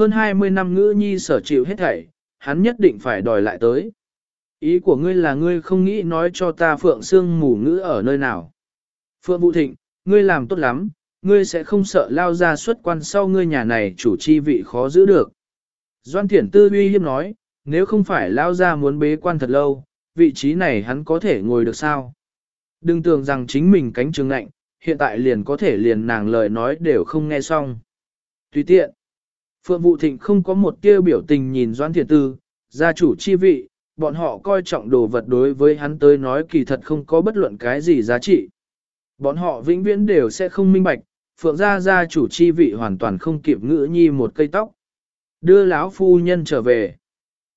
hơn 20 năm ngữ nhi sở chịu hết thảy, hắn nhất định phải đòi lại tới. Ý của ngươi là ngươi không nghĩ nói cho ta Phượng Sương mù ngữ ở nơi nào. Phượng Vũ Thịnh, ngươi làm tốt lắm, ngươi sẽ không sợ lao ra xuất quan sau ngươi nhà này chủ chi vị khó giữ được. Doan Thiển Tư uy hiếp nói, nếu không phải lao ra muốn bế quan thật lâu, vị trí này hắn có thể ngồi được sao? Đừng tưởng rằng chính mình cánh trường lạnh, hiện tại liền có thể liền nàng lời nói đều không nghe xong. Tùy tiện. Phượng Vũ Thịnh không có một tia biểu tình nhìn Doan Thiển Tư, gia chủ chi vị, bọn họ coi trọng đồ vật đối với hắn tới nói kỳ thật không có bất luận cái gì giá trị. Bọn họ vĩnh viễn đều sẽ không minh bạch, Phượng gia gia chủ chi vị hoàn toàn không kịp ngữ nhi một cây tóc. Đưa lão phu nhân trở về.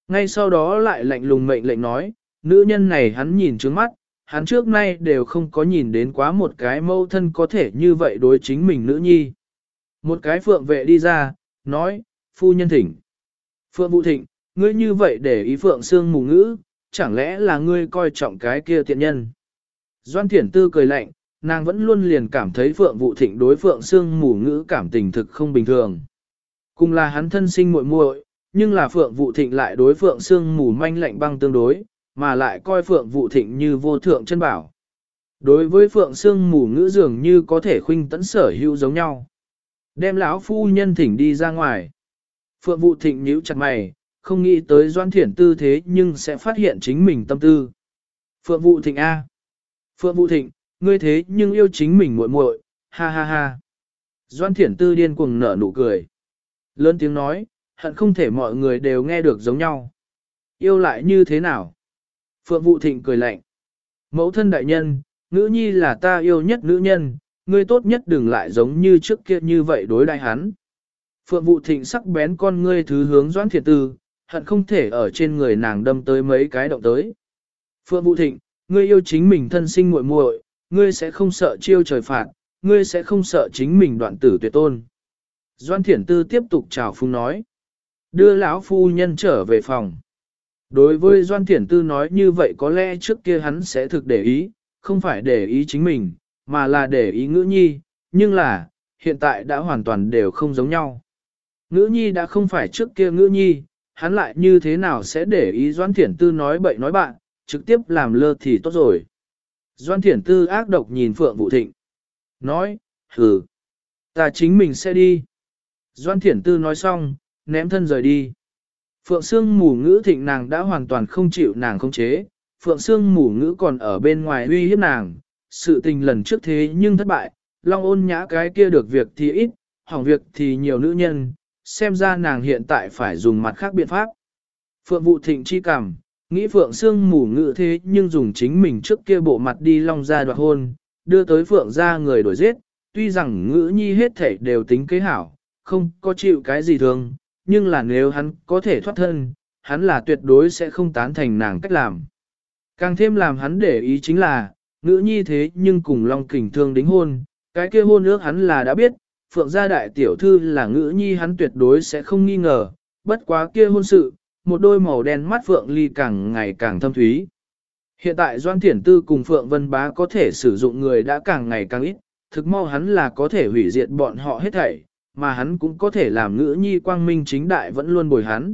Ngay sau đó lại lạnh lùng mệnh lệnh nói, nữ nhân này hắn nhìn trước mắt, hắn trước nay đều không có nhìn đến quá một cái mâu thân có thể như vậy đối chính mình nữ nhi. Một cái phượng vệ đi ra, nói, phu nhân thỉnh. Phượng Vũ Thịnh, ngươi như vậy để ý phượng xương mù ngữ, chẳng lẽ là ngươi coi trọng cái kia tiện nhân. Doan Thiển Tư cười lạnh, nàng vẫn luôn liền cảm thấy Phượng Vũ Thịnh đối Phượng xương mù ngữ cảm tình thực không bình thường. Cùng là hắn thân sinh muội muội, nhưng là Phượng Vũ Thịnh lại đối Phượng xương mù manh lạnh băng tương đối, mà lại coi Phượng Vũ Thịnh như vô thượng chân bảo. Đối với Phượng xương mù ngữ dường như có thể khuynh tấn sở hữu giống nhau. Đem lão phu nhân thỉnh đi ra ngoài. Phượng vụ Thịnh nhíu chặt mày, không nghĩ tới Doan Thiển tư thế nhưng sẽ phát hiện chính mình tâm tư. Phượng vụ Thịnh A. Phượng vụ Thịnh, ngươi thế nhưng yêu chính mình muội muội, ha ha ha. Doan Thiển tư điên cuồng nở nụ cười. Lớn tiếng nói, hận không thể mọi người đều nghe được giống nhau. Yêu lại như thế nào? Phượng vụ Thịnh cười lạnh. Mẫu thân đại nhân, nữ nhi là ta yêu nhất nữ nhân, ngươi tốt nhất đừng lại giống như trước kia như vậy đối đại hắn. Phượng Vụ Thịnh sắc bén con ngươi thứ hướng Doan Thiển tư, hận không thể ở trên người nàng đâm tới mấy cái động tới. Phượng Vụ Thịnh, ngươi yêu chính mình thân sinh muội muội, ngươi sẽ không sợ chiêu trời phạt, ngươi sẽ không sợ chính mình đoạn tử tuyệt tôn. Doan Thiển Tư tiếp tục chào phung nói. Đưa lão phu nhân trở về phòng. Đối với Doan Thiển Tư nói như vậy có lẽ trước kia hắn sẽ thực để ý, không phải để ý chính mình, mà là để ý ngữ nhi, nhưng là, hiện tại đã hoàn toàn đều không giống nhau. Ngữ nhi đã không phải trước kia ngữ nhi, hắn lại như thế nào sẽ để ý Doan Thiển Tư nói bậy nói bạn, trực tiếp làm lơ thì tốt rồi. Doan Thiển Tư ác độc nhìn Phượng Vũ Thịnh. Nói, hừ, ta chính mình sẽ đi. Doan Thiển Tư nói xong, ném thân rời đi. Phượng Sương mù ngữ thịnh nàng đã hoàn toàn không chịu nàng không chế, Phượng Sương mù ngữ còn ở bên ngoài uy hiếp nàng, sự tình lần trước thế nhưng thất bại, Long ôn nhã cái kia được việc thì ít, hỏng việc thì nhiều nữ nhân, xem ra nàng hiện tại phải dùng mặt khác biện pháp. Phượng vụ Thịnh chi cảm, nghĩ Phượng Sương mù ngự thế nhưng dùng chính mình trước kia bộ mặt đi long ra đoạt hôn, đưa tới Phượng ra người đổi giết, tuy rằng ngữ nhi hết thể đều tính kế hảo, không có chịu cái gì thường, nhưng là nếu hắn có thể thoát thân, hắn là tuyệt đối sẽ không tán thành nàng cách làm. Càng thêm làm hắn để ý chính là, ngữ nhi thế nhưng cùng Long Kình Thương đính hôn, cái kia hôn ước hắn là đã biết, Phượng gia đại tiểu thư là ngữ nhi hắn tuyệt đối sẽ không nghi ngờ, bất quá kia hôn sự, một đôi màu đen mắt Phượng ly càng ngày càng thâm thúy. Hiện tại Doan Thiển Tư cùng Phượng Vân Bá có thể sử dụng người đã càng ngày càng ít, thực mau hắn là có thể hủy diệt bọn họ hết thảy, mà hắn cũng có thể làm ngữ nhi quang minh chính đại vẫn luôn bồi hắn.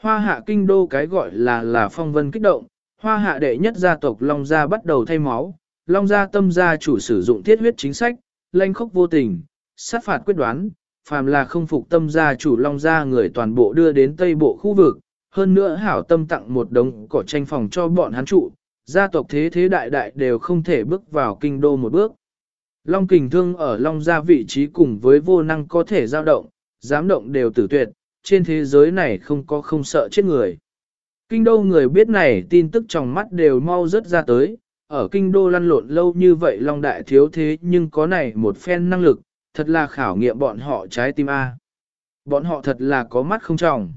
Hoa hạ kinh đô cái gọi là là phong vân kích động, hoa hạ đệ nhất gia tộc Long Gia bắt đầu thay máu, Long Gia tâm gia chủ sử dụng thiết huyết chính sách, lanh khốc vô tình, sát phạt quyết đoán, phàm là không phục tâm gia chủ Long Gia người toàn bộ đưa đến tây bộ khu vực, hơn nữa hảo tâm tặng một đống cỏ tranh phòng cho bọn hắn trụ, gia tộc thế thế đại đại đều không thể bước vào kinh đô một bước. Long kình thương ở Long gia vị trí cùng với vô năng có thể dao động, dám động đều tử tuyệt, trên thế giới này không có không sợ chết người. Kinh đô người biết này tin tức trong mắt đều mau rớt ra tới, ở kinh đô lăn lộn lâu như vậy Long đại thiếu thế nhưng có này một phen năng lực, thật là khảo nghiệm bọn họ trái tim A. Bọn họ thật là có mắt không trọng.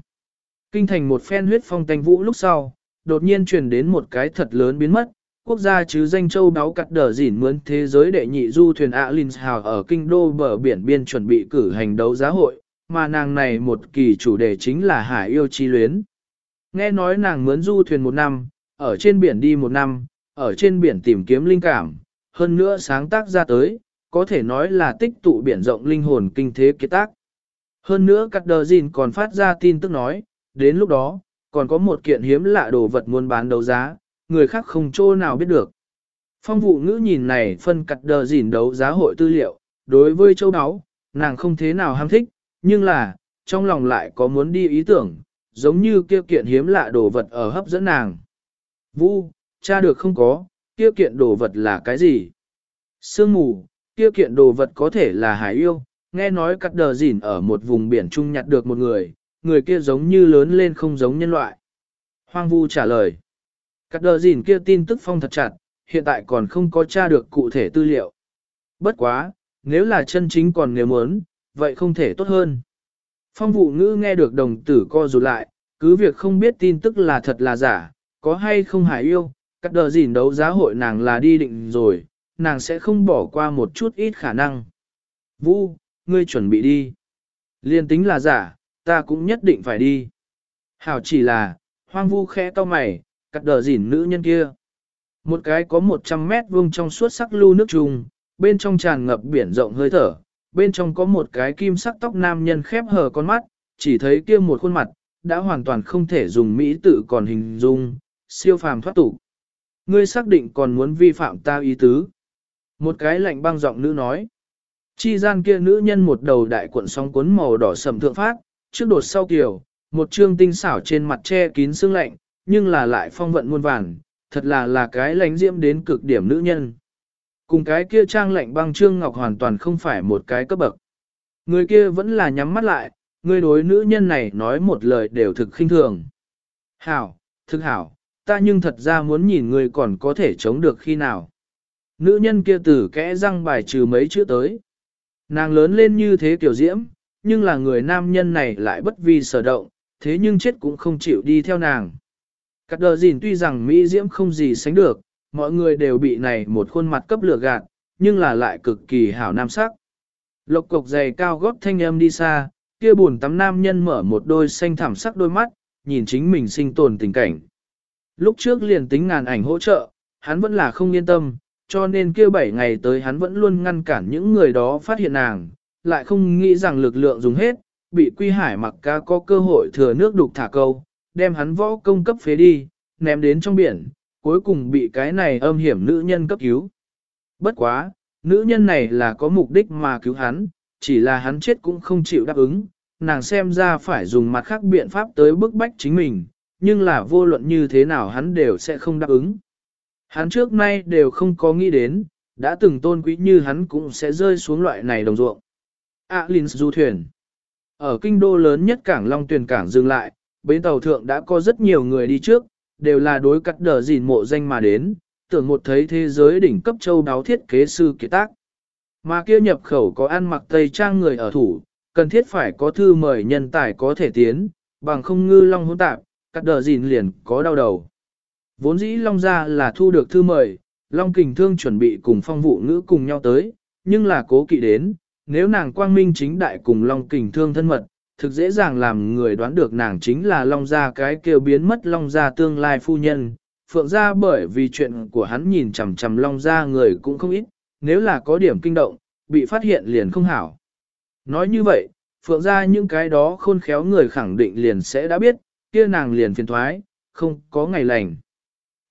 Kinh thành một phen huyết phong tanh vũ lúc sau, đột nhiên truyền đến một cái thật lớn biến mất, quốc gia chứ danh châu đáo cắt đờ dỉn mướn thế giới đệ nhị du thuyền Alins Hào ở kinh đô bờ biển biên chuẩn bị cử hành đấu giá hội, mà nàng này một kỳ chủ đề chính là hải yêu chi luyến. Nghe nói nàng mướn du thuyền một năm, ở trên biển đi một năm, ở trên biển tìm kiếm linh cảm, hơn nữa sáng tác ra tới, có thể nói là tích tụ biển rộng linh hồn kinh thế kiệt tác. Hơn nữa cắt đờ gìn còn phát ra tin tức nói, đến lúc đó, còn có một kiện hiếm lạ đồ vật muốn bán đấu giá, người khác không chỗ nào biết được. Phong vụ ngữ nhìn này phân cắt đờ gìn đấu giá hội tư liệu, đối với châu áo, nàng không thế nào ham thích, nhưng là, trong lòng lại có muốn đi ý tưởng, giống như kia kiện hiếm lạ đồ vật ở hấp dẫn nàng. Vu, cha được không có, kia kiện đồ vật là cái gì? Sương mù, kia kiện đồ vật có thể là hải yêu, nghe nói cắt đờ dỉn ở một vùng biển trung nhặt được một người, người kia giống như lớn lên không giống nhân loại. Hoang vu trả lời. Cắt đờ dỉn kia tin tức phong thật chặt, hiện tại còn không có tra được cụ thể tư liệu. Bất quá, nếu là chân chính còn nếu muốn, vậy không thể tốt hơn. Phong vụ ngữ nghe được đồng tử co rụt lại, cứ việc không biết tin tức là thật là giả, có hay không hải yêu, cắt đờ gìn đấu giá hội nàng là đi định rồi, nàng sẽ không bỏ qua một chút ít khả năng. Vũ, ngươi chuẩn bị đi. Liên tính là giả, ta cũng nhất định phải đi. Hảo chỉ là, hoang vu khẽ to mày, cắt đờ gìn nữ nhân kia. Một cái có 100 mét vuông trong suốt sắc lưu nước trùng, bên trong tràn ngập biển rộng hơi thở, bên trong có một cái kim sắc tóc nam nhân khép hờ con mắt, chỉ thấy kia một khuôn mặt, đã hoàn toàn không thể dùng mỹ tự còn hình dung, siêu phàm thoát tục. Ngươi xác định còn muốn vi phạm ta ý tứ. Một cái lạnh băng giọng nữ nói. Chi gian kia nữ nhân một đầu đại cuộn sóng cuốn màu đỏ sầm thượng phát, trước đột sau kiểu, một trương tinh xảo trên mặt che kín xương lạnh, nhưng là lại phong vận muôn vàn, thật là là cái lánh diễm đến cực điểm nữ nhân. Cùng cái kia trang lạnh băng trương ngọc hoàn toàn không phải một cái cấp bậc. Người kia vẫn là nhắm mắt lại, người đối nữ nhân này nói một lời đều thực khinh thường. Hảo, thực hảo, ta nhưng thật ra muốn nhìn người còn có thể chống được khi nào. Nữ nhân kia tử kẽ răng bài trừ mấy chữ tới. Nàng lớn lên như thế kiểu diễm, nhưng là người nam nhân này lại bất vi sở động, thế nhưng chết cũng không chịu đi theo nàng. Cắt đờ gìn tuy rằng Mỹ diễm không gì sánh được, mọi người đều bị này một khuôn mặt cấp lửa gạt, nhưng là lại cực kỳ hảo nam sắc. Lộc cục dày cao gót thanh âm đi xa, kia buồn tắm nam nhân mở một đôi xanh thảm sắc đôi mắt, nhìn chính mình sinh tồn tình cảnh. Lúc trước liền tính ngàn ảnh hỗ trợ, hắn vẫn là không yên tâm, cho nên kia bảy ngày tới hắn vẫn luôn ngăn cản những người đó phát hiện nàng, lại không nghĩ rằng lực lượng dùng hết, bị quy hải mặc ca có cơ hội thừa nước đục thả câu, đem hắn võ công cấp phế đi, ném đến trong biển, cuối cùng bị cái này âm hiểm nữ nhân cấp cứu. Bất quá, nữ nhân này là có mục đích mà cứu hắn, chỉ là hắn chết cũng không chịu đáp ứng, nàng xem ra phải dùng mặt khác biện pháp tới bức bách chính mình, nhưng là vô luận như thế nào hắn đều sẽ không đáp ứng. Hắn trước nay đều không có nghĩ đến, đã từng tôn quý như hắn cũng sẽ rơi xuống loại này đồng ruộng. À Linh du thuyền. Ở kinh đô lớn nhất cảng Long Tuyền cảng dừng lại, bến tàu thượng đã có rất nhiều người đi trước, đều là đối cắt đờ gìn mộ danh mà đến, tưởng một thấy thế giới đỉnh cấp châu đáo thiết kế sư kế tác. Mà kia nhập khẩu có ăn mặc tây trang người ở thủ, cần thiết phải có thư mời nhân tài có thể tiến, bằng không ngư long hỗn tạp, cắt đờ gìn liền có đau đầu. Vốn dĩ long ra là thu được thư mời, long kình thương chuẩn bị cùng phong vụ ngữ cùng nhau tới, nhưng là cố kỵ đến, nếu nàng quang minh chính đại cùng long kình thương thân mật, thực dễ dàng làm người đoán được nàng chính là Long Gia cái kêu biến mất Long Gia tương lai phu nhân. Phượng Gia bởi vì chuyện của hắn nhìn chằm chằm Long Gia người cũng không ít, nếu là có điểm kinh động, bị phát hiện liền không hảo. Nói như vậy, Phượng Gia những cái đó khôn khéo người khẳng định liền sẽ đã biết, kia nàng liền phiền thoái, không có ngày lành.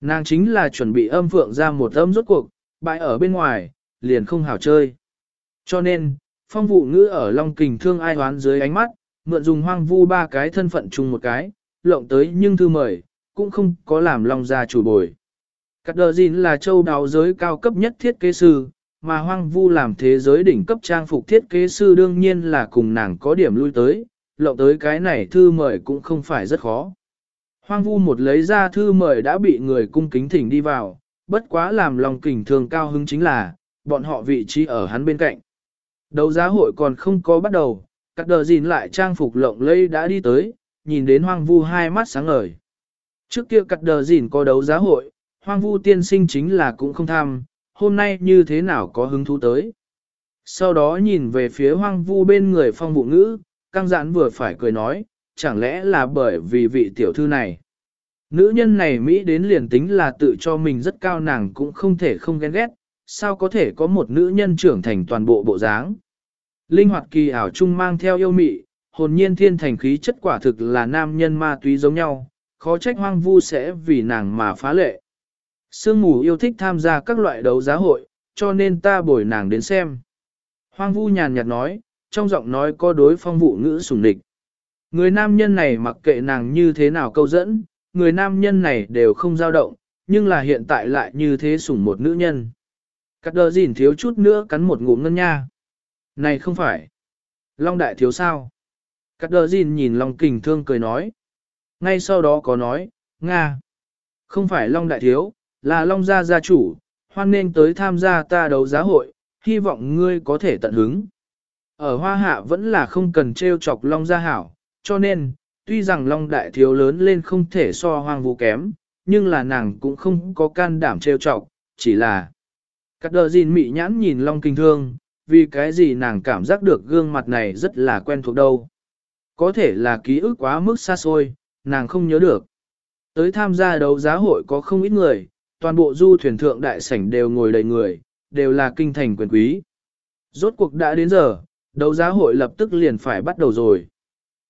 Nàng chính là chuẩn bị âm Phượng Gia một âm rốt cuộc, bại ở bên ngoài, liền không hảo chơi. Cho nên, phong vụ ngữ ở Long Kình thương ai hoán dưới ánh mắt, mượn dùng hoang vu ba cái thân phận chung một cái, lộng tới nhưng thư mời, cũng không có làm lòng ra chủ bồi. Cắt đờ gìn là châu đáo giới cao cấp nhất thiết kế sư, mà hoang vu làm thế giới đỉnh cấp trang phục thiết kế sư đương nhiên là cùng nàng có điểm lui tới, lộng tới cái này thư mời cũng không phải rất khó. Hoang vu một lấy ra thư mời đã bị người cung kính thỉnh đi vào, bất quá làm lòng kình thường cao hứng chính là, bọn họ vị trí ở hắn bên cạnh. Đấu giá hội còn không có bắt đầu, Cắt đờ gìn lại trang phục lộng lẫy đã đi tới, nhìn đến hoang vu hai mắt sáng ngời. Trước kia cắt đờ gìn có đấu giá hội, hoang vu tiên sinh chính là cũng không tham, hôm nay như thế nào có hứng thú tới. Sau đó nhìn về phía hoang vu bên người phong vụ ngữ, căng giãn vừa phải cười nói, chẳng lẽ là bởi vì vị tiểu thư này. Nữ nhân này Mỹ đến liền tính là tự cho mình rất cao nàng cũng không thể không ghen ghét, sao có thể có một nữ nhân trưởng thành toàn bộ bộ dáng linh hoạt kỳ ảo chung mang theo yêu mị, hồn nhiên thiên thành khí chất quả thực là nam nhân ma túy giống nhau, khó trách hoang vu sẽ vì nàng mà phá lệ. Sương mù yêu thích tham gia các loại đấu giá hội, cho nên ta bồi nàng đến xem. Hoang vu nhàn nhạt nói, trong giọng nói có đối phong vụ ngữ sùng địch. Người nam nhân này mặc kệ nàng như thế nào câu dẫn, người nam nhân này đều không dao động, nhưng là hiện tại lại như thế sủng một nữ nhân. Cắt đờ gìn thiếu chút nữa cắn một ngụm ngân nha. Này không phải. Long đại thiếu sao? Cắt đờ gìn nhìn Long kình thương cười nói. Ngay sau đó có nói, Nga. Không phải Long đại thiếu, là Long gia gia chủ, hoan nên tới tham gia ta đấu giá hội, hy vọng ngươi có thể tận hứng. Ở hoa hạ vẫn là không cần treo chọc Long gia hảo, cho nên, tuy rằng Long đại thiếu lớn lên không thể so hoang vũ kém, nhưng là nàng cũng không có can đảm trêu chọc, chỉ là Cắt đờ gìn mị nhãn nhìn Long kinh thương, vì cái gì nàng cảm giác được gương mặt này rất là quen thuộc đâu. Có thể là ký ức quá mức xa xôi, nàng không nhớ được. Tới tham gia đấu giá hội có không ít người, toàn bộ du thuyền thượng đại sảnh đều ngồi đầy người, đều là kinh thành quyền quý. Rốt cuộc đã đến giờ, đấu giá hội lập tức liền phải bắt đầu rồi.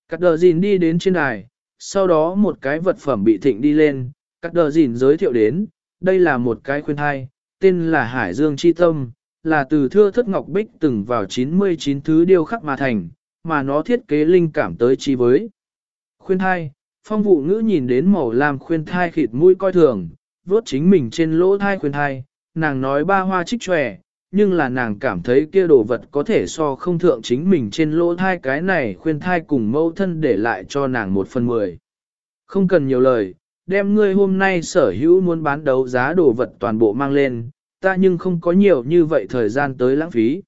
Cắt đờ dìn đi đến trên đài, sau đó một cái vật phẩm bị thịnh đi lên, cắt đờ dìn giới thiệu đến, đây là một cái khuyên thai, tên là Hải Dương Chi Tâm, là từ thưa thất ngọc bích từng vào 99 thứ điêu khắc mà thành, mà nó thiết kế linh cảm tới chi với. Khuyên thai, phong vụ ngữ nhìn đến màu làm khuyên thai khịt mũi coi thường, vuốt chính mình trên lỗ thai khuyên thai, nàng nói ba hoa trích tròe, nhưng là nàng cảm thấy kia đồ vật có thể so không thượng chính mình trên lỗ thai cái này khuyên thai cùng mâu thân để lại cho nàng một phần mười. Không cần nhiều lời, đem ngươi hôm nay sở hữu muốn bán đấu giá đồ vật toàn bộ mang lên, ta nhưng không có nhiều như vậy thời gian tới lãng phí.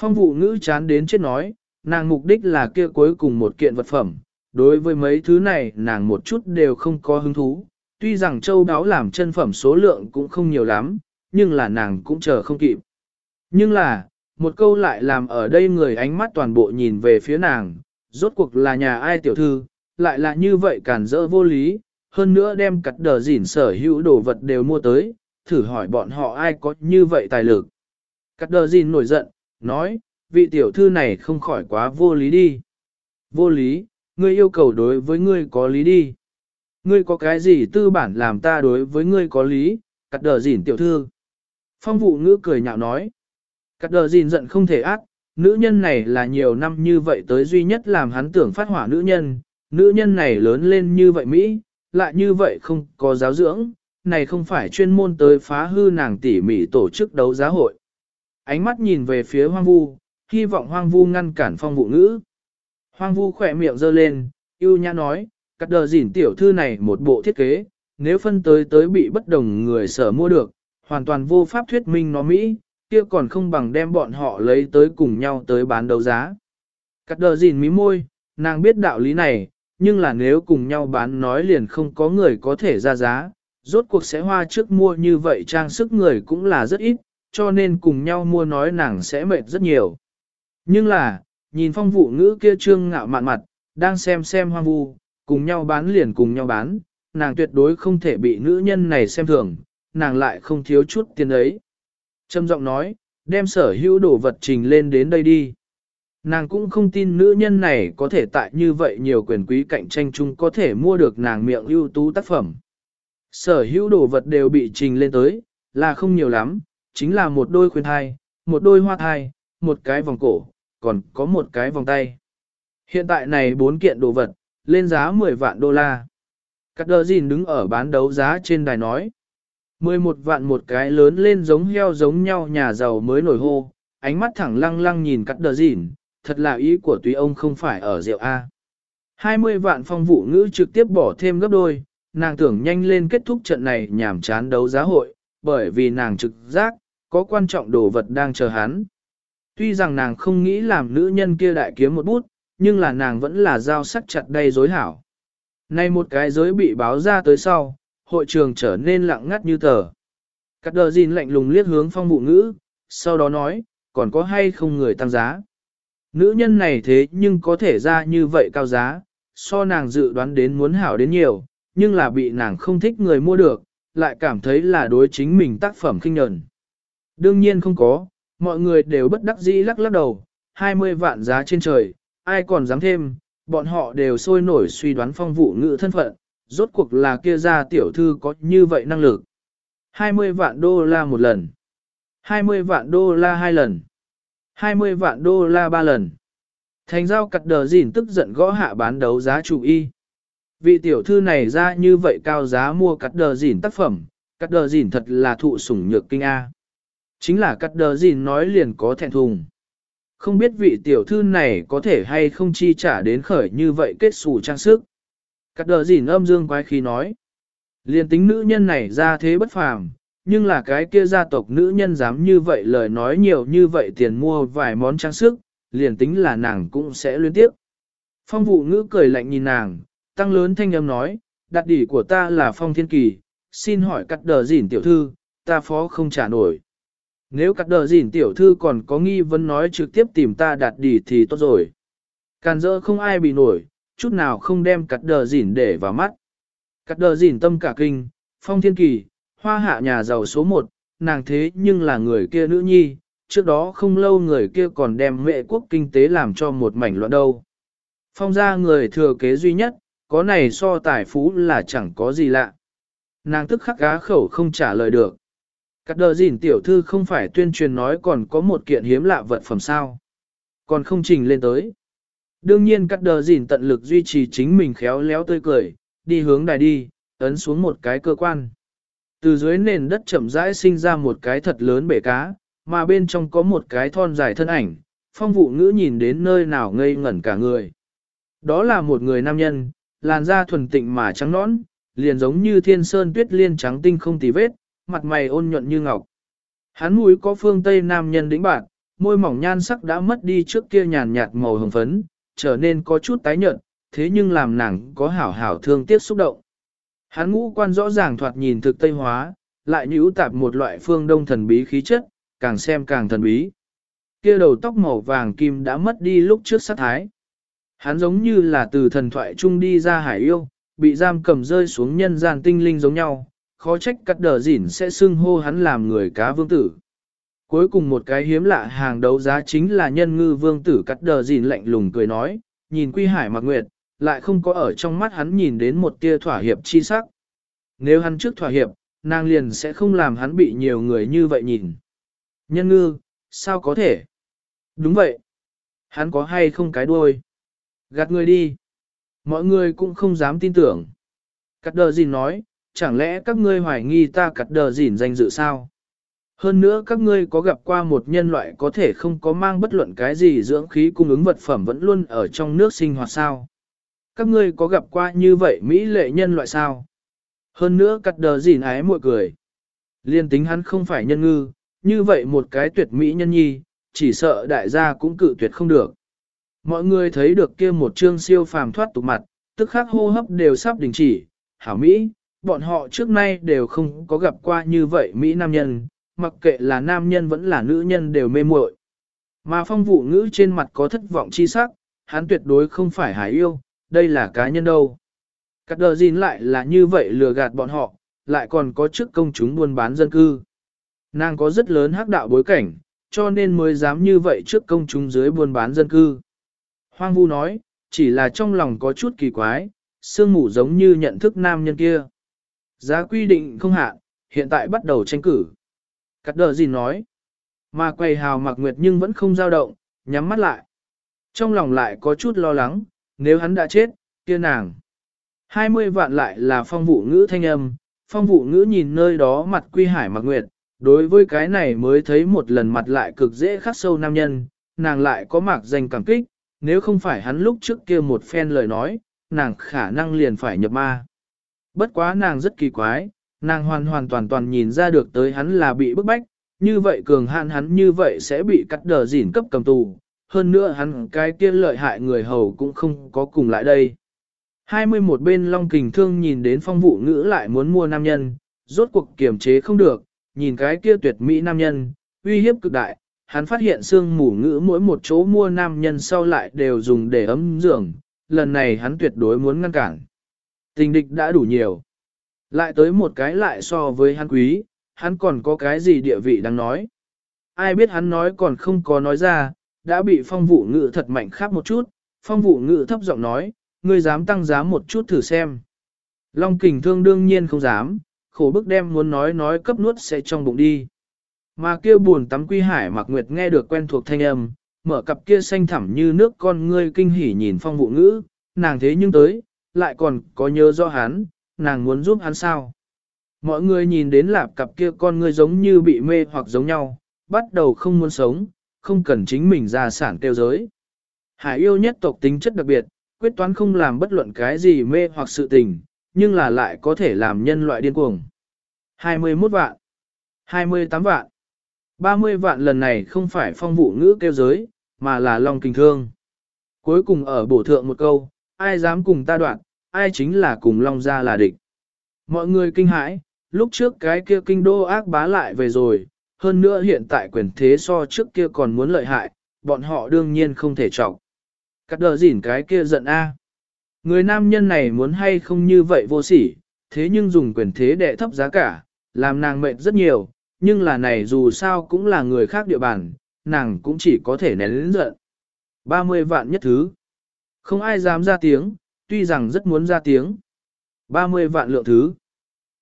Phong vụ ngữ chán đến chết nói, nàng mục đích là kia cuối cùng một kiện vật phẩm, đối với mấy thứ này nàng một chút đều không có hứng thú, tuy rằng châu đáo làm chân phẩm số lượng cũng không nhiều lắm, nhưng là nàng cũng chờ không kịp. Nhưng là, một câu lại làm ở đây người ánh mắt toàn bộ nhìn về phía nàng, rốt cuộc là nhà ai tiểu thư, lại là như vậy cản rỡ vô lý, hơn nữa đem cắt đờ dỉn sở hữu đồ vật đều mua tới, thử hỏi bọn họ ai có như vậy tài lực. Cắt đờ gìn nổi giận, nói, vị tiểu thư này không khỏi quá vô lý đi. Vô lý, ngươi yêu cầu đối với ngươi có lý đi. Ngươi có cái gì tư bản làm ta đối với ngươi có lý, cắt đờ gìn tiểu thư. Phong vụ ngữ cười nhạo nói. Cắt đờ gìn giận không thể ác, nữ nhân này là nhiều năm như vậy tới duy nhất làm hắn tưởng phát hỏa nữ nhân, nữ nhân này lớn lên như vậy Mỹ, lại như vậy không có giáo dưỡng, này không phải chuyên môn tới phá hư nàng tỉ mỉ tổ chức đấu giá hội. Ánh mắt nhìn về phía hoang vu, hy vọng hoang vu ngăn cản phong vụ ngữ. Hoang vu khỏe miệng giơ lên, yêu nhã nói, cắt đờ dỉn tiểu thư này một bộ thiết kế, nếu phân tới tới bị bất đồng người sở mua được, hoàn toàn vô pháp thuyết minh nó Mỹ, kia còn không bằng đem bọn họ lấy tới cùng nhau tới bán đấu giá. Cắt đờ dỉn mí môi, nàng biết đạo lý này, nhưng là nếu cùng nhau bán nói liền không có người có thể ra giá, rốt cuộc sẽ hoa trước mua như vậy trang sức người cũng là rất ít, cho nên cùng nhau mua nói nàng sẽ mệt rất nhiều. Nhưng là, nhìn phong vụ ngữ kia trương ngạo mạn mặt, đang xem xem hoang vu, cùng nhau bán liền cùng nhau bán, nàng tuyệt đối không thể bị nữ nhân này xem thường, nàng lại không thiếu chút tiền ấy. Trâm giọng nói, đem sở hữu đồ vật trình lên đến đây đi. Nàng cũng không tin nữ nhân này có thể tại như vậy nhiều quyền quý cạnh tranh chung có thể mua được nàng miệng ưu tú tác phẩm. Sở hữu đồ vật đều bị trình lên tới, là không nhiều lắm, chính là một đôi khuyên thai, một đôi hoa thai, một cái vòng cổ, còn có một cái vòng tay. Hiện tại này bốn kiện đồ vật, lên giá 10 vạn đô la. Cắt đờ gìn đứng ở bán đấu giá trên đài nói. 11 vạn một cái lớn lên giống heo giống nhau nhà giàu mới nổi hô, ánh mắt thẳng lăng lăng nhìn cắt đờ gìn, thật là ý của tùy ông không phải ở rượu A. 20 vạn phong vụ ngữ trực tiếp bỏ thêm gấp đôi, nàng tưởng nhanh lên kết thúc trận này nhảm chán đấu giá hội, bởi vì nàng trực giác, có quan trọng đồ vật đang chờ hắn. Tuy rằng nàng không nghĩ làm nữ nhân kia đại kiếm một bút, nhưng là nàng vẫn là dao sắc chặt đầy dối hảo. Nay một cái giới bị báo ra tới sau, hội trường trở nên lặng ngắt như tờ. Cắt đờ gìn lạnh lùng liếc hướng phong bụ ngữ, sau đó nói, còn có hay không người tăng giá. Nữ nhân này thế nhưng có thể ra như vậy cao giá, so nàng dự đoán đến muốn hảo đến nhiều, nhưng là bị nàng không thích người mua được, lại cảm thấy là đối chính mình tác phẩm kinh nhẫn. Đương nhiên không có, mọi người đều bất đắc dĩ lắc lắc đầu, 20 vạn giá trên trời, ai còn dám thêm, bọn họ đều sôi nổi suy đoán phong vụ ngữ thân phận, rốt cuộc là kia ra tiểu thư có như vậy năng lực. 20 vạn đô la một lần, 20 vạn đô la hai lần, 20 vạn đô la ba lần. Thành giao cặt đờ dỉn tức giận gõ hạ bán đấu giá chủ y. Vị tiểu thư này ra như vậy cao giá mua cắt đờ dỉn tác phẩm, cắt đờ dỉn thật là thụ sủng nhược kinh A. Chính là cắt đờ dỉn nói liền có thẹn thùng. Không biết vị tiểu thư này có thể hay không chi trả đến khởi như vậy kết xù trang sức. Cắt đờ dỉn âm dương quái khí nói. Liền tính nữ nhân này ra thế bất phàm, nhưng là cái kia gia tộc nữ nhân dám như vậy lời nói nhiều như vậy tiền mua vài món trang sức, liền tính là nàng cũng sẽ liên tiếp. Phong vụ ngữ cười lạnh nhìn nàng, tăng lớn thanh âm nói, đặt đỉ của ta là phong thiên kỳ, xin hỏi cắt đờ dỉn tiểu thư, ta phó không trả nổi. Nếu cắt đờ dỉn tiểu thư còn có nghi vấn nói trực tiếp tìm ta đặt đỉ thì tốt rồi. Càn dỡ không ai bị nổi, chút nào không đem cắt đờ dỉn để vào mắt. Cắt đờ dỉn tâm cả kinh, phong thiên kỳ, hoa hạ nhà giàu số một, nàng thế nhưng là người kia nữ nhi, trước đó không lâu người kia còn đem mệ quốc kinh tế làm cho một mảnh loạn đâu. Phong gia người thừa kế duy nhất, có này so tài phú là chẳng có gì lạ. Nàng tức khắc gá khẩu không trả lời được. Cắt đờ gìn tiểu thư không phải tuyên truyền nói còn có một kiện hiếm lạ vật phẩm sao. Còn không trình lên tới. Đương nhiên cắt đờ gìn tận lực duy trì chính mình khéo léo tươi cười, đi hướng đài đi, ấn xuống một cái cơ quan. Từ dưới nền đất chậm rãi sinh ra một cái thật lớn bể cá, mà bên trong có một cái thon dài thân ảnh, phong vụ ngữ nhìn đến nơi nào ngây ngẩn cả người. Đó là một người nam nhân, làn da thuần tịnh mà trắng nõn, liền giống như thiên sơn tuyết liên trắng tinh không tì vết, mặt mày ôn nhuận như ngọc. Hắn mũi có phương Tây nam nhân đĩnh bạn, môi mỏng nhan sắc đã mất đi trước kia nhàn nhạt màu hồng phấn, trở nên có chút tái nhợt, thế nhưng làm nàng có hảo hảo thương tiếc xúc động. Hắn ngũ quan rõ ràng thoạt nhìn thực Tây hóa, lại nhũ tạp một loại phương đông thần bí khí chất, càng xem càng thần bí. Kia đầu tóc màu vàng kim đã mất đi lúc trước sát thái. Hắn giống như là từ thần thoại trung đi ra hải yêu, bị giam cầm rơi xuống nhân gian tinh linh giống nhau, khó trách cắt đờ dỉn sẽ xưng hô hắn làm người cá vương tử. Cuối cùng một cái hiếm lạ hàng đấu giá chính là nhân ngư vương tử cắt đờ dỉn lạnh lùng cười nói, nhìn quy hải mặc nguyệt, lại không có ở trong mắt hắn nhìn đến một tia thỏa hiệp chi sắc. Nếu hắn trước thỏa hiệp, nàng liền sẽ không làm hắn bị nhiều người như vậy nhìn. Nhân ngư, sao có thể? Đúng vậy. Hắn có hay không cái đuôi? Gạt người đi. Mọi người cũng không dám tin tưởng. Cắt đờ gìn nói, chẳng lẽ các ngươi hoài nghi ta cắt đờ gìn danh dự sao? Hơn nữa các ngươi có gặp qua một nhân loại có thể không có mang bất luận cái gì dưỡng khí cung ứng vật phẩm vẫn luôn ở trong nước sinh hoạt sao? Các ngươi có gặp qua như vậy Mỹ lệ nhân loại sao? Hơn nữa cắt đờ gìn ái mội cười. Liên tính hắn không phải nhân ngư, như vậy một cái tuyệt mỹ nhân nhi, chỉ sợ đại gia cũng cự tuyệt không được. Mọi người thấy được kia một chương siêu phàm thoát tục mặt, tức khắc hô hấp đều sắp đình chỉ, hảo Mỹ, bọn họ trước nay đều không có gặp qua như vậy Mỹ nam nhân, mặc kệ là nam nhân vẫn là nữ nhân đều mê muội. Mà phong vụ ngữ trên mặt có thất vọng chi sắc, hắn tuyệt đối không phải hải yêu, đây là cá nhân đâu. Cắt đờ gìn lại là như vậy lừa gạt bọn họ, lại còn có chức công chúng buôn bán dân cư. Nàng có rất lớn hắc đạo bối cảnh, cho nên mới dám như vậy trước công chúng dưới buôn bán dân cư. Hoang vu nói, chỉ là trong lòng có chút kỳ quái, sương mù giống như nhận thức nam nhân kia. Giá quy định không hạn, hiện tại bắt đầu tranh cử. Cắt đờ gì nói. Mà quầy hào mặc nguyệt nhưng vẫn không dao động, nhắm mắt lại. Trong lòng lại có chút lo lắng, nếu hắn đã chết, kia nàng. 20 vạn lại là phong vụ ngữ thanh âm, phong vụ ngữ nhìn nơi đó mặt quy hải mặc nguyệt, đối với cái này mới thấy một lần mặt lại cực dễ khắc sâu nam nhân, nàng lại có mạc danh cảm kích, nếu không phải hắn lúc trước kia một phen lời nói, nàng khả năng liền phải nhập ma. Bất quá nàng rất kỳ quái, nàng hoàn hoàn toàn toàn nhìn ra được tới hắn là bị bức bách, như vậy cường hạn hắn như vậy sẽ bị cắt đờ dỉn cấp cầm tù, hơn nữa hắn cái kia lợi hại người hầu cũng không có cùng lại đây. 21 bên Long Kình Thương nhìn đến phong vụ ngữ lại muốn mua nam nhân, rốt cuộc kiềm chế không được, nhìn cái kia tuyệt mỹ nam nhân, uy hiếp cực đại, hắn phát hiện xương mù ngữ mỗi một chỗ mua nam nhân sau lại đều dùng để ấm giường, lần này hắn tuyệt đối muốn ngăn cản. Tình địch đã đủ nhiều. Lại tới một cái lại so với hắn quý, hắn còn có cái gì địa vị đang nói. Ai biết hắn nói còn không có nói ra, đã bị phong vụ ngữ thật mạnh khắp một chút, phong vụ ngữ thấp giọng nói, ngươi dám tăng giá một chút thử xem. Long kình thương đương nhiên không dám, khổ bức đem muốn nói nói cấp nuốt sẽ trong bụng đi. Mà kia buồn tắm quy hải mặc nguyệt nghe được quen thuộc thanh âm, mở cặp kia xanh thẳm như nước con ngươi kinh hỉ nhìn phong vụ ngữ, nàng thế nhưng tới, lại còn có nhớ do hắn, nàng muốn giúp hắn sao. Mọi người nhìn đến lạp cặp kia con ngươi giống như bị mê hoặc giống nhau, bắt đầu không muốn sống, không cần chính mình ra sản tiêu giới. Hải yêu nhất tộc tính chất đặc biệt, quyết toán không làm bất luận cái gì mê hoặc sự tình, nhưng là lại có thể làm nhân loại điên cuồng. 21 vạn, 28 vạn, 30 vạn lần này không phải phong vụ ngữ kêu giới, mà là long kinh thương. Cuối cùng ở bổ thượng một câu, ai dám cùng ta đoạn, ai chính là cùng long ra là địch. Mọi người kinh hãi, lúc trước cái kia kinh đô ác bá lại về rồi, hơn nữa hiện tại quyền thế so trước kia còn muốn lợi hại, bọn họ đương nhiên không thể trọng. Cắt đờ dỉn cái kia giận a. Người nam nhân này muốn hay không như vậy vô sỉ, thế nhưng dùng quyền thế để thấp giá cả, làm nàng mệt rất nhiều, nhưng là này dù sao cũng là người khác địa bàn, nàng cũng chỉ có thể nén lĩnh giận. 30 vạn nhất thứ. Không ai dám ra tiếng, tuy rằng rất muốn ra tiếng. 30 vạn lượng thứ.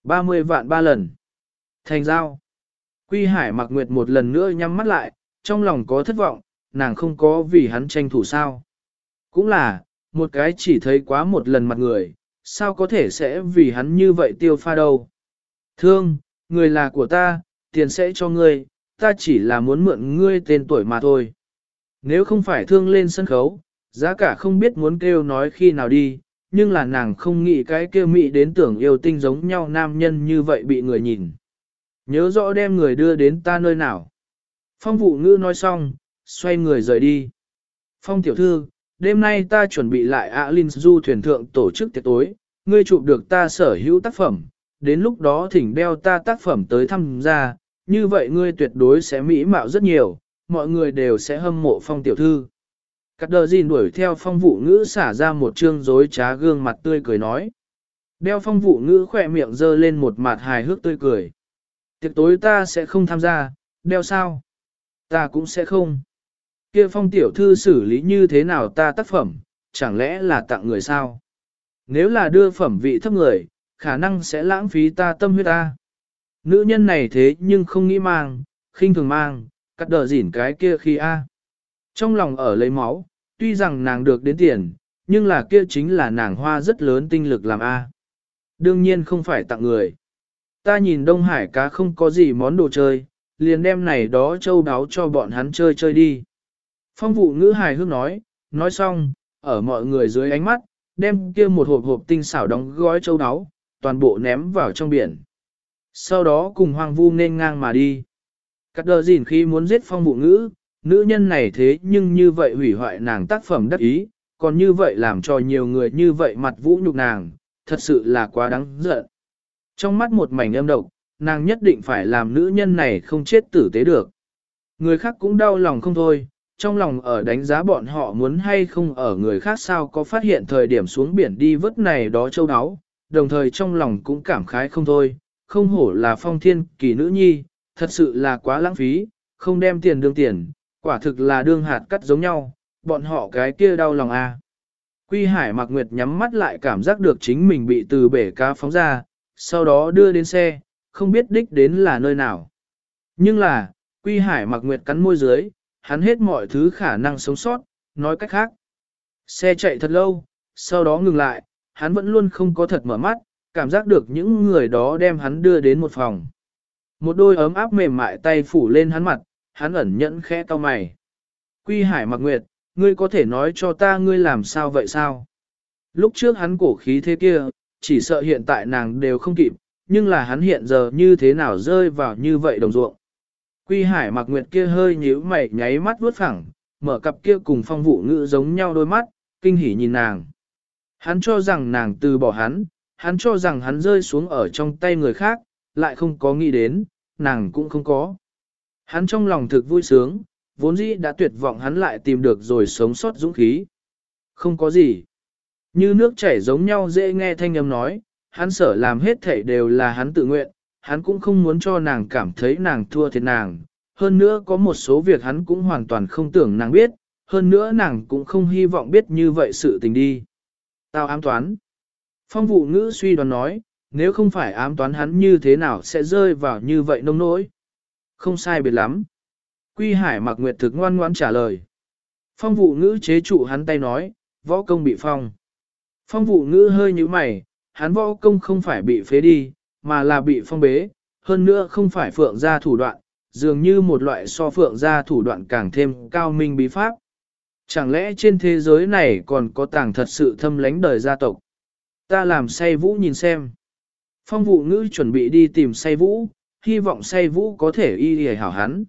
30 vạn ba lần. Thành giao. Quy Hải mặc nguyệt một lần nữa nhắm mắt lại, trong lòng có thất vọng, nàng không có vì hắn tranh thủ sao. Cũng là, một cái chỉ thấy quá một lần mặt người, sao có thể sẽ vì hắn như vậy tiêu pha đâu. Thương, người là của ta, tiền sẽ cho ngươi, ta chỉ là muốn mượn ngươi tên tuổi mà thôi. Nếu không phải thương lên sân khấu, giá cả không biết muốn kêu nói khi nào đi, nhưng là nàng không nghĩ cái kêu mị đến tưởng yêu tinh giống nhau nam nhân như vậy bị người nhìn. Nhớ rõ đem người đưa đến ta nơi nào. Phong vụ ngữ nói xong, xoay người rời đi. Phong tiểu thư, đêm nay ta chuẩn bị lại ạ Linh Du thuyền thượng tổ chức tiệc tối, ngươi chụp được ta sở hữu tác phẩm, đến lúc đó thỉnh đeo ta tác phẩm tới thăm gia, như vậy ngươi tuyệt đối sẽ mỹ mạo rất nhiều, mọi người đều sẽ hâm mộ phong tiểu thư. Cắt đờ gì đuổi theo phong vụ ngữ xả ra một trương dối trá gương mặt tươi cười nói. Đeo phong vụ ngữ khỏe miệng dơ lên một mặt hài hước tươi cười. Tiệc tối ta sẽ không tham gia, đeo sao? Ta cũng sẽ không. Kia phong tiểu thư xử lý như thế nào ta tác phẩm, chẳng lẽ là tặng người sao? Nếu là đưa phẩm vị thấp người, khả năng sẽ lãng phí ta tâm huyết ta. Nữ nhân này thế nhưng không nghĩ mang, khinh thường mang, cắt đờ dỉn cái kia khi a. Trong lòng ở lấy máu, tuy rằng nàng được đến tiền, nhưng là kia chính là nàng hoa rất lớn tinh lực làm a. Đương nhiên không phải tặng người. Ta nhìn Đông Hải cá không có gì món đồ chơi, liền đem này đó châu đáo cho bọn hắn chơi chơi đi. Phong vụ ngữ hài hước nói, nói xong, ở mọi người dưới ánh mắt, đem kia một hộp hộp tinh xảo đóng gói châu đáo, toàn bộ ném vào trong biển. Sau đó cùng hoàng vu nên ngang mà đi. Cắt đờ gìn khi muốn giết phong vụ ngữ, nữ nhân này thế nhưng như vậy hủy hoại nàng tác phẩm đắc ý, còn như vậy làm cho nhiều người như vậy mặt vũ nhục nàng, thật sự là quá đáng giận. Trong mắt một mảnh âm độc, nàng nhất định phải làm nữ nhân này không chết tử tế được. Người khác cũng đau lòng không thôi, trong lòng ở đánh giá bọn họ muốn hay không ở người khác sao có phát hiện thời điểm xuống biển đi vớt này đó châu áo, đồng thời trong lòng cũng cảm khái không thôi, không hổ là phong thiên kỳ nữ nhi, thật sự là quá lãng phí, không đem tiền đương tiền, quả thực là đương hạt cắt giống nhau, bọn họ cái kia đau lòng a. À. Quy Hải Mạc Nguyệt nhắm mắt lại cảm giác được chính mình bị từ bể cá phóng ra, sau đó đưa đến xe, không biết đích đến là nơi nào. Nhưng là, Quy Hải Mạc Nguyệt cắn môi dưới, hắn hết mọi thứ khả năng sống sót, nói cách khác. Xe chạy thật lâu, sau đó ngừng lại, hắn vẫn luôn không có thật mở mắt, cảm giác được những người đó đem hắn đưa đến một phòng. Một đôi ấm áp mềm mại tay phủ lên hắn mặt, hắn ẩn nhẫn khẽ cau mày. Quy Hải Mặc Nguyệt, ngươi có thể nói cho ta ngươi làm sao vậy sao? Lúc trước hắn cổ khí thế kia, chỉ sợ hiện tại nàng đều không kịp, nhưng là hắn hiện giờ như thế nào rơi vào như vậy đồng ruộng. Quy Hải Mặc Nguyệt kia hơi nhíu mày nháy mắt vuốt phẳng, mở cặp kia cùng phong vụ ngữ giống nhau đôi mắt, kinh hỉ nhìn nàng. Hắn cho rằng nàng từ bỏ hắn, hắn cho rằng hắn rơi xuống ở trong tay người khác, lại không có nghĩ đến, nàng cũng không có. Hắn trong lòng thực vui sướng, vốn dĩ đã tuyệt vọng hắn lại tìm được rồi sống sót dũng khí. Không có gì. Như nước chảy giống nhau dễ nghe thanh âm nói, hắn sở làm hết thảy đều là hắn tự nguyện, hắn cũng không muốn cho nàng cảm thấy nàng thua thiệt nàng. Hơn nữa có một số việc hắn cũng hoàn toàn không tưởng nàng biết, hơn nữa nàng cũng không hy vọng biết như vậy sự tình đi. Tao ám toán. Phong vụ ngữ suy đoán nói, nếu không phải ám toán hắn như thế nào sẽ rơi vào như vậy nông nỗi. Không sai biệt lắm. Quy Hải mặc nguyệt thực ngoan ngoãn trả lời. Phong vụ ngữ chế trụ hắn tay nói, võ công bị phong. Phong vụ ngữ hơi như mày, hắn võ công không phải bị phế đi, mà là bị phong bế, hơn nữa không phải phượng ra thủ đoạn, dường như một loại so phượng ra thủ đoạn càng thêm cao minh bí pháp. Chẳng lẽ trên thế giới này còn có tàng thật sự thâm lánh đời gia tộc? Ta làm say vũ nhìn xem. Phong vụ ngữ chuẩn bị đi tìm say vũ, hy vọng say vũ có thể y hề hảo hắn.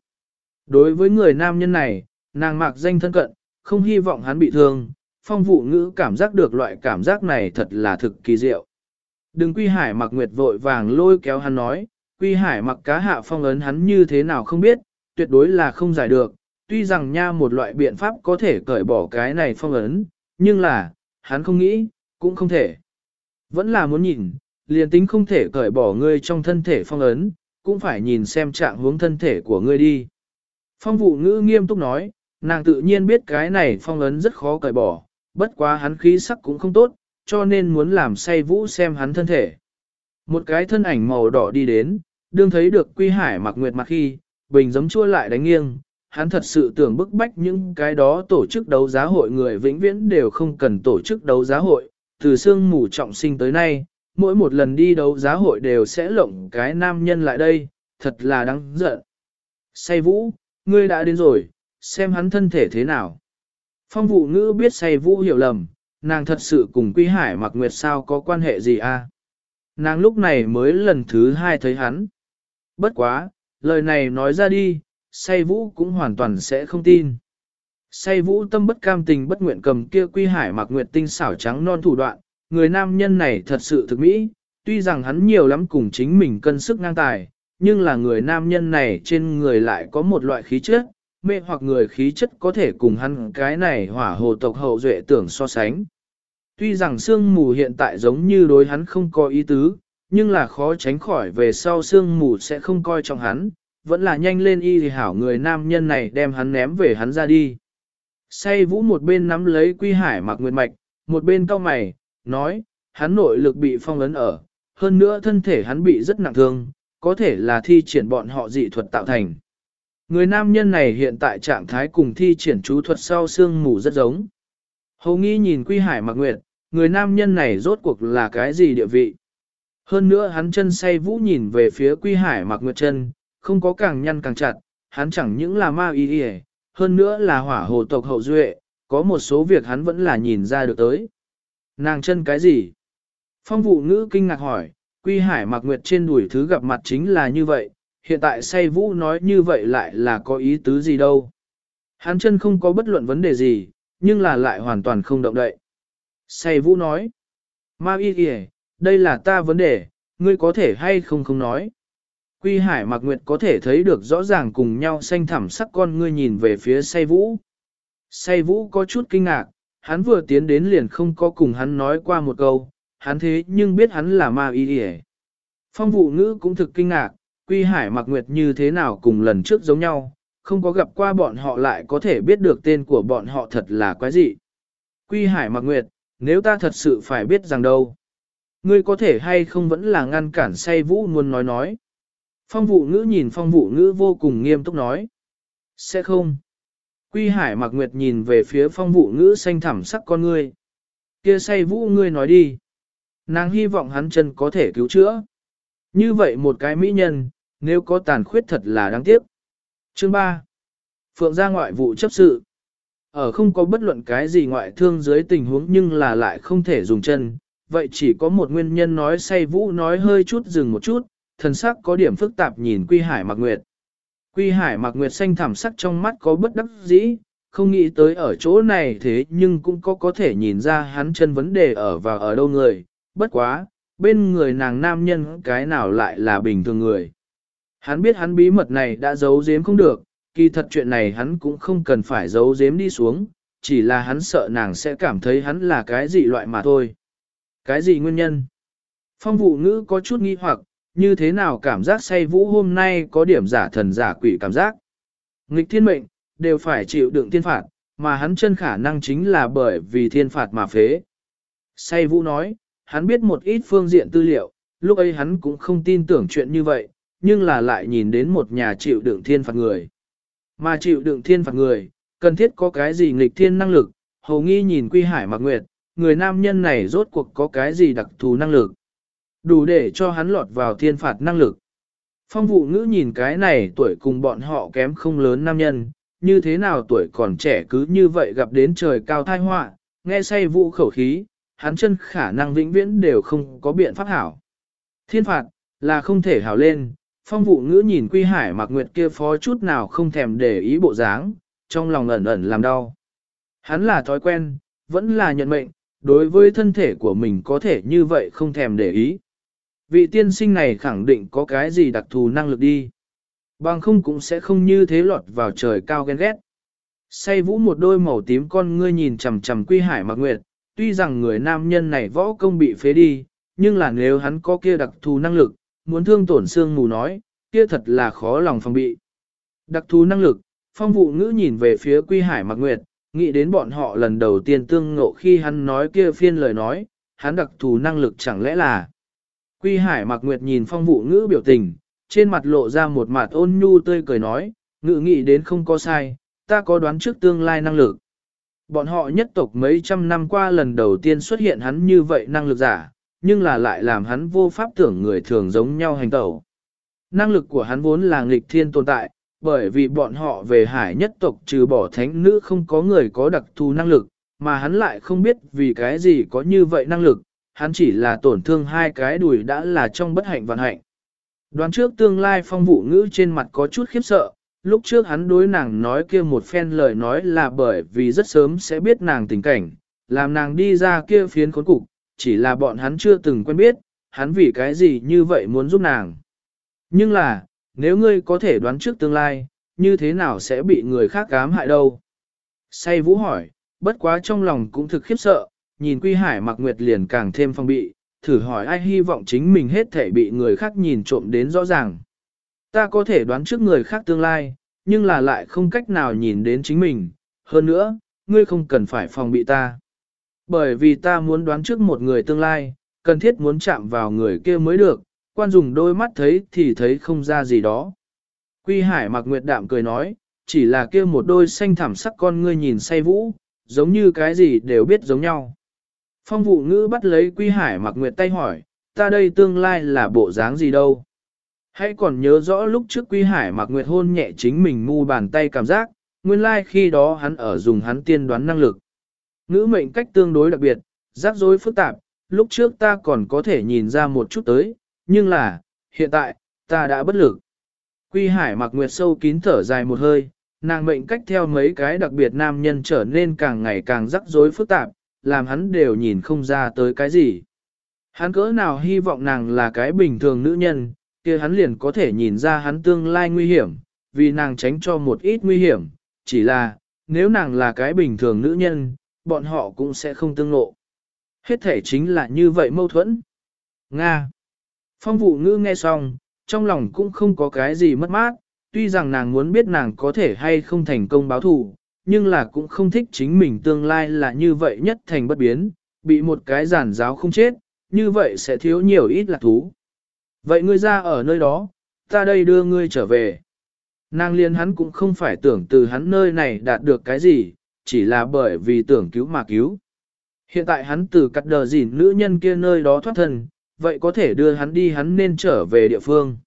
Đối với người nam nhân này, nàng mạc danh thân cận, không hy vọng hắn bị thương, phong vụ ngữ cảm giác được loại cảm giác này thật là thực kỳ diệu. Đừng quy hải mặc nguyệt vội vàng lôi kéo hắn nói, quy hải mặc cá hạ phong ấn hắn như thế nào không biết, tuyệt đối là không giải được, tuy rằng nha một loại biện pháp có thể cởi bỏ cái này phong ấn, nhưng là, hắn không nghĩ, cũng không thể. Vẫn là muốn nhìn, liền tính không thể cởi bỏ ngươi trong thân thể phong ấn, cũng phải nhìn xem trạng hướng thân thể của ngươi đi. Phong vụ ngữ nghiêm túc nói, nàng tự nhiên biết cái này phong ấn rất khó cởi bỏ, bất quá hắn khí sắc cũng không tốt, cho nên muốn làm say vũ xem hắn thân thể. Một cái thân ảnh màu đỏ đi đến, đương thấy được quy hải mặc nguyệt mặc khi, bình giấm chua lại đánh nghiêng, hắn thật sự tưởng bức bách những cái đó tổ chức đấu giá hội người vĩnh viễn đều không cần tổ chức đấu giá hội, từ xương mù trọng sinh tới nay, mỗi một lần đi đấu giá hội đều sẽ lộng cái nam nhân lại đây, thật là đáng giận. Say vũ, ngươi đã đến rồi, xem hắn thân thể thế nào. Phong vụ ngữ biết say vũ hiểu lầm, nàng thật sự cùng Quy Hải mặc nguyệt sao có quan hệ gì a? À? Nàng lúc này mới lần thứ hai thấy hắn. Bất quá, lời này nói ra đi, say vũ cũng hoàn toàn sẽ không tin. Say vũ tâm bất cam tình bất nguyện cầm kia Quy Hải mặc nguyệt tinh xảo trắng non thủ đoạn, người nam nhân này thật sự thực mỹ, tuy rằng hắn nhiều lắm cùng chính mình cân sức ngang tài, nhưng là người nam nhân này trên người lại có một loại khí chất, mê hoặc người khí chất có thể cùng hắn cái này hỏa hồ tộc hậu duệ tưởng so sánh. Tuy rằng sương mù hiện tại giống như đối hắn không có ý tứ, nhưng là khó tránh khỏi về sau sương mù sẽ không coi trọng hắn, vẫn là nhanh lên y thì hảo người nam nhân này đem hắn ném về hắn ra đi. Say vũ một bên nắm lấy quy hải mặc nguyệt mạch, một bên cau mày, nói, hắn nội lực bị phong ấn ở, hơn nữa thân thể hắn bị rất nặng thương, có thể là thi triển bọn họ dị thuật tạo thành. Người nam nhân này hiện tại trạng thái cùng thi triển chú thuật sau xương mù rất giống. Hầu nghi nhìn Quy Hải mặc nguyệt, người nam nhân này rốt cuộc là cái gì địa vị. Hơn nữa hắn chân say vũ nhìn về phía Quy Hải mặc nguyệt chân, không có càng nhăn càng chặt, hắn chẳng những là ma y y, hơn nữa là hỏa hồ tộc hậu duệ, có một số việc hắn vẫn là nhìn ra được tới. Nàng chân cái gì? Phong vụ ngữ kinh ngạc hỏi, Quy Hải mặc nguyệt trên đuổi thứ gặp mặt chính là như vậy, hiện tại say vũ nói như vậy lại là có ý tứ gì đâu. Hắn chân không có bất luận vấn đề gì, nhưng là lại hoàn toàn không động đậy. Say vũ nói, ma y kìa, đây là ta vấn đề, ngươi có thể hay không không nói. Quy Hải mặc nguyệt có thể thấy được rõ ràng cùng nhau xanh thẳm sắc con ngươi nhìn về phía say vũ. Say vũ có chút kinh ngạc, hắn vừa tiến đến liền không có cùng hắn nói qua một câu, hắn thế nhưng biết hắn là ma y kìa. Phong vụ ngữ cũng thực kinh ngạc, Quy Hải mặc nguyệt như thế nào cùng lần trước giống nhau, không có gặp qua bọn họ lại có thể biết được tên của bọn họ thật là quái dị. Quy Hải mặc nguyệt, nếu ta thật sự phải biết rằng đâu, ngươi có thể hay không vẫn là ngăn cản say vũ luôn nói nói. Phong vụ ngữ nhìn phong vụ ngữ vô cùng nghiêm túc nói. Sẽ không. Quy Hải mặc nguyệt nhìn về phía phong vụ ngữ xanh thẳm sắc con ngươi. Kia say vũ ngươi nói đi. Nàng hy vọng hắn chân có thể cứu chữa. Như vậy một cái mỹ nhân, nếu có tàn khuyết thật là đáng tiếc. Chương 3. Phượng gia ngoại vụ chấp sự. Ở không có bất luận cái gì ngoại thương dưới tình huống nhưng là lại không thể dùng chân, vậy chỉ có một nguyên nhân nói say vũ nói hơi chút dừng một chút, thần sắc có điểm phức tạp nhìn Quy Hải Mạc Nguyệt. Quy Hải Mạc Nguyệt xanh thẳm sắc trong mắt có bất đắc dĩ, không nghĩ tới ở chỗ này thế nhưng cũng có có thể nhìn ra hắn chân vấn đề ở và ở đâu người, bất quá, bên người nàng nam nhân cái nào lại là bình thường người. Hắn biết hắn bí mật này đã giấu giếm không được, kỳ thật chuyện này hắn cũng không cần phải giấu giếm đi xuống, chỉ là hắn sợ nàng sẽ cảm thấy hắn là cái gì loại mà thôi. Cái gì nguyên nhân? Phong vụ ngữ có chút nghi hoặc, như thế nào cảm giác say vũ hôm nay có điểm giả thần giả quỷ cảm giác. Nghịch thiên mệnh, đều phải chịu đựng thiên phạt, mà hắn chân khả năng chính là bởi vì thiên phạt mà phế. Say vũ nói, hắn biết một ít phương diện tư liệu, lúc ấy hắn cũng không tin tưởng chuyện như vậy, nhưng là lại nhìn đến một nhà chịu đựng thiên phạt người. Mà chịu đựng thiên phạt người, cần thiết có cái gì nghịch thiên năng lực, hầu nghi nhìn quy hải mặc nguyệt, người nam nhân này rốt cuộc có cái gì đặc thù năng lực. Đủ để cho hắn lọt vào thiên phạt năng lực. Phong vụ ngữ nhìn cái này tuổi cùng bọn họ kém không lớn nam nhân, như thế nào tuổi còn trẻ cứ như vậy gặp đến trời cao thai họa, nghe say vụ khẩu khí, hắn chân khả năng vĩnh viễn đều không có biện pháp hảo. Thiên phạt, là không thể hảo lên, phong vụ ngữ nhìn quy hải mặc nguyệt kia phó chút nào không thèm để ý bộ dáng, trong lòng ẩn ẩn làm đau. Hắn là thói quen, vẫn là nhận mệnh, đối với thân thể của mình có thể như vậy không thèm để ý. Vị tiên sinh này khẳng định có cái gì đặc thù năng lực đi. Bằng không cũng sẽ không như thế lọt vào trời cao ghen ghét. Say vũ một đôi màu tím con ngươi nhìn chằm chằm quy hải mặc nguyệt, tuy rằng người nam nhân này võ công bị phế đi, nhưng là nếu hắn có kia đặc thù năng lực, muốn thương tổn xương mù nói, kia thật là khó lòng phòng bị. Đặc thù năng lực, phong vụ ngữ nhìn về phía quy hải mặc nguyệt, nghĩ đến bọn họ lần đầu tiên tương ngộ khi hắn nói kia phiên lời nói, hắn đặc thù năng lực chẳng lẽ là. Quy hải mặc nguyệt nhìn phong vụ ngữ biểu tình, trên mặt lộ ra một mặt ôn nhu tươi cười nói, ngữ nghĩ đến không có sai, ta có đoán trước tương lai năng lực. Bọn họ nhất tộc mấy trăm năm qua lần đầu tiên xuất hiện hắn như vậy năng lực giả, nhưng là lại làm hắn vô pháp tưởng người thường giống nhau hành tẩu. Năng lực của hắn vốn là nghịch thiên tồn tại, bởi vì bọn họ về hải nhất tộc trừ bỏ thánh nữ không có người có đặc thù năng lực, mà hắn lại không biết vì cái gì có như vậy năng lực, hắn chỉ là tổn thương hai cái đùi đã là trong bất hạnh vạn hạnh. Đoán trước tương lai phong vụ ngữ trên mặt có chút khiếp sợ, lúc trước hắn đối nàng nói kia một phen lời nói là bởi vì rất sớm sẽ biết nàng tình cảnh, làm nàng đi ra kia phiến khốn cục, chỉ là bọn hắn chưa từng quen biết, hắn vì cái gì như vậy muốn giúp nàng. Nhưng là, nếu ngươi có thể đoán trước tương lai, như thế nào sẽ bị người khác cám hại đâu? Say vũ hỏi, bất quá trong lòng cũng thực khiếp sợ, nhìn Quy Hải mặc nguyệt liền càng thêm phong bị, thử hỏi ai hy vọng chính mình hết thể bị người khác nhìn trộm đến rõ ràng. Ta có thể đoán trước người khác tương lai, nhưng là lại không cách nào nhìn đến chính mình. Hơn nữa, ngươi không cần phải phòng bị ta. Bởi vì ta muốn đoán trước một người tương lai, cần thiết muốn chạm vào người kia mới được, quan dùng đôi mắt thấy thì thấy không ra gì đó. Quy Hải mặc nguyệt đạm cười nói, chỉ là kia một đôi xanh thảm sắc con ngươi nhìn say vũ, giống như cái gì đều biết giống nhau. Phong vụ ngữ bắt lấy Quy Hải mặc nguyệt tay hỏi, ta đây tương lai là bộ dáng gì đâu? Hãy còn nhớ rõ lúc trước Quy Hải mặc nguyệt hôn nhẹ chính mình mu bàn tay cảm giác, nguyên lai khi đó hắn ở dùng hắn tiên đoán năng lực. Ngữ mệnh cách tương đối đặc biệt, rắc rối phức tạp, lúc trước ta còn có thể nhìn ra một chút tới, nhưng là, hiện tại, ta đã bất lực. Quy Hải mặc nguyệt sâu kín thở dài một hơi, nàng mệnh cách theo mấy cái đặc biệt nam nhân trở nên càng ngày càng rắc rối phức tạp, làm hắn đều nhìn không ra tới cái gì. Hắn cỡ nào hy vọng nàng là cái bình thường nữ nhân, kia hắn liền có thể nhìn ra hắn tương lai nguy hiểm, vì nàng tránh cho một ít nguy hiểm, chỉ là, nếu nàng là cái bình thường nữ nhân, bọn họ cũng sẽ không tương lộ. Hết thể chính là như vậy mâu thuẫn. Nga Phong vụ ngữ nghe xong, trong lòng cũng không có cái gì mất mát, tuy rằng nàng muốn biết nàng có thể hay không thành công báo thù, nhưng là cũng không thích chính mình tương lai là như vậy nhất thành bất biến, bị một cái giản giáo không chết, như vậy sẽ thiếu nhiều ít lạc thú. Vậy ngươi ra ở nơi đó, ta đây đưa ngươi trở về. Nàng liên hắn cũng không phải tưởng từ hắn nơi này đạt được cái gì, chỉ là bởi vì tưởng cứu mà cứu. Hiện tại hắn từ cắt đờ gìn nữ nhân kia nơi đó thoát thân, vậy có thể đưa hắn đi hắn nên trở về địa phương.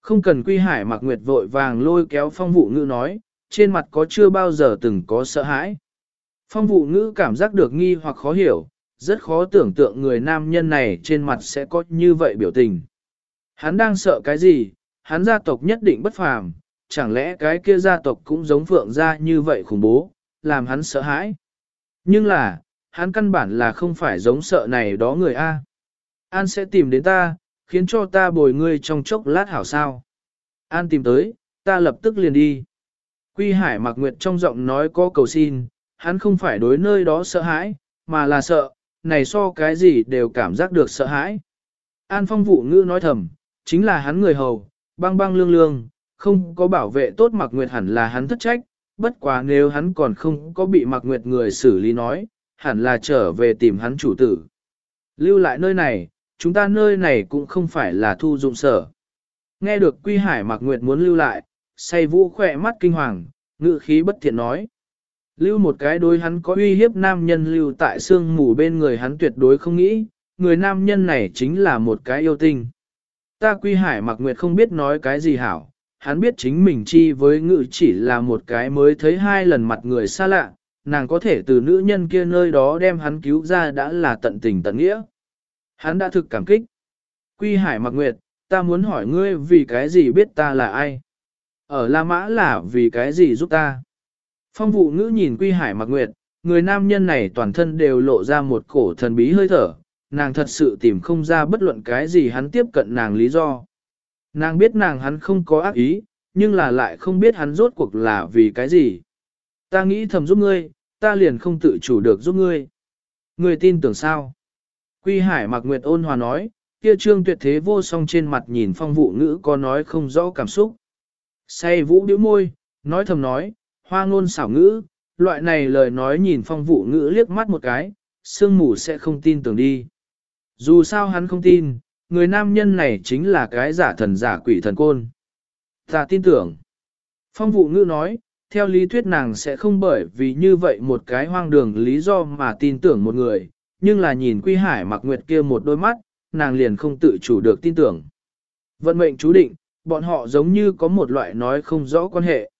Không cần quy hải mặc nguyệt vội vàng lôi kéo phong vụ ngữ nói, trên mặt có chưa bao giờ từng có sợ hãi. Phong vụ ngữ cảm giác được nghi hoặc khó hiểu, rất khó tưởng tượng người nam nhân này trên mặt sẽ có như vậy biểu tình. Hắn đang sợ cái gì, hắn gia tộc nhất định bất phàm, chẳng lẽ cái kia gia tộc cũng giống phượng gia như vậy khủng bố, làm hắn sợ hãi. Nhưng là, hắn căn bản là không phải giống sợ này đó người A. An sẽ tìm đến ta, khiến cho ta bồi ngươi trong chốc lát hảo sao. An tìm tới, ta lập tức liền đi. Quy Hải mặc nguyệt trong giọng nói có cầu xin, hắn không phải đối nơi đó sợ hãi, mà là sợ, này so cái gì đều cảm giác được sợ hãi. An phong Vũ ngữ nói thầm, chính là hắn người hầu, băng băng lương lương, không có bảo vệ tốt mặc nguyệt hẳn là hắn thất trách, bất quá nếu hắn còn không có bị mặc nguyệt người xử lý nói, hẳn là trở về tìm hắn chủ tử. Lưu lại nơi này, chúng ta nơi này cũng không phải là thu dụng sở. Nghe được Quy Hải mặc nguyệt muốn lưu lại, say vũ khỏe mắt kinh hoàng, ngự khí bất thiện nói. Lưu một cái đối hắn có uy hiếp nam nhân lưu tại xương mù bên người hắn tuyệt đối không nghĩ, người nam nhân này chính là một cái yêu tinh. Ta Quy Hải mặc nguyệt không biết nói cái gì hảo, hắn biết chính mình chi với ngự chỉ là một cái mới thấy hai lần mặt người xa lạ, nàng có thể từ nữ nhân kia nơi đó đem hắn cứu ra đã là tận tình tận nghĩa. Hắn đã thực cảm kích. Quy Hải mặc nguyệt, ta muốn hỏi ngươi vì cái gì biết ta là ai? Ở La Mã là vì cái gì giúp ta? Phong vụ ngữ nhìn Quy Hải mặc nguyệt, người nam nhân này toàn thân đều lộ ra một cổ thần bí hơi thở, nàng thật sự tìm không ra bất luận cái gì hắn tiếp cận nàng lý do. Nàng biết nàng hắn không có ác ý, nhưng là lại không biết hắn rốt cuộc là vì cái gì. Ta nghĩ thầm giúp ngươi, ta liền không tự chủ được giúp ngươi. Ngươi tin tưởng sao? Quy Hải mặc nguyệt ôn hòa nói, kia trương tuyệt thế vô song trên mặt nhìn phong vụ ngữ có nói không rõ cảm xúc. Say vũ điếu môi, nói thầm nói, hoa ngôn xảo ngữ, loại này lời nói nhìn phong vụ ngữ liếc mắt một cái, sương mù sẽ không tin tưởng đi. Dù sao hắn không tin, người nam nhân này chính là cái giả thần giả quỷ thần côn. Ta tin tưởng. Phong vụ ngữ nói, theo lý thuyết nàng sẽ không bởi vì như vậy một cái hoang đường lý do mà tin tưởng một người, nhưng là nhìn Quy Hải mặc nguyệt kia một đôi mắt, nàng liền không tự chủ được tin tưởng. Vận mệnh chú định, bọn họ giống như có một loại nói không rõ quan hệ.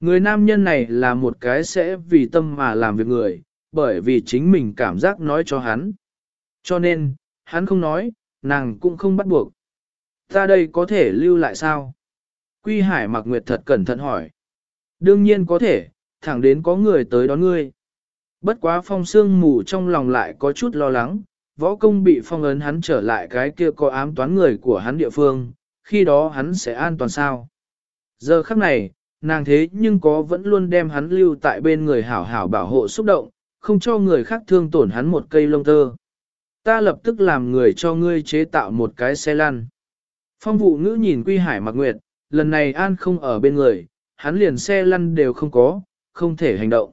Người nam nhân này là một cái sẽ vì tâm mà làm việc người, bởi vì chính mình cảm giác nói cho hắn. Cho nên, hắn không nói, nàng cũng không bắt buộc. Ta đây có thể lưu lại sao? Quy Hải mặc nguyệt thật cẩn thận hỏi. Đương nhiên có thể, thẳng đến có người tới đón ngươi. Bất quá phong sương mù trong lòng lại có chút lo lắng, võ công bị phong ấn hắn trở lại cái kia có ám toán người của hắn địa phương, khi đó hắn sẽ an toàn sao. Giờ khắc này, nàng thế nhưng có vẫn luôn đem hắn lưu tại bên người hảo hảo bảo hộ xúc động, không cho người khác thương tổn hắn một cây lông tơ. Ta lập tức làm người cho ngươi chế tạo một cái xe lăn. Phong vụ ngữ nhìn Quy Hải mặc nguyệt, lần này an không ở bên người, hắn liền xe lăn đều không có, không thể hành động.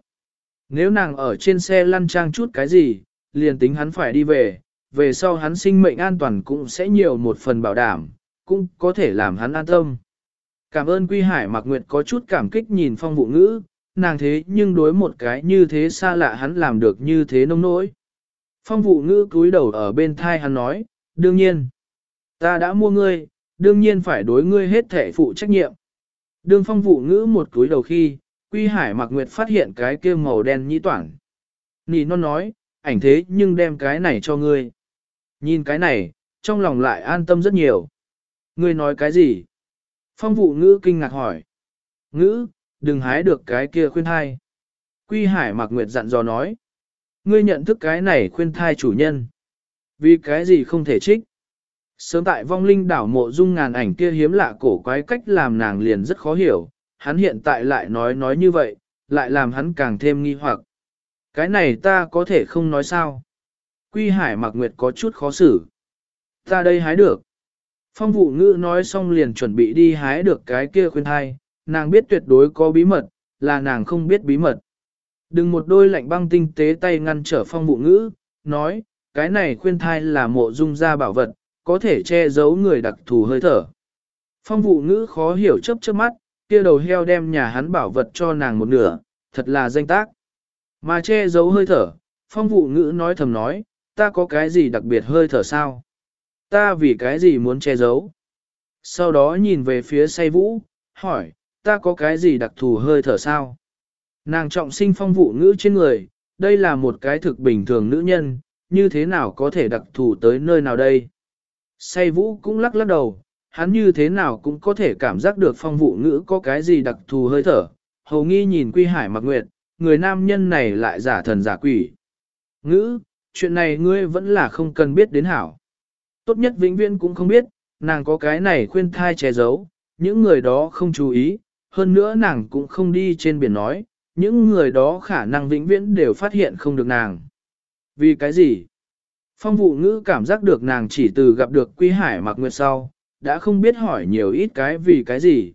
Nếu nàng ở trên xe lăn trang chút cái gì, liền tính hắn phải đi về, về sau hắn sinh mệnh an toàn cũng sẽ nhiều một phần bảo đảm, cũng có thể làm hắn an tâm. Cảm ơn Quy Hải Mạc Nguyệt có chút cảm kích nhìn phong vụ ngữ, nàng thế nhưng đối một cái như thế xa lạ hắn làm được như thế nông nỗi. Phong vụ ngữ cúi đầu ở bên thai hắn nói, đương nhiên, ta đã mua ngươi, đương nhiên phải đối ngươi hết thể phụ trách nhiệm. Đương phong vụ ngữ một cúi đầu khi, Quy Hải Mạc Nguyệt phát hiện cái kia màu đen nhĩ toản. Nì non nói, ảnh thế nhưng đem cái này cho ngươi. Nhìn cái này, trong lòng lại an tâm rất nhiều. Ngươi nói cái gì? Phong vụ ngữ kinh ngạc hỏi. Ngữ, đừng hái được cái kia khuyên thai. Quy Hải Mạc Nguyệt dặn dò nói. Ngươi nhận thức cái này khuyên thai chủ nhân. Vì cái gì không thể trích? Sớm tại vong linh đảo mộ dung ngàn ảnh kia hiếm lạ cổ quái cách làm nàng liền rất khó hiểu, hắn hiện tại lại nói nói như vậy, lại làm hắn càng thêm nghi hoặc. Cái này ta có thể không nói sao. Quy Hải Mạc Nguyệt có chút khó xử. Ta đây hái được. Phong vụ ngữ nói xong liền chuẩn bị đi hái được cái kia khuyên thai, nàng biết tuyệt đối có bí mật, là nàng không biết bí mật. Đừng một đôi lạnh băng tinh tế tay ngăn trở phong vụ ngữ, nói, cái này khuyên thai là mộ dung ra bảo vật, có thể che giấu người đặc thù hơi thở. Phong vụ ngữ khó hiểu chấp chớp mắt, kia đầu heo đem nhà hắn bảo vật cho nàng một nửa, thật là danh tác. Mà che giấu hơi thở, phong vụ ngữ nói thầm nói, ta có cái gì đặc biệt hơi thở sao? Ta vì cái gì muốn che giấu? Sau đó nhìn về phía say vũ, hỏi, ta có cái gì đặc thù hơi thở sao? Nàng trọng sinh phong vụ ngữ trên người, đây là một cái thực bình thường nữ nhân, như thế nào có thể đặc thù tới nơi nào đây? Say vũ cũng lắc lắc đầu, hắn như thế nào cũng có thể cảm giác được phong vụ ngữ có cái gì đặc thù hơi thở. Hầu nghi nhìn quy hải mặc nguyệt, người nam nhân này lại giả thần giả quỷ. Ngữ, chuyện này ngươi vẫn là không cần biết đến hảo. Tốt nhất vĩnh viễn cũng không biết, nàng có cái này khuyên thai che giấu, những người đó không chú ý, hơn nữa nàng cũng không đi trên biển nói, những người đó khả năng vĩnh viễn đều phát hiện không được nàng. Vì cái gì? Phong vụ ngữ cảm giác được nàng chỉ từ gặp được Quy Hải mặc nguyệt sau, đã không biết hỏi nhiều ít cái vì cái gì.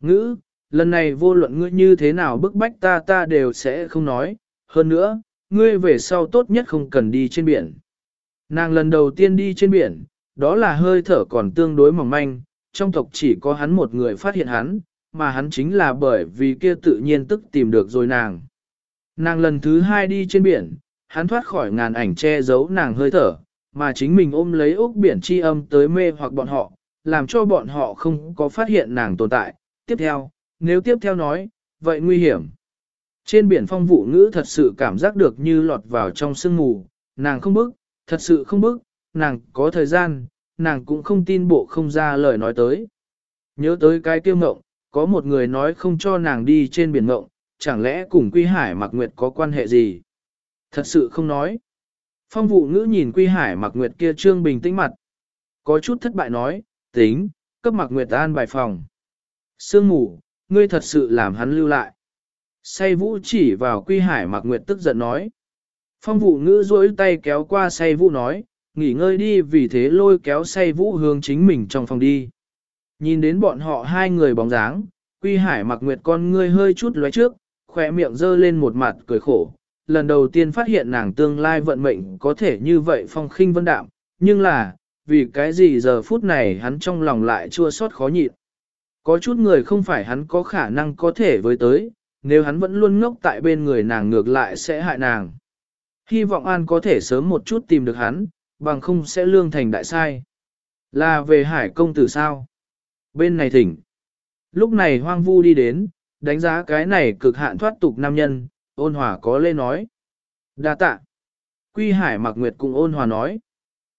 Ngữ, lần này vô luận ngươi như thế nào bức bách ta ta đều sẽ không nói, hơn nữa, ngươi về sau tốt nhất không cần đi trên biển. Nàng lần đầu tiên đi trên biển, đó là hơi thở còn tương đối mỏng manh, trong tộc chỉ có hắn một người phát hiện hắn, mà hắn chính là bởi vì kia tự nhiên tức tìm được rồi nàng. Nàng lần thứ hai đi trên biển, hắn thoát khỏi ngàn ảnh che giấu nàng hơi thở, mà chính mình ôm lấy ốc biển chi âm tới mê hoặc bọn họ, làm cho bọn họ không có phát hiện nàng tồn tại. Tiếp theo, nếu tiếp theo nói, vậy nguy hiểm. Trên biển phong vụ ngữ thật sự cảm giác được như lọt vào trong sương mù, nàng không bức, thật sự không bức, nàng có thời gian, nàng cũng không tin bộ không ra lời nói tới. Nhớ tới cái tiêu ngộng, có một người nói không cho nàng đi trên biển ngộng, chẳng lẽ cùng Quy Hải Mặc Nguyệt có quan hệ gì? Thật sự không nói. Phong vụ ngữ nhìn Quy Hải Mặc Nguyệt kia trương bình tĩnh mặt. Có chút thất bại nói, tính, cấp Mặc Nguyệt an bài phòng. Sương ngủ, ngươi thật sự làm hắn lưu lại. Say vũ chỉ vào Quy Hải Mặc Nguyệt tức giận nói. Phong vụ ngữ duỗi tay kéo qua say vũ nói, nghỉ ngơi đi vì thế lôi kéo say vũ hướng chính mình trong phòng đi. Nhìn đến bọn họ hai người bóng dáng, Quy Hải mặc nguyệt con ngươi hơi chút lóe trước, khỏe miệng dơ lên một mặt cười khổ. Lần đầu tiên phát hiện nàng tương lai vận mệnh có thể như vậy phong khinh vân đạm, nhưng là, vì cái gì giờ phút này hắn trong lòng lại chua xót khó nhịn. Có chút người không phải hắn có khả năng có thể với tới, nếu hắn vẫn luôn ngốc tại bên người nàng ngược lại sẽ hại nàng. Hy vọng An có thể sớm một chút tìm được hắn, bằng không sẽ lương thành đại sai. Là về hải công tử sao? Bên này thỉnh. Lúc này hoang vu đi đến, đánh giá cái này cực hạn thoát tục nam nhân, ôn hòa có lê nói. đa tạ. Quy hải mặc nguyệt cùng ôn hòa nói.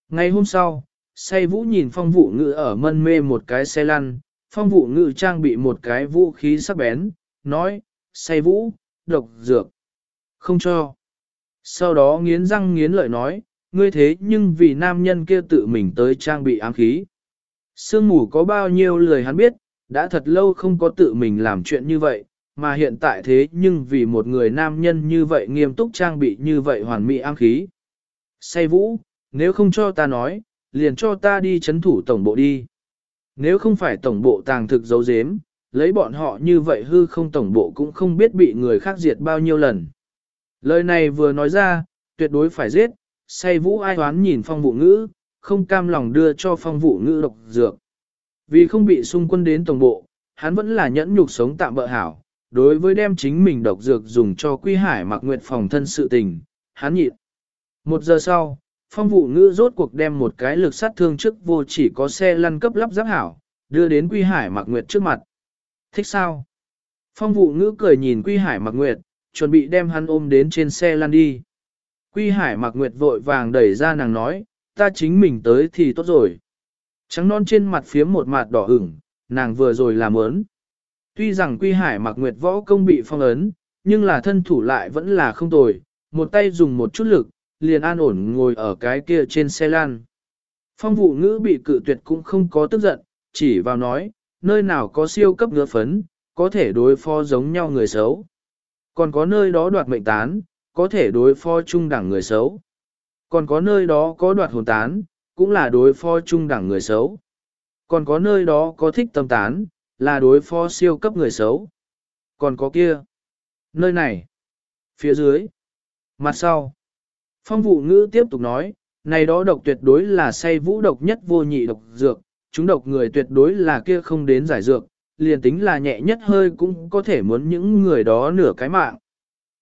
Ngày hôm sau, say vũ nhìn phong vụ ngự ở mân mê một cái xe lăn, phong vụ ngự trang bị một cái vũ khí sắc bén, nói, say vũ, độc dược. Không cho. Sau đó nghiến răng nghiến lợi nói, ngươi thế nhưng vì nam nhân kia tự mình tới trang bị ám khí. Sương mù có bao nhiêu lời hắn biết, đã thật lâu không có tự mình làm chuyện như vậy, mà hiện tại thế nhưng vì một người nam nhân như vậy nghiêm túc trang bị như vậy hoàn mỹ ám khí. Say vũ, nếu không cho ta nói, liền cho ta đi chấn thủ tổng bộ đi. Nếu không phải tổng bộ tàng thực giấu giếm, lấy bọn họ như vậy hư không tổng bộ cũng không biết bị người khác diệt bao nhiêu lần. Lời này vừa nói ra, tuyệt đối phải giết, say vũ ai hoán nhìn phong vụ ngữ, không cam lòng đưa cho phong vụ ngữ độc dược. Vì không bị xung quân đến tổng bộ, hắn vẫn là nhẫn nhục sống tạm bỡ hảo, đối với đem chính mình độc dược dùng cho quy hải mặc nguyệt phòng thân sự tình, hắn nhịn. Một giờ sau, phong vụ ngữ rốt cuộc đem một cái lực sát thương trước vô chỉ có xe lăn cấp lắp giáp hảo, đưa đến quy hải mặc nguyệt trước mặt. Thích sao? Phong vụ ngữ cười nhìn quy hải mặc nguyệt, chuẩn bị đem hắn ôm đến trên xe lăn đi. Quy hải mặc nguyệt vội vàng đẩy ra nàng nói, ta chính mình tới thì tốt rồi. Trắng non trên mặt phía một mặt đỏ ửng, nàng vừa rồi làm ớn. Tuy rằng quy hải mặc nguyệt võ công bị phong ấn, nhưng là thân thủ lại vẫn là không tồi, một tay dùng một chút lực, liền an ổn ngồi ở cái kia trên xe lan. Phong vụ ngữ bị cự tuyệt cũng không có tức giận, chỉ vào nói, nơi nào có siêu cấp ngựa phấn, có thể đối phó giống nhau người xấu. Còn có nơi đó đoạt mệnh tán, có thể đối phó trung đẳng người xấu. Còn có nơi đó có đoạt hồn tán, cũng là đối phó trung đẳng người xấu. Còn có nơi đó có thích tâm tán, là đối phó siêu cấp người xấu. Còn có kia. Nơi này. Phía dưới. Mặt sau. Phong vụ ngữ tiếp tục nói, này đó độc tuyệt đối là say vũ độc nhất vô nhị độc dược, chúng độc người tuyệt đối là kia không đến giải dược, liền tính là nhẹ nhất hơi cũng có thể muốn những người đó nửa cái mạng.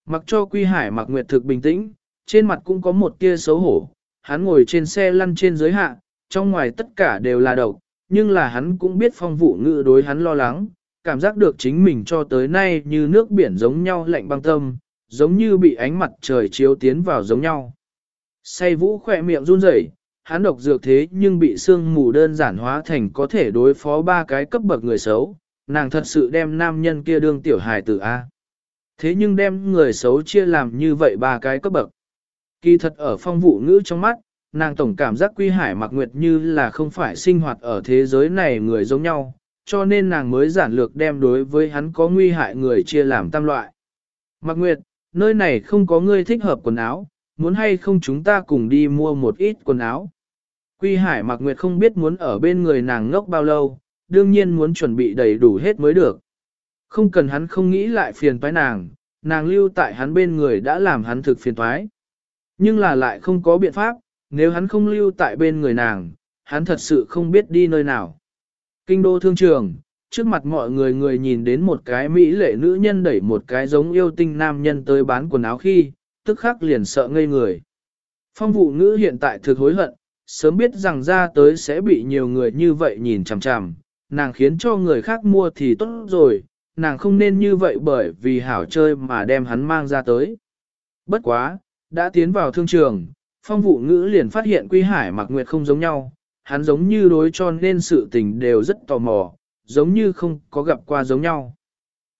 Mặc cho Quy Hải mặc nguyệt thực bình tĩnh, trên mặt cũng có một tia xấu hổ, hắn ngồi trên xe lăn trên giới hạ, trong ngoài tất cả đều là độc, nhưng là hắn cũng biết phong vụ ngự đối hắn lo lắng, cảm giác được chính mình cho tới nay như nước biển giống nhau lạnh băng tâm, giống như bị ánh mặt trời chiếu tiến vào giống nhau. Say vũ khỏe miệng run rẩy, hắn độc dược thế nhưng bị sương mù đơn giản hóa thành có thể đối phó ba cái cấp bậc người xấu, nàng thật sự đem nam nhân kia đương tiểu hài tử A. Thế nhưng đem người xấu chia làm như vậy ba cái cấp bậc. Kỳ thật ở phong vụ ngữ trong mắt, nàng tổng cảm giác quy hải mặc nguyệt như là không phải sinh hoạt ở thế giới này người giống nhau, cho nên nàng mới giản lược đem đối với hắn có nguy hại người chia làm tam loại. Mặc nguyệt, nơi này không có ngươi thích hợp quần áo, muốn hay không chúng ta cùng đi mua một ít quần áo. Quy hải mặc nguyệt không biết muốn ở bên người nàng ngốc bao lâu, đương nhiên muốn chuẩn bị đầy đủ hết mới được. Không cần hắn không nghĩ lại phiền toái nàng, nàng lưu tại hắn bên người đã làm hắn thực phiền toái. Nhưng là lại không có biện pháp, nếu hắn không lưu tại bên người nàng, hắn thật sự không biết đi nơi nào. Kinh đô thương trường, trước mặt mọi người người nhìn đến một cái mỹ lệ nữ nhân đẩy một cái giống yêu tinh nam nhân tới bán quần áo khi, tức khắc liền sợ ngây người. Phong vụ ngữ hiện tại thực hối hận, sớm biết rằng ra tới sẽ bị nhiều người như vậy nhìn chằm chằm, nàng khiến cho người khác mua thì tốt rồi, nàng không nên như vậy bởi vì hảo chơi mà đem hắn mang ra tới. Bất quá, đã tiến vào thương trường, phong vụ ngữ liền phát hiện Quy Hải mặc nguyệt không giống nhau, hắn giống như đối cho nên sự tình đều rất tò mò, giống như không có gặp qua giống nhau.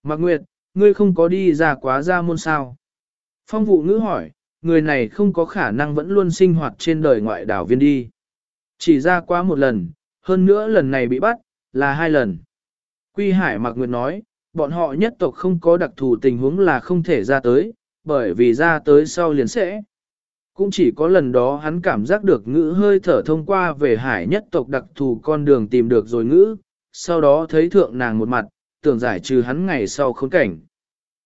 Mạc Nguyệt, ngươi không có đi ra quá ra môn sao? Phong vụ ngữ hỏi, người này không có khả năng vẫn luôn sinh hoạt trên đời ngoại đảo viên đi. Chỉ ra quá một lần, hơn nữa lần này bị bắt, là hai lần. Quy Hải Mạc Nguyệt nói, bọn họ nhất tộc không có đặc thù tình huống là không thể ra tới, bởi vì ra tới sau liền sẽ. Cũng chỉ có lần đó hắn cảm giác được ngữ hơi thở thông qua về hải nhất tộc đặc thù con đường tìm được rồi ngữ, sau đó thấy thượng nàng một mặt, tưởng giải trừ hắn ngày sau khốn cảnh.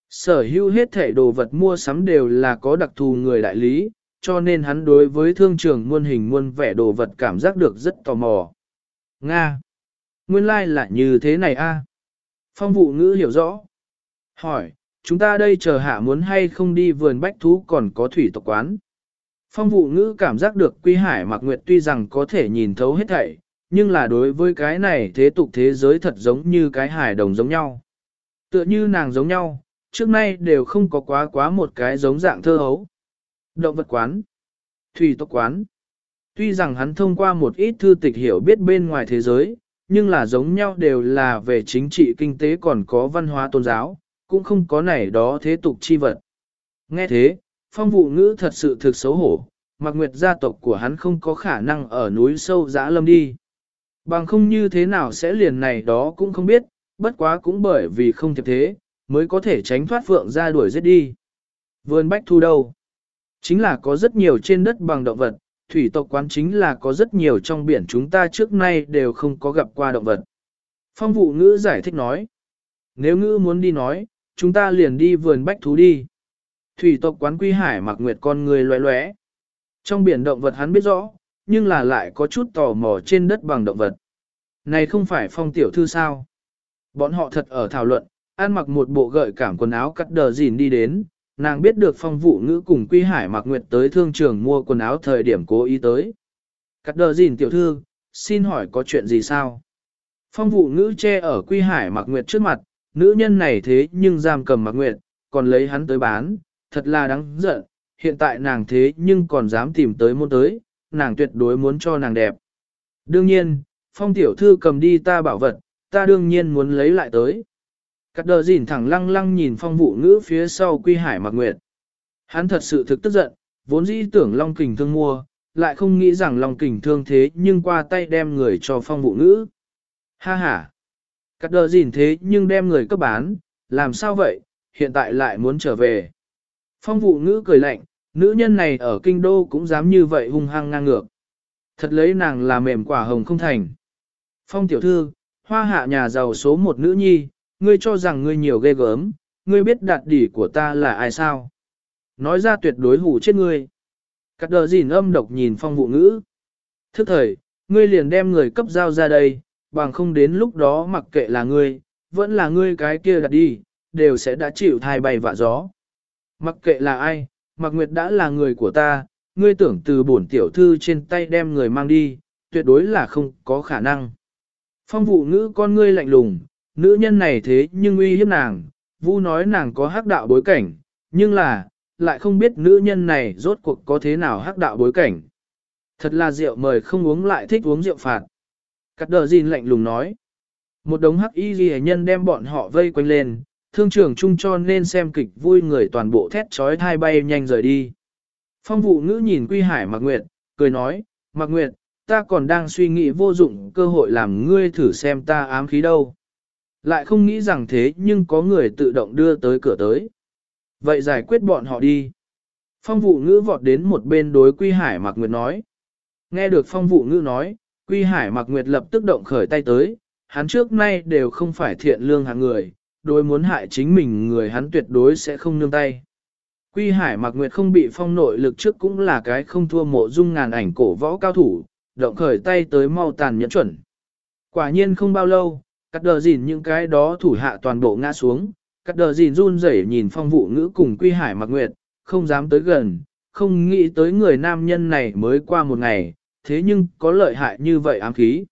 Sở hữu hết thể đồ vật mua sắm đều là có đặc thù người đại lý, cho nên hắn đối với thương trường muôn hình muôn vẻ đồ vật cảm giác được rất tò mò. Nga! Nguyên lai like là như thế này a Phong vụ ngữ hiểu rõ. Hỏi, chúng ta đây chờ hạ muốn hay không đi vườn bách thú còn có thủy tộc quán. Phong vụ ngữ cảm giác được Quy Hải Mạc Nguyệt tuy rằng có thể nhìn thấu hết thảy, nhưng là đối với cái này thế tục thế giới thật giống như cái hải đồng giống nhau. Tựa như nàng giống nhau, trước nay đều không có quá quá một cái giống dạng thơ hấu. Động vật quán, thủy tộc quán. Tuy rằng hắn thông qua một ít thư tịch hiểu biết bên ngoài thế giới, nhưng là giống nhau đều là về chính trị kinh tế còn có văn hóa tôn giáo, cũng không có này đó thế tục chi vật. Nghe thế, phong vụ ngữ thật sự thực xấu hổ, mặc nguyệt gia tộc của hắn không có khả năng ở núi sâu dã lâm đi. Bằng không như thế nào sẽ liền này đó cũng không biết, bất quá cũng bởi vì không thiệp thế, mới có thể tránh thoát phượng ra đuổi giết đi. Vườn bách thu đâu? Chính là có rất nhiều trên đất bằng động vật, thủy tộc quán chính là có rất nhiều trong biển chúng ta trước nay đều không có gặp qua động vật. Phong vụ ngữ giải thích nói. Nếu ngữ muốn đi nói, chúng ta liền đi vườn bách thú đi. Thủy tộc quán quy hải mặc nguyệt con người loé loé. Trong biển động vật hắn biết rõ, nhưng là lại có chút tò mò trên đất bằng động vật. Này không phải phong tiểu thư sao? Bọn họ thật ở thảo luận, ăn mặc một bộ gợi cảm quần áo cắt đờ dìn đi đến, nàng biết được phong vụ ngữ cùng quy hải mặc nguyệt tới thương trường mua quần áo thời điểm cố ý tới. Cắt đờ dìn tiểu thư, xin hỏi có chuyện gì sao? Phong vụ ngữ che ở quy hải mặc nguyệt trước mặt, nữ nhân này thế nhưng giam cầm mặc nguyệt, còn lấy hắn tới bán, thật là đáng giận, hiện tại nàng thế nhưng còn dám tìm tới muốn tới, nàng tuyệt đối muốn cho nàng đẹp. Đương nhiên, phong tiểu thư cầm đi ta bảo vật, ta đương nhiên muốn lấy lại tới. Cắt đờ dìn thẳng lăng lăng nhìn phong vụ ngữ phía sau quy hải mặc nguyệt. Hắn thật sự thực tức giận, vốn dĩ tưởng Long Kình thương mua, lại không nghĩ rằng Long Kình thương thế nhưng qua tay đem người cho phong vụ ngữ. Ha ha! Cắt đờ dìn thế nhưng đem người cấp bán, làm sao vậy, hiện tại lại muốn trở về. Phong vụ ngữ cười lạnh, nữ nhân này ở kinh đô cũng dám như vậy hung hăng ngang ngược. Thật lấy nàng là mềm quả hồng không thành. Phong tiểu thư, hoa hạ nhà giàu số một nữ nhi, ngươi cho rằng ngươi nhiều ghê gớm, ngươi biết đạt đỉ của ta là ai sao? Nói ra tuyệt đối hủ chết ngươi. Cắt đờ gìn âm độc nhìn phong vụ ngữ. Thức thời, ngươi liền đem người cấp giao ra đây, bằng không đến lúc đó mặc kệ là ngươi, vẫn là ngươi cái kia đặt đi, đều sẽ đã chịu thai bay vạ gió. Mặc kệ là ai, Mặc Nguyệt đã là người của ta, ngươi tưởng từ bổn tiểu thư trên tay đem người mang đi, tuyệt đối là không có khả năng. Phong vụ ngữ con ngươi lạnh lùng, nữ nhân này thế nhưng uy hiếp nàng, vu nói nàng có hắc đạo bối cảnh, nhưng là, lại không biết nữ nhân này rốt cuộc có thế nào hắc đạo bối cảnh. Thật là rượu mời không uống lại thích uống rượu phạt. Cắt đờ gìn lạnh lùng nói. Một đống hắc y ghi nhân đem bọn họ vây quanh lên, thương trưởng chung cho nên xem kịch vui người toàn bộ thét trói thai bay nhanh rời đi. Phong vụ ngữ nhìn Quy Hải Mạc Nguyệt, cười nói, Mạc Nguyệt, ta còn đang suy nghĩ vô dụng cơ hội làm ngươi thử xem ta ám khí đâu. Lại không nghĩ rằng thế nhưng có người tự động đưa tới cửa tới. Vậy giải quyết bọn họ đi. Phong vụ ngữ vọt đến một bên đối Quy Hải Mạc Nguyệt nói. Nghe được phong vụ ngữ nói, Quy Hải Mạc Nguyệt lập tức động khởi tay tới, hắn trước nay đều không phải thiện lương hạng người, đối muốn hại chính mình người hắn tuyệt đối sẽ không nương tay. Quy Hải Mạc Nguyệt không bị phong nội lực trước cũng là cái không thua mộ dung ngàn ảnh cổ võ cao thủ, động khởi tay tới mau tàn nhẫn chuẩn. Quả nhiên không bao lâu, cắt đờ dìn những cái đó thủ hạ toàn bộ ngã xuống, cắt đờ dìn run rẩy nhìn phong vụ ngữ cùng Quy Hải mặc Nguyệt, không dám tới gần, không nghĩ tới người nam nhân này mới qua một ngày, thế nhưng có lợi hại như vậy ám khí.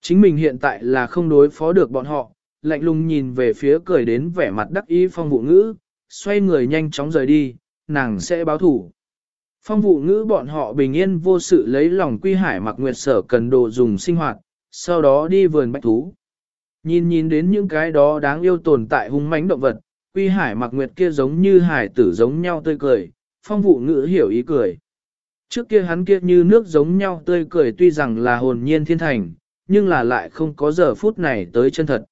Chính mình hiện tại là không đối phó được bọn họ, lạnh lùng nhìn về phía cười đến vẻ mặt đắc ý phong vụ ngữ, xoay người nhanh chóng rời đi, nàng sẽ báo thủ. Phong vụ ngữ bọn họ bình yên vô sự lấy lòng quy hải mặc nguyệt sở cần đồ dùng sinh hoạt, sau đó đi vườn bách thú. Nhìn nhìn đến những cái đó đáng yêu tồn tại hung mãnh động vật, quy hải mặc nguyệt kia giống như hải tử giống nhau tươi cười, phong vụ ngữ hiểu ý cười. Trước kia hắn kia như nước giống nhau tươi cười tuy rằng là hồn nhiên thiên thành, nhưng là lại không có giờ phút này tới chân thật.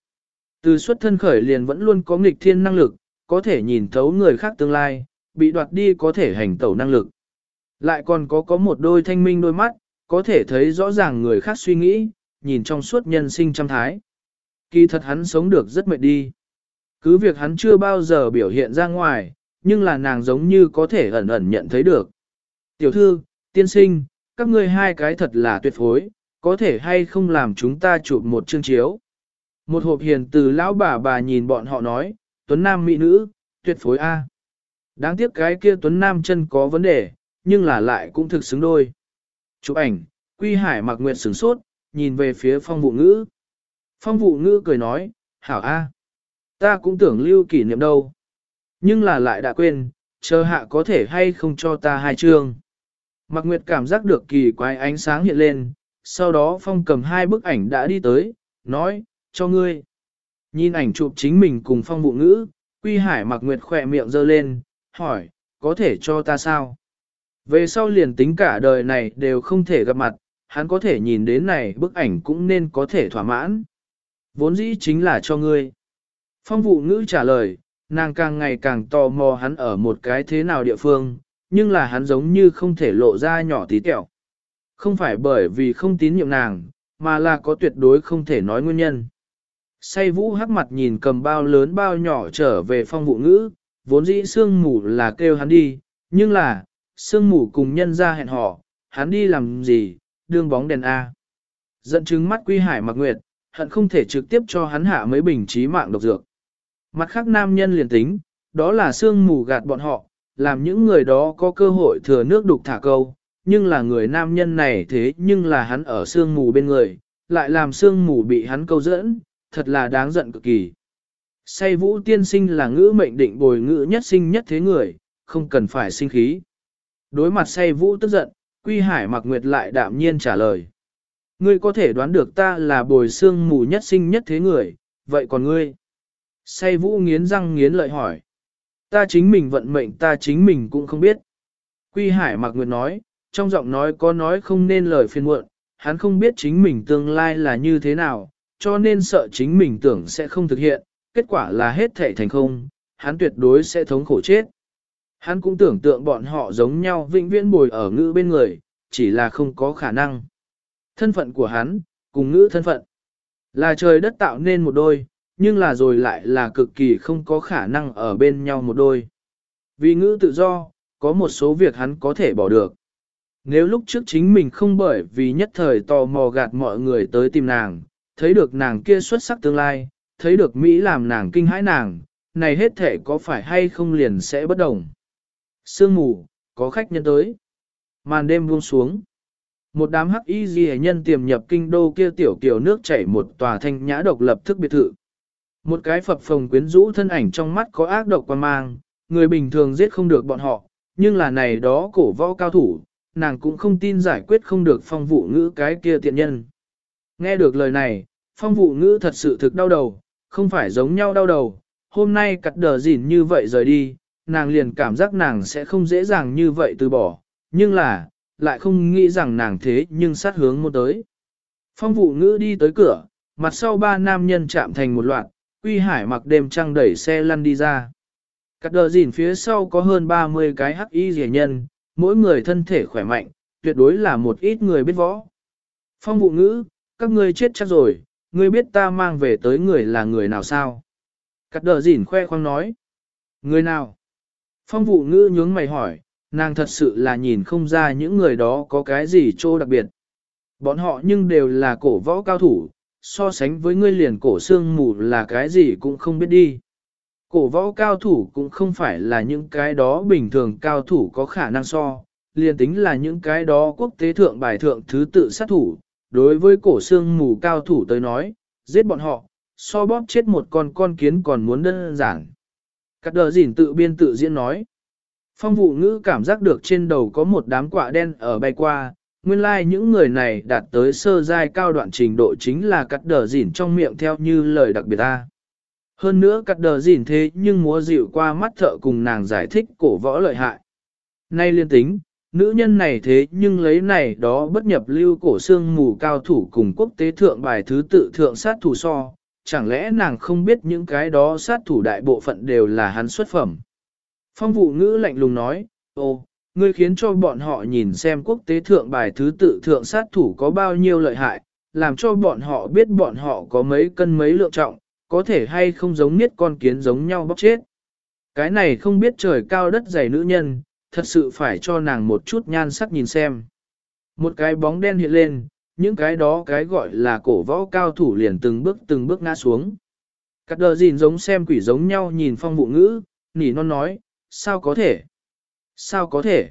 Từ xuất thân khởi liền vẫn luôn có nghịch thiên năng lực, có thể nhìn thấu người khác tương lai, bị đoạt đi có thể hành tẩu năng lực. Lại còn có có một đôi thanh minh đôi mắt, có thể thấy rõ ràng người khác suy nghĩ, nhìn trong suốt nhân sinh trăm thái. Kỳ thật hắn sống được rất mệt đi. Cứ việc hắn chưa bao giờ biểu hiện ra ngoài, nhưng là nàng giống như có thể ẩn ẩn nhận thấy được. Tiểu thư, tiên sinh, các ngươi hai cái thật là tuyệt phối, có thể hay không làm chúng ta chụp một chương chiếu. Một hộp hiền từ lão bà bà nhìn bọn họ nói, tuấn nam mỹ nữ, tuyệt phối A. Đáng tiếc cái kia tuấn nam chân có vấn đề, nhưng là lại cũng thực xứng đôi. Chụp ảnh, quy hải mặc nguyệt sửng sốt, nhìn về phía phong vụ ngữ. Phong vụ ngữ cười nói, hảo A. Ta cũng tưởng lưu kỷ niệm đâu. Nhưng là lại đã quên, chờ hạ có thể hay không cho ta hai chương. Mặc nguyệt cảm giác được kỳ quái ánh sáng hiện lên, sau đó phong cầm hai bức ảnh đã đi tới, nói, cho ngươi. Nhìn ảnh chụp chính mình cùng phong vụ ngữ, quy hải mặc nguyệt khỏe miệng giơ lên, hỏi, có thể cho ta sao? Về sau liền tính cả đời này đều không thể gặp mặt, hắn có thể nhìn đến này bức ảnh cũng nên có thể thỏa mãn. Vốn dĩ chính là cho ngươi. Phong vụ ngữ trả lời, nàng càng ngày càng tò mò hắn ở một cái thế nào địa phương, nhưng là hắn giống như không thể lộ ra nhỏ tí tẹo. Không phải bởi vì không tín nhiệm nàng, mà là có tuyệt đối không thể nói nguyên nhân. Say vũ hắc mặt nhìn cầm bao lớn bao nhỏ trở về phong vụ ngữ, vốn dĩ sương mù là kêu hắn đi, nhưng là, sương mù cùng nhân ra hẹn hò, hắn đi làm gì, đương bóng đèn A. Dẫn chứng mắt quy hải mặc nguyệt, hận không thể trực tiếp cho hắn hạ mấy bình trí mạng độc dược. Mặt khác nam nhân liền tính, đó là sương mù gạt bọn họ, làm những người đó có cơ hội thừa nước đục thả câu, nhưng là người nam nhân này thế nhưng là hắn ở sương mù bên người, lại làm sương mù bị hắn câu dẫn, thật là đáng giận cực kỳ. Say vũ tiên sinh là ngữ mệnh định bồi ngữ nhất sinh nhất thế người, không cần phải sinh khí. Đối mặt say vũ tức giận, quy hải mặc nguyệt lại đạm nhiên trả lời. Ngươi có thể đoán được ta là bồi xương mù nhất sinh nhất thế người, vậy còn ngươi? Say vũ nghiến răng nghiến lợi hỏi. Ta chính mình vận mệnh ta chính mình cũng không biết. Quy hải mặc nguyệt nói, trong giọng nói có nói không nên lời phiền muộn, hắn không biết chính mình tương lai là như thế nào, cho nên sợ chính mình tưởng sẽ không thực hiện, kết quả là hết thể thành không, hắn tuyệt đối sẽ thống khổ chết. Hắn cũng tưởng tượng bọn họ giống nhau vĩnh viễn bồi ở ngữ bên người, chỉ là không có khả năng. Thân phận của hắn, cùng ngữ thân phận, là trời đất tạo nên một đôi, nhưng là rồi lại là cực kỳ không có khả năng ở bên nhau một đôi. Vì ngữ tự do, có một số việc hắn có thể bỏ được. Nếu lúc trước chính mình không bởi vì nhất thời tò mò gạt mọi người tới tìm nàng, thấy được nàng kia xuất sắc tương lai, thấy được Mỹ làm nàng kinh hãi nàng, này hết thể có phải hay không liền sẽ bất đồng. Sương mù, có khách nhân tới. Màn đêm buông xuống. Một đám hắc y ghi nhân tiềm nhập kinh đô kia tiểu kiều nước chảy một tòa thanh nhã độc lập thức biệt thự. Một cái phập phồng quyến rũ thân ảnh trong mắt có ác độc quan mang, người bình thường giết không được bọn họ, nhưng là này đó cổ võ cao thủ, nàng cũng không tin giải quyết không được phong vụ ngữ cái kia tiện nhân. Nghe được lời này, phong vụ ngữ thật sự thực đau đầu, không phải giống nhau đau đầu, hôm nay cắt đờ dỉn như vậy rời đi, nàng liền cảm giác nàng sẽ không dễ dàng như vậy từ bỏ, nhưng là, lại không nghĩ rằng nàng thế nhưng sát hướng một tới. Phong vụ ngữ đi tới cửa, mặt sau ba nam nhân chạm thành một loạt, quy hải mặc đêm trăng đẩy xe lăn đi ra. Cắt đờ dỉn phía sau có hơn 30 cái hắc y rẻ nhân, mỗi người thân thể khỏe mạnh, tuyệt đối là một ít người biết võ. Phong vụ ngữ, các ngươi chết chắc rồi, ngươi biết ta mang về tới người là người nào sao? Cắt đờ dỉn khoe khoang nói. Người nào? Phong vụ ngữ nhướng mày hỏi, nàng thật sự là nhìn không ra những người đó có cái gì trô đặc biệt. Bọn họ nhưng đều là cổ võ cao thủ, so sánh với ngươi liền cổ xương mù là cái gì cũng không biết đi. Cổ võ cao thủ cũng không phải là những cái đó bình thường cao thủ có khả năng so, liền tính là những cái đó quốc tế thượng bài thượng thứ tự sát thủ, đối với cổ xương mù cao thủ tới nói, giết bọn họ, so bóp chết một con con kiến còn muốn đơn giản. Cắt đờ dỉn tự biên tự diễn nói. Phong vụ ngữ cảm giác được trên đầu có một đám quạ đen ở bay qua, nguyên lai like những người này đạt tới sơ giai cao đoạn trình độ chính là cắt đờ dỉn trong miệng theo như lời đặc biệt ta. Hơn nữa cắt đờ dỉn thế nhưng múa dịu qua mắt thợ cùng nàng giải thích cổ võ lợi hại. Nay liên tính, nữ nhân này thế nhưng lấy này đó bất nhập lưu cổ xương mù cao thủ cùng quốc tế thượng bài thứ tự thượng sát thủ so, chẳng lẽ nàng không biết những cái đó sát thủ đại bộ phận đều là hắn xuất phẩm. Phong vụ ngữ lạnh lùng nói, ô, ngươi khiến cho bọn họ nhìn xem quốc tế thượng bài thứ tự thượng sát thủ có bao nhiêu lợi hại, làm cho bọn họ biết bọn họ có mấy cân mấy lượng trọng, có thể hay không giống niết con kiến giống nhau bóc chết. Cái này không biết trời cao đất dày nữ nhân, thật sự phải cho nàng một chút nhan sắc nhìn xem. Một cái bóng đen hiện lên, những cái đó cái gọi là cổ võ cao thủ liền từng bước từng bước ngã xuống. Cắt đờ gìn giống xem quỷ giống nhau nhìn phong vụ ngữ, nỉ non nói, sao có thể? Sao có thể?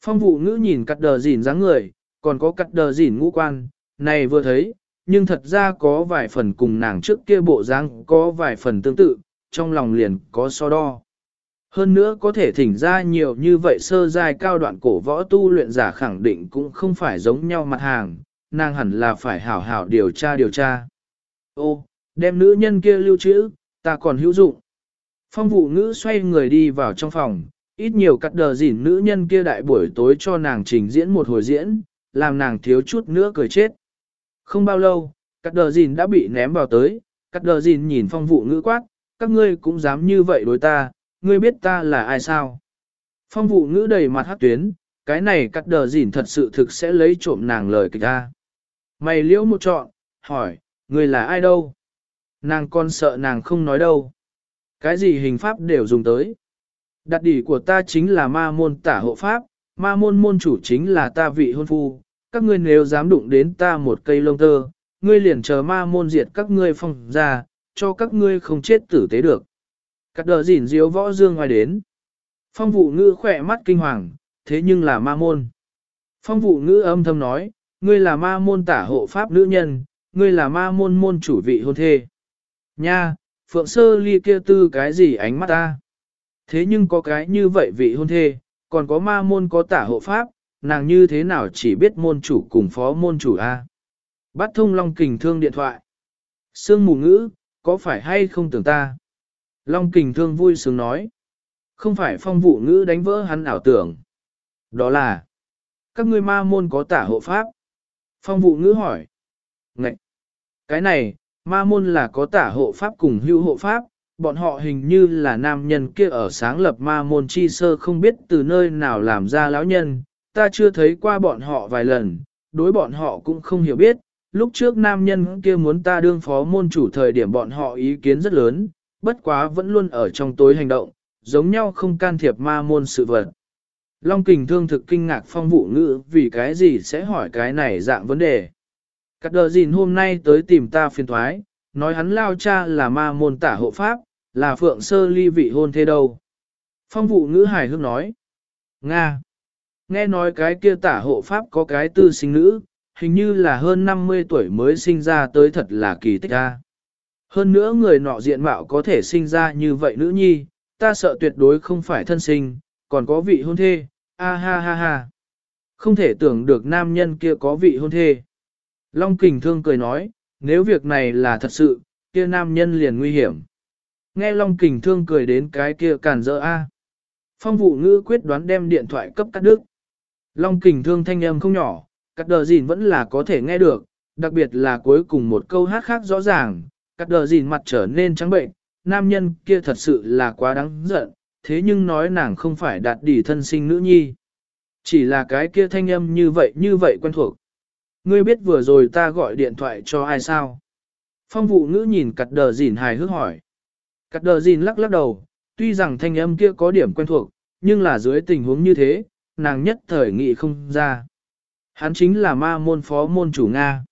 Phong vụ ngữ nhìn cắt đờ dỉn dáng người, còn có cắt đờ dỉn ngũ quan, này vừa thấy, nhưng thật ra có vài phần cùng nàng trước kia bộ dáng có vài phần tương tự, trong lòng liền có so đo. Hơn nữa có thể thỉnh ra nhiều như vậy sơ giai cao đoạn cổ võ tu luyện giả khẳng định cũng không phải giống nhau mặt hàng, nàng hẳn là phải hảo hảo điều tra điều tra. Ô, đem nữ nhân kia lưu trữ, ta còn hữu dụng. Phong vụ ngữ xoay người đi vào trong phòng, ít nhiều cắt đờ dỉn nữ nhân kia đại buổi tối cho nàng trình diễn một hồi diễn, làm nàng thiếu chút nữa cười chết. Không bao lâu, cắt đờ dỉn đã bị ném vào tới, cắt đờ dỉn nhìn phong vụ ngữ quát, các ngươi cũng dám như vậy đối ta, ngươi biết ta là ai sao? Phong vụ ngữ đầy mặt hát tuyến, cái này cắt đờ dỉn thật sự thực sẽ lấy trộm nàng lời kịch ra. Mày liễu một trọn, hỏi, ngươi là ai đâu? Nàng con sợ nàng không nói đâu. Cái gì hình pháp đều dùng tới. Đặt đỉ của ta chính là ma môn tả hộ pháp, ma môn môn chủ chính là ta vị hôn phu. Các ngươi nếu dám đụng đến ta một cây lông tơ, ngươi liền chờ ma môn diệt các ngươi phong ra, cho các ngươi không chết tử tế được. Cắt đờ dỉn diếu võ dương ngoài đến. Phong vụ ngữ khỏe mắt kinh hoàng, thế nhưng là ma môn. Phong vụ ngữ âm thầm nói, ngươi là ma môn tả hộ pháp nữ nhân, ngươi là ma môn môn chủ vị hôn thê. Nha, phượng sơ ly kia tư cái gì ánh mắt ta. Thế nhưng có cái như vậy vị hôn thê, còn có ma môn có tả hộ pháp, nàng như thế nào chỉ biết môn chủ cùng phó môn chủ a? Bắt thông Long Kình Thương điện thoại. Sương mù ngữ, có phải hay không tưởng ta? Long Kình Thương vui sướng nói. Không phải phong vụ ngữ đánh vỡ hắn ảo tưởng. Đó là, các ngươi ma môn có tả hộ pháp. Phong vụ ngữ hỏi. Ngậy! Cái này, ma môn là có tả hộ pháp cùng hưu hộ pháp, bọn họ hình như là nam nhân kia ở sáng lập ma môn chi sơ không biết từ nơi nào làm ra lão nhân, ta chưa thấy qua bọn họ vài lần, đối bọn họ cũng không hiểu biết, lúc trước nam nhân kia muốn ta đương phó môn chủ thời điểm bọn họ ý kiến rất lớn, bất quá vẫn luôn ở trong tối hành động, giống nhau không can thiệp ma môn sự vật. Long kình thương thực kinh ngạc phong vụ ngữ vì cái gì sẽ hỏi cái này dạng vấn đề. Cắt đờ gìn hôm nay tới tìm ta phiền thoái, nói hắn lao cha là ma môn tả hộ pháp, là phượng sơ ly vị hôn thế đâu. Phong vụ ngữ hài hước nói. Nga. Nghe nói cái kia tả hộ pháp có cái tư sinh nữ, hình như là hơn 50 tuổi mới sinh ra tới thật là kỳ tích ra. Hơn nữa người nọ diện mạo có thể sinh ra như vậy nữ nhi, ta sợ tuyệt đối không phải thân sinh, còn có vị hôn thê, a ha ha ha. Không thể tưởng được nam nhân kia có vị hôn thê. Long kình thương cười nói, nếu việc này là thật sự, kia nam nhân liền nguy hiểm. Nghe Long kình thương cười đến cái kia càn dỡ a. Phong vụ ngữ quyết đoán đem điện thoại cấp cắt đứt. Long kình thương thanh âm không nhỏ, cắt đờ gìn vẫn là có thể nghe được, đặc biệt là cuối cùng một câu hát khác rõ ràng, cắt đờ gìn mặt trở nên trắng bệnh, nam nhân kia thật sự là quá đáng giận, thế nhưng nói nàng không phải đạt đỉ thân sinh nữ nhi. Chỉ là cái kia thanh âm như vậy như vậy quen thuộc. Ngươi biết vừa rồi ta gọi điện thoại cho ai sao? Phong vụ ngữ nhìn cặt đờ dìn hài hước hỏi. Cặt đờ dìn lắc lắc đầu, tuy rằng thanh âm kia có điểm quen thuộc, nhưng là dưới tình huống như thế, nàng nhất thời nghị không ra. Hắn chính là ma môn phó môn chủ Nga.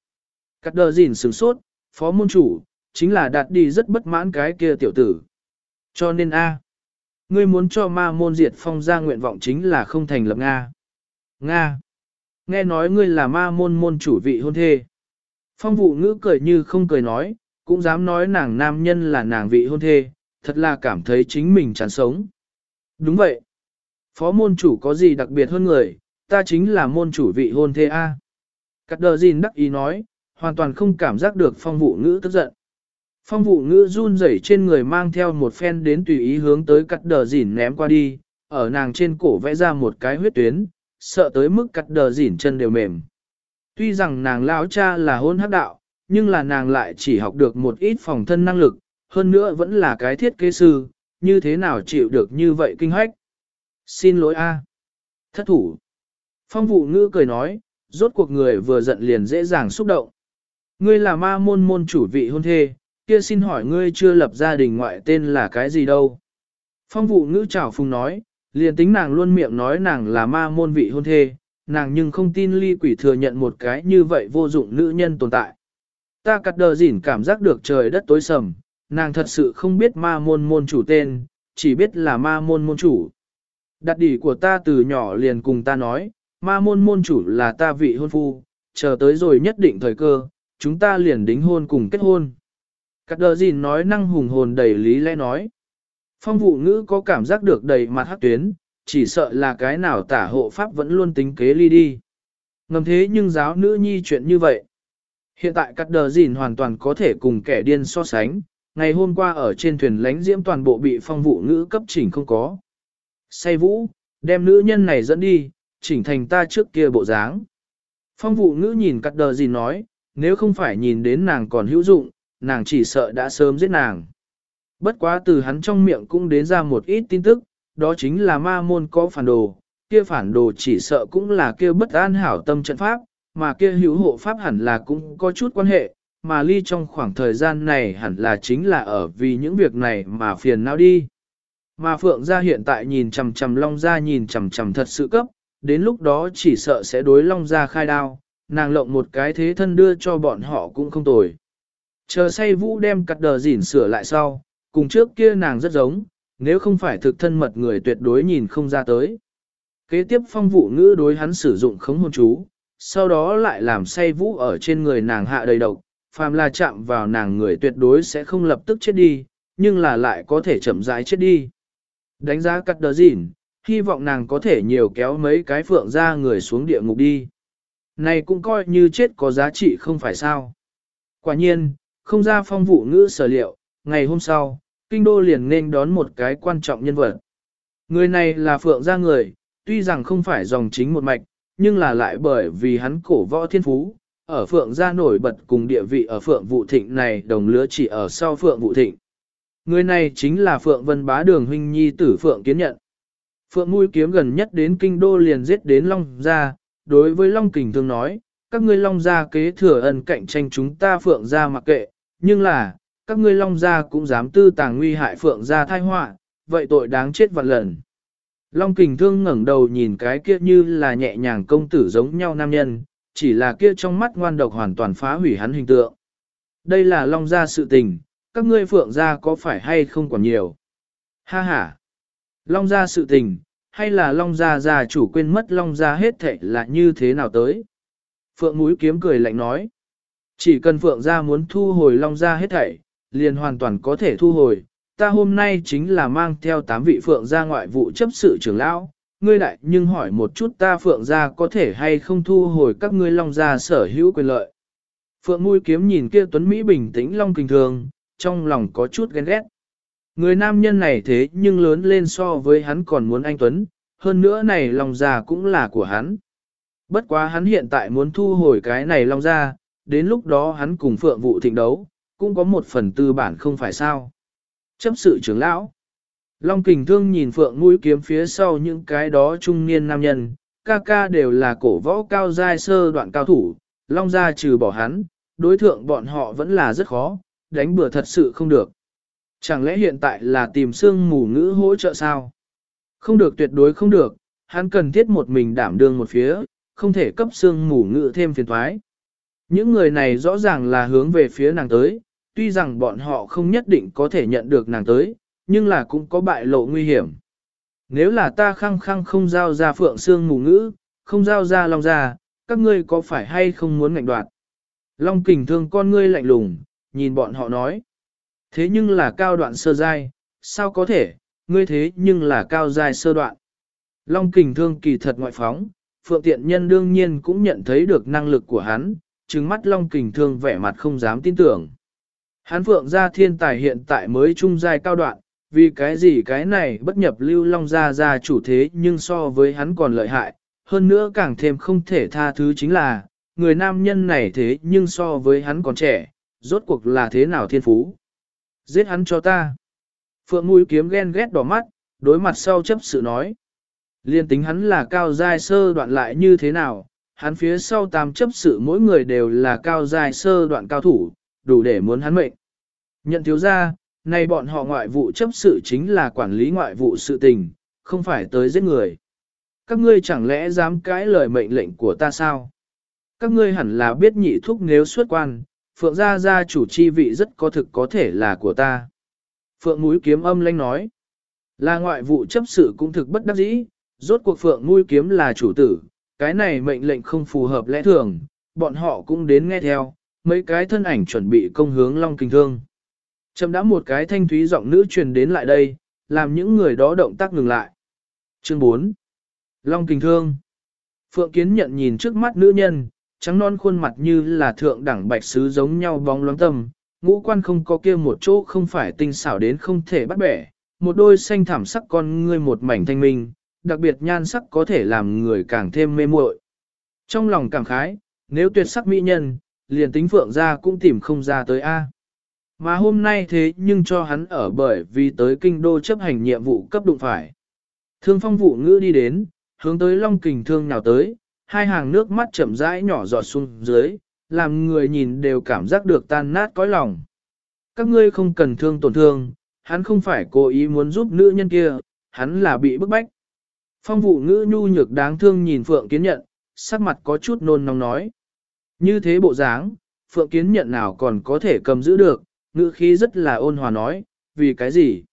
Cắt đờ dìn sửng sốt, phó môn chủ, chính là đạt đi rất bất mãn cái kia tiểu tử. Cho nên A. Ngươi muốn cho ma môn diệt phong ra nguyện vọng chính là không thành lập Nga. Nga. Nghe nói ngươi là ma môn môn chủ vị hôn thê. Phong vụ ngữ cười như không cười nói, cũng dám nói nàng nam nhân là nàng vị hôn thê, thật là cảm thấy chính mình chán sống. Đúng vậy. Phó môn chủ có gì đặc biệt hơn người, ta chính là môn chủ vị hôn thê A. Cắt đờ gìn đắc ý nói, hoàn toàn không cảm giác được phong vụ ngữ tức giận. Phong vụ ngữ run rẩy trên người mang theo một phen đến tùy ý hướng tới cắt đờ gìn ném qua đi, ở nàng trên cổ vẽ ra một cái huyết tuyến, sợ tới mức cắt đờ dỉn chân đều mềm. Tuy rằng nàng lão cha là hôn hắc đạo, nhưng là nàng lại chỉ học được một ít phòng thân năng lực, hơn nữa vẫn là cái thiết kế sư, như thế nào chịu được như vậy kinh hoách. Xin lỗi a, Thất thủ. Phong vụ ngữ cười nói, rốt cuộc người vừa giận liền dễ dàng xúc động. Ngươi là ma môn môn chủ vị hôn thê, kia xin hỏi ngươi chưa lập gia đình ngoại tên là cái gì đâu? Phong vụ ngữ chảo phùng nói, liền tính nàng luôn miệng nói nàng là ma môn vị hôn thê, nàng nhưng không tin ly quỷ thừa nhận một cái như vậy vô dụng nữ nhân tồn tại. Ta cắt đờ dỉn cảm giác được trời đất tối sầm, nàng thật sự không biết ma môn môn chủ tên, chỉ biết là ma môn môn chủ. Đặt đỉ của ta từ nhỏ liền cùng ta nói, ma môn môn chủ là ta vị hôn phu, chờ tới rồi nhất định thời cơ, chúng ta liền đính hôn cùng kết hôn. Cắt đờ dỉn nói năng hùng hồn đầy lý lẽ nói. Phong vụ ngữ có cảm giác được đầy mặt hắc tuyến, chỉ sợ là cái nào tả hộ pháp vẫn luôn tính kế ly đi. Ngầm thế nhưng giáo nữ nhi chuyện như vậy. Hiện tại cắt đờ gìn hoàn toàn có thể cùng kẻ điên so sánh, ngày hôm qua ở trên thuyền lánh diễm toàn bộ bị phong vụ ngữ cấp chỉnh không có. Say vũ, đem nữ nhân này dẫn đi, chỉnh thành ta trước kia bộ dáng. Phong vụ ngữ nhìn cắt đờ gìn nói, nếu không phải nhìn đến nàng còn hữu dụng, nàng chỉ sợ đã sớm giết nàng. Bất quá từ hắn trong miệng cũng đến ra một ít tin tức, đó chính là ma môn có phản đồ, kia phản đồ chỉ sợ cũng là kia bất an hảo tâm trận pháp, mà kia hữu hộ pháp hẳn là cũng có chút quan hệ, mà ly trong khoảng thời gian này hẳn là chính là ở vì những việc này mà phiền não đi. Mà Phượng gia hiện tại nhìn chằm chằm Long gia nhìn chằm chằm thật sự cấp, đến lúc đó chỉ sợ sẽ đối Long gia khai đao, nàng lộng một cái thế thân đưa cho bọn họ cũng không tồi. Chờ say vũ đem cắt đờ dỉn sửa lại sau, cùng trước kia nàng rất giống, nếu không phải thực thân mật người tuyệt đối nhìn không ra tới. Kế tiếp phong vụ ngữ đối hắn sử dụng khống hôn chú, sau đó lại làm say vũ ở trên người nàng hạ đầy độc, phàm là chạm vào nàng người tuyệt đối sẽ không lập tức chết đi, nhưng là lại có thể chậm rãi chết đi. Đánh giá cắt đờ dỉn, hy vọng nàng có thể nhiều kéo mấy cái phượng ra người xuống địa ngục đi. Này cũng coi như chết có giá trị không phải sao. Quả nhiên, không ra phong vụ ngữ sở liệu, ngày hôm sau, kinh đô liền nên đón một cái quan trọng nhân vật. Người này là phượng gia người, tuy rằng không phải dòng chính một mạch, nhưng là lại bởi vì hắn cổ võ thiên phú, ở phượng gia nổi bật cùng địa vị ở phượng vụ thịnh này đồng lứa chỉ ở sau phượng vụ thịnh. Người này chính là phượng vân bá đường huynh nhi tử phượng kiến nhận. Phượng mũi kiếm gần nhất đến kinh đô liền giết đến Long Gia, đối với Long Kình thường nói, các ngươi Long Gia kế thừa ân cạnh tranh chúng ta Phượng Gia mặc kệ, nhưng là, các ngươi Long Gia cũng dám tư tàng nguy hại Phượng Gia thai họa, vậy tội đáng chết vạn lần. Long Kình Thương ngẩng đầu nhìn cái kia như là nhẹ nhàng công tử giống nhau nam nhân, chỉ là kia trong mắt ngoan độc hoàn toàn phá hủy hắn hình tượng. Đây là Long Gia sự tình, các ngươi Phượng Gia có phải hay không còn nhiều? Ha ha! Long Gia sự tình, hay là Long Gia gia chủ quên mất Long Gia hết thệ là như thế nào tới? Phượng mũi kiếm cười lạnh nói. Chỉ cần Phượng gia muốn thu hồi Long gia hết thảy, liền hoàn toàn có thể thu hồi. Ta hôm nay chính là mang theo tám vị Phượng gia ngoại vụ chấp sự trưởng lão, ngươi đại nhưng hỏi một chút ta Phượng gia có thể hay không thu hồi các ngươi Long gia sở hữu quyền lợi. Phượng mũi kiếm nhìn kia Tuấn Mỹ bình tĩnh Long kinh thường, trong lòng có chút ghen ghét. Người nam nhân này thế nhưng lớn lên so với hắn còn muốn anh Tuấn, hơn nữa này Long gia cũng là của hắn. Bất quá hắn hiện tại muốn thu hồi cái này Long gia, đến lúc đó hắn cùng phượng vụ thịnh đấu, cũng có một phần tư bản không phải sao. Chấp sự trưởng lão. Long kình thương nhìn phượng mũi kiếm phía sau những cái đó trung niên nam nhân, ca ca đều là cổ võ cao giai sơ đoạn cao thủ, long gia trừ bỏ hắn, đối thượng bọn họ vẫn là rất khó, đánh bừa thật sự không được. Chẳng lẽ hiện tại là tìm xương mù ngữ hỗ trợ sao? Không được tuyệt đối không được, hắn cần thiết một mình đảm đương một phía, không thể cấp xương mù ngữ thêm phiền thoái. Những người này rõ ràng là hướng về phía nàng tới, tuy rằng bọn họ không nhất định có thể nhận được nàng tới, nhưng là cũng có bại lộ nguy hiểm. Nếu là ta khăng khăng không giao ra phượng xương mù ngữ, không giao ra long ra, các ngươi có phải hay không muốn ngạnh đoạt? Long kình thương con ngươi lạnh lùng, nhìn bọn họ nói. Thế nhưng là cao đoạn sơ giai, sao có thể, ngươi thế nhưng là cao giai sơ đoạn. Long kình thương kỳ thật ngoại phóng, phượng tiện nhân đương nhiên cũng nhận thấy được năng lực của hắn, trừng mắt long kình thương vẻ mặt không dám tin tưởng. Hán phượng gia thiên tài hiện tại mới trung giai cao đoạn, vì cái gì cái này bất nhập lưu long gia gia chủ thế nhưng so với hắn còn lợi hại, hơn nữa càng thêm không thể tha thứ chính là, người nam nhân này thế nhưng so với hắn còn trẻ, rốt cuộc là thế nào thiên phú. Giết hắn cho ta. Phượng mũi kiếm ghen ghét đỏ mắt, đối mặt sau chấp sự nói. Liên tính hắn là cao giai sơ đoạn lại như thế nào, hắn phía sau tam chấp sự mỗi người đều là cao giai sơ đoạn cao thủ, đủ để muốn hắn mệnh. Nhận thiếu ra, nay bọn họ ngoại vụ chấp sự chính là quản lý ngoại vụ sự tình, không phải tới giết người. Các ngươi chẳng lẽ dám cãi lời mệnh lệnh của ta sao? Các ngươi hẳn là biết nhị thúc nếu xuất quan, Phượng gia gia chủ chi vị rất có thực có thể là của ta. Phượng mũi kiếm âm lanh nói, là ngoại vụ chấp sự cũng thực bất đắc dĩ, rốt cuộc Phượng mũi kiếm là chủ tử, cái này mệnh lệnh không phù hợp lẽ thường, bọn họ cũng đến nghe theo, mấy cái thân ảnh chuẩn bị công hướng Long Kinh Thương. Chậm đã một cái thanh thúy giọng nữ truyền đến lại đây, làm những người đó động tác ngừng lại. Chương 4 Long Kinh Thương Phượng Kiến nhận nhìn trước mắt nữ nhân, trắng non khuôn mặt như là thượng đẳng bạch sứ giống nhau bóng loáng tâm, ngũ quan không có kia một chỗ không phải tinh xảo đến không thể bắt bẻ, một đôi xanh thảm sắc con ngươi một mảnh thanh minh, đặc biệt nhan sắc có thể làm người càng thêm mê muội. Trong lòng cảm khái, nếu tuyệt sắc mỹ nhân, liền tính phượng ra cũng tìm không ra tới A. Mà hôm nay thế nhưng cho hắn ở bởi vì tới kinh đô chấp hành nhiệm vụ cấp đụng phải. Thương phong vụ ngữ đi đến, hướng tới long kình thương nào tới, hai hàng nước mắt chậm rãi nhỏ giọt xuống dưới, làm người nhìn đều cảm giác được tan nát cõi lòng. Các ngươi không cần thương tổn thương, hắn không phải cố ý muốn giúp nữ nhân kia, hắn là bị bức bách. Phong vụ ngữ nhu nhược đáng thương nhìn Phượng Kiến Nhận, sắc mặt có chút nôn nóng nói. Như thế bộ dáng, Phượng Kiến Nhận nào còn có thể cầm giữ được, ngữ khí rất là ôn hòa nói, vì cái gì?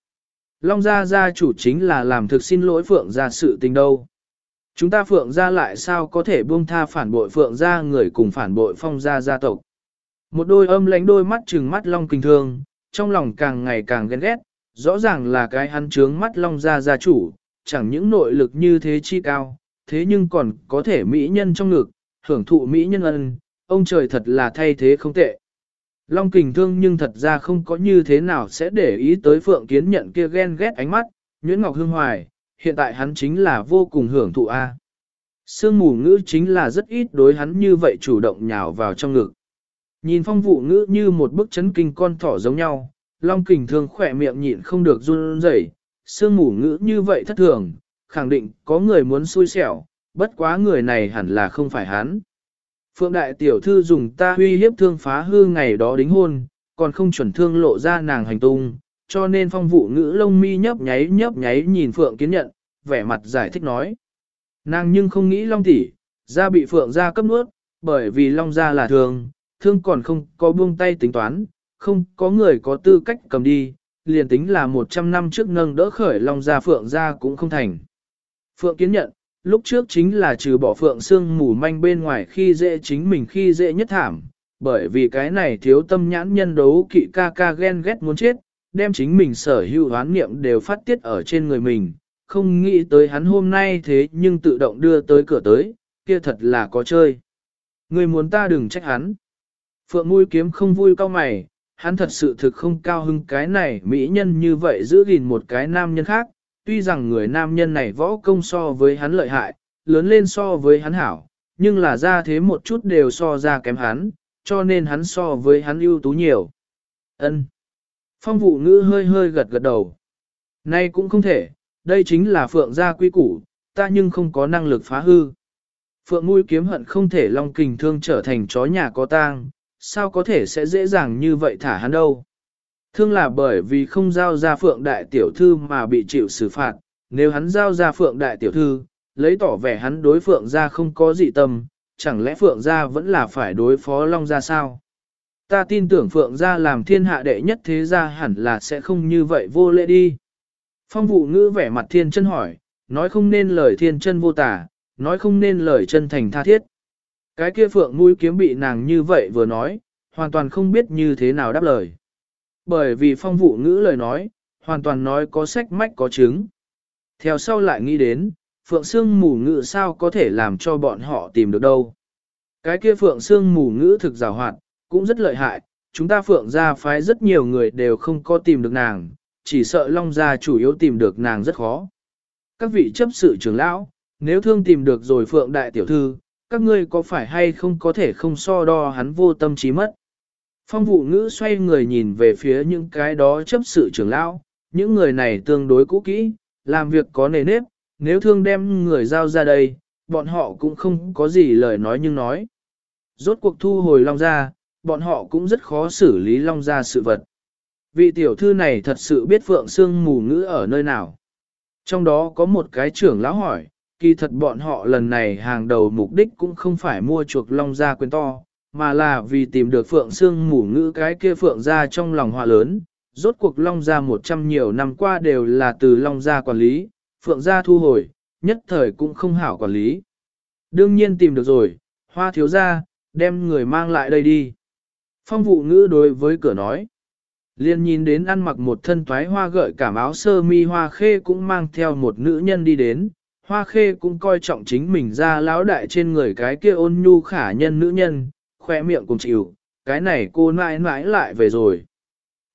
Long gia gia chủ chính là làm thực xin lỗi Phượng gia sự tình đâu. Chúng ta Phượng gia lại sao có thể buông tha phản bội Phượng gia người cùng phản bội phong gia gia tộc. Một đôi âm lánh đôi mắt trừng mắt Long kinh thương, trong lòng càng ngày càng ghen ghét, rõ ràng là cái hắn trướng mắt Long gia gia chủ, chẳng những nội lực như thế chi cao, thế nhưng còn có thể mỹ nhân trong ngực, hưởng thụ mỹ nhân ân, ông trời thật là thay thế không tệ. Long kình thương nhưng thật ra không có như thế nào sẽ để ý tới phượng kiến nhận kia ghen ghét ánh mắt, Nguyễn Ngọc Hương Hoài, hiện tại hắn chính là vô cùng hưởng thụ A. Sương mù ngữ chính là rất ít đối hắn như vậy chủ động nhào vào trong ngực. Nhìn phong vụ ngữ như một bức chấn kinh con thỏ giống nhau, Long kình thương khỏe miệng nhịn không được run rẩy, sương mù ngữ như vậy thất thường, khẳng định có người muốn xui xẻo, bất quá người này hẳn là không phải hắn. Phượng đại tiểu thư dùng ta huy hiếp thương phá hư ngày đó đính hôn, còn không chuẩn thương lộ ra nàng hành tung, cho nên phong vụ ngữ lông mi nhấp nháy nhấp nháy nhìn Phượng kiến nhận, vẻ mặt giải thích nói. Nàng nhưng không nghĩ Long tỷ, ra bị Phượng ra cấp nuốt, bởi vì Long ra là thường, thương còn không có buông tay tính toán, không có người có tư cách cầm đi, liền tính là 100 năm trước nâng đỡ khởi Long ra Phượng ra cũng không thành. Phượng kiến nhận, lúc trước chính là trừ bỏ phượng xương mù manh bên ngoài khi dễ chính mình khi dễ nhất thảm, bởi vì cái này thiếu tâm nhãn nhân đấu kỵ ca ca ghen ghét muốn chết, đem chính mình sở hữu hoán niệm đều phát tiết ở trên người mình, không nghĩ tới hắn hôm nay thế nhưng tự động đưa tới cửa tới, kia thật là có chơi. Người muốn ta đừng trách hắn. Phượng mũi kiếm không vui cao mày, hắn thật sự thực không cao hưng cái này mỹ nhân như vậy giữ gìn một cái nam nhân khác, tuy rằng người nam nhân này võ công so với hắn lợi hại, lớn lên so với hắn hảo, nhưng là ra thế một chút đều so ra kém hắn, cho nên hắn so với hắn ưu tú nhiều. Ân. Phong vụ ngữ hơi hơi gật gật đầu. Nay cũng không thể, đây chính là phượng gia quy củ, ta nhưng không có năng lực phá hư. Phượng mũi kiếm hận không thể long kình thương trở thành chó nhà có tang, sao có thể sẽ dễ dàng như vậy thả hắn đâu. Thương là bởi vì không giao ra phượng đại tiểu thư mà bị chịu xử phạt, nếu hắn giao ra phượng đại tiểu thư, lấy tỏ vẻ hắn đối phượng ra không có dị tâm, chẳng lẽ phượng ra vẫn là phải đối phó long ra sao? Ta tin tưởng phượng ra làm thiên hạ đệ nhất thế gia hẳn là sẽ không như vậy vô lễ đi. Phong vụ ngữ vẻ mặt thiên chân hỏi, nói không nên lời thiên chân vô tả, nói không nên lời chân thành tha thiết. Cái kia phượng mũi kiếm bị nàng như vậy vừa nói, hoàn toàn không biết như thế nào đáp lời. Bởi vì phong vụ ngữ lời nói, hoàn toàn nói có sách mách có chứng. Theo sau lại nghĩ đến, phượng xương mù ngữ sao có thể làm cho bọn họ tìm được đâu. Cái kia phượng xương mù ngữ thực rào hoạt, cũng rất lợi hại, chúng ta phượng gia phái rất nhiều người đều không có tìm được nàng, chỉ sợ long gia chủ yếu tìm được nàng rất khó. Các vị chấp sự trưởng lão, nếu thương tìm được rồi phượng đại tiểu thư, các ngươi có phải hay không có thể không so đo hắn vô tâm trí mất. Phong vụ ngữ xoay người nhìn về phía những cái đó chấp sự trưởng lão, những người này tương đối cũ kỹ, làm việc có nề nếp, nếu thương đem người giao ra đây, bọn họ cũng không có gì lời nói nhưng nói. Rốt cuộc thu hồi long ra, bọn họ cũng rất khó xử lý long ra sự vật. Vị tiểu thư này thật sự biết phượng xương mù ngữ ở nơi nào. Trong đó có một cái trưởng lão hỏi, kỳ thật bọn họ lần này hàng đầu mục đích cũng không phải mua chuộc long ra quyền to, mà là vì tìm được phượng xương mù ngữ cái kia phượng ra trong lòng họa lớn. Rốt cuộc long gia một trăm nhiều năm qua đều là từ long gia quản lý, phượng gia thu hồi, nhất thời cũng không hảo quản lý. Đương nhiên tìm được rồi, hoa thiếu gia, đem người mang lại đây đi. Phong vụ ngữ đối với cửa nói. Liên nhìn đến ăn mặc một thân toái hoa gợi cảm áo sơ mi hoa khê cũng mang theo một nữ nhân đi đến. Hoa khê cũng coi trọng chính mình ra lão đại trên người cái kia ôn nhu khả nhân nữ nhân, khoe miệng cùng chịu, cái này cô mãi mãi lại về rồi.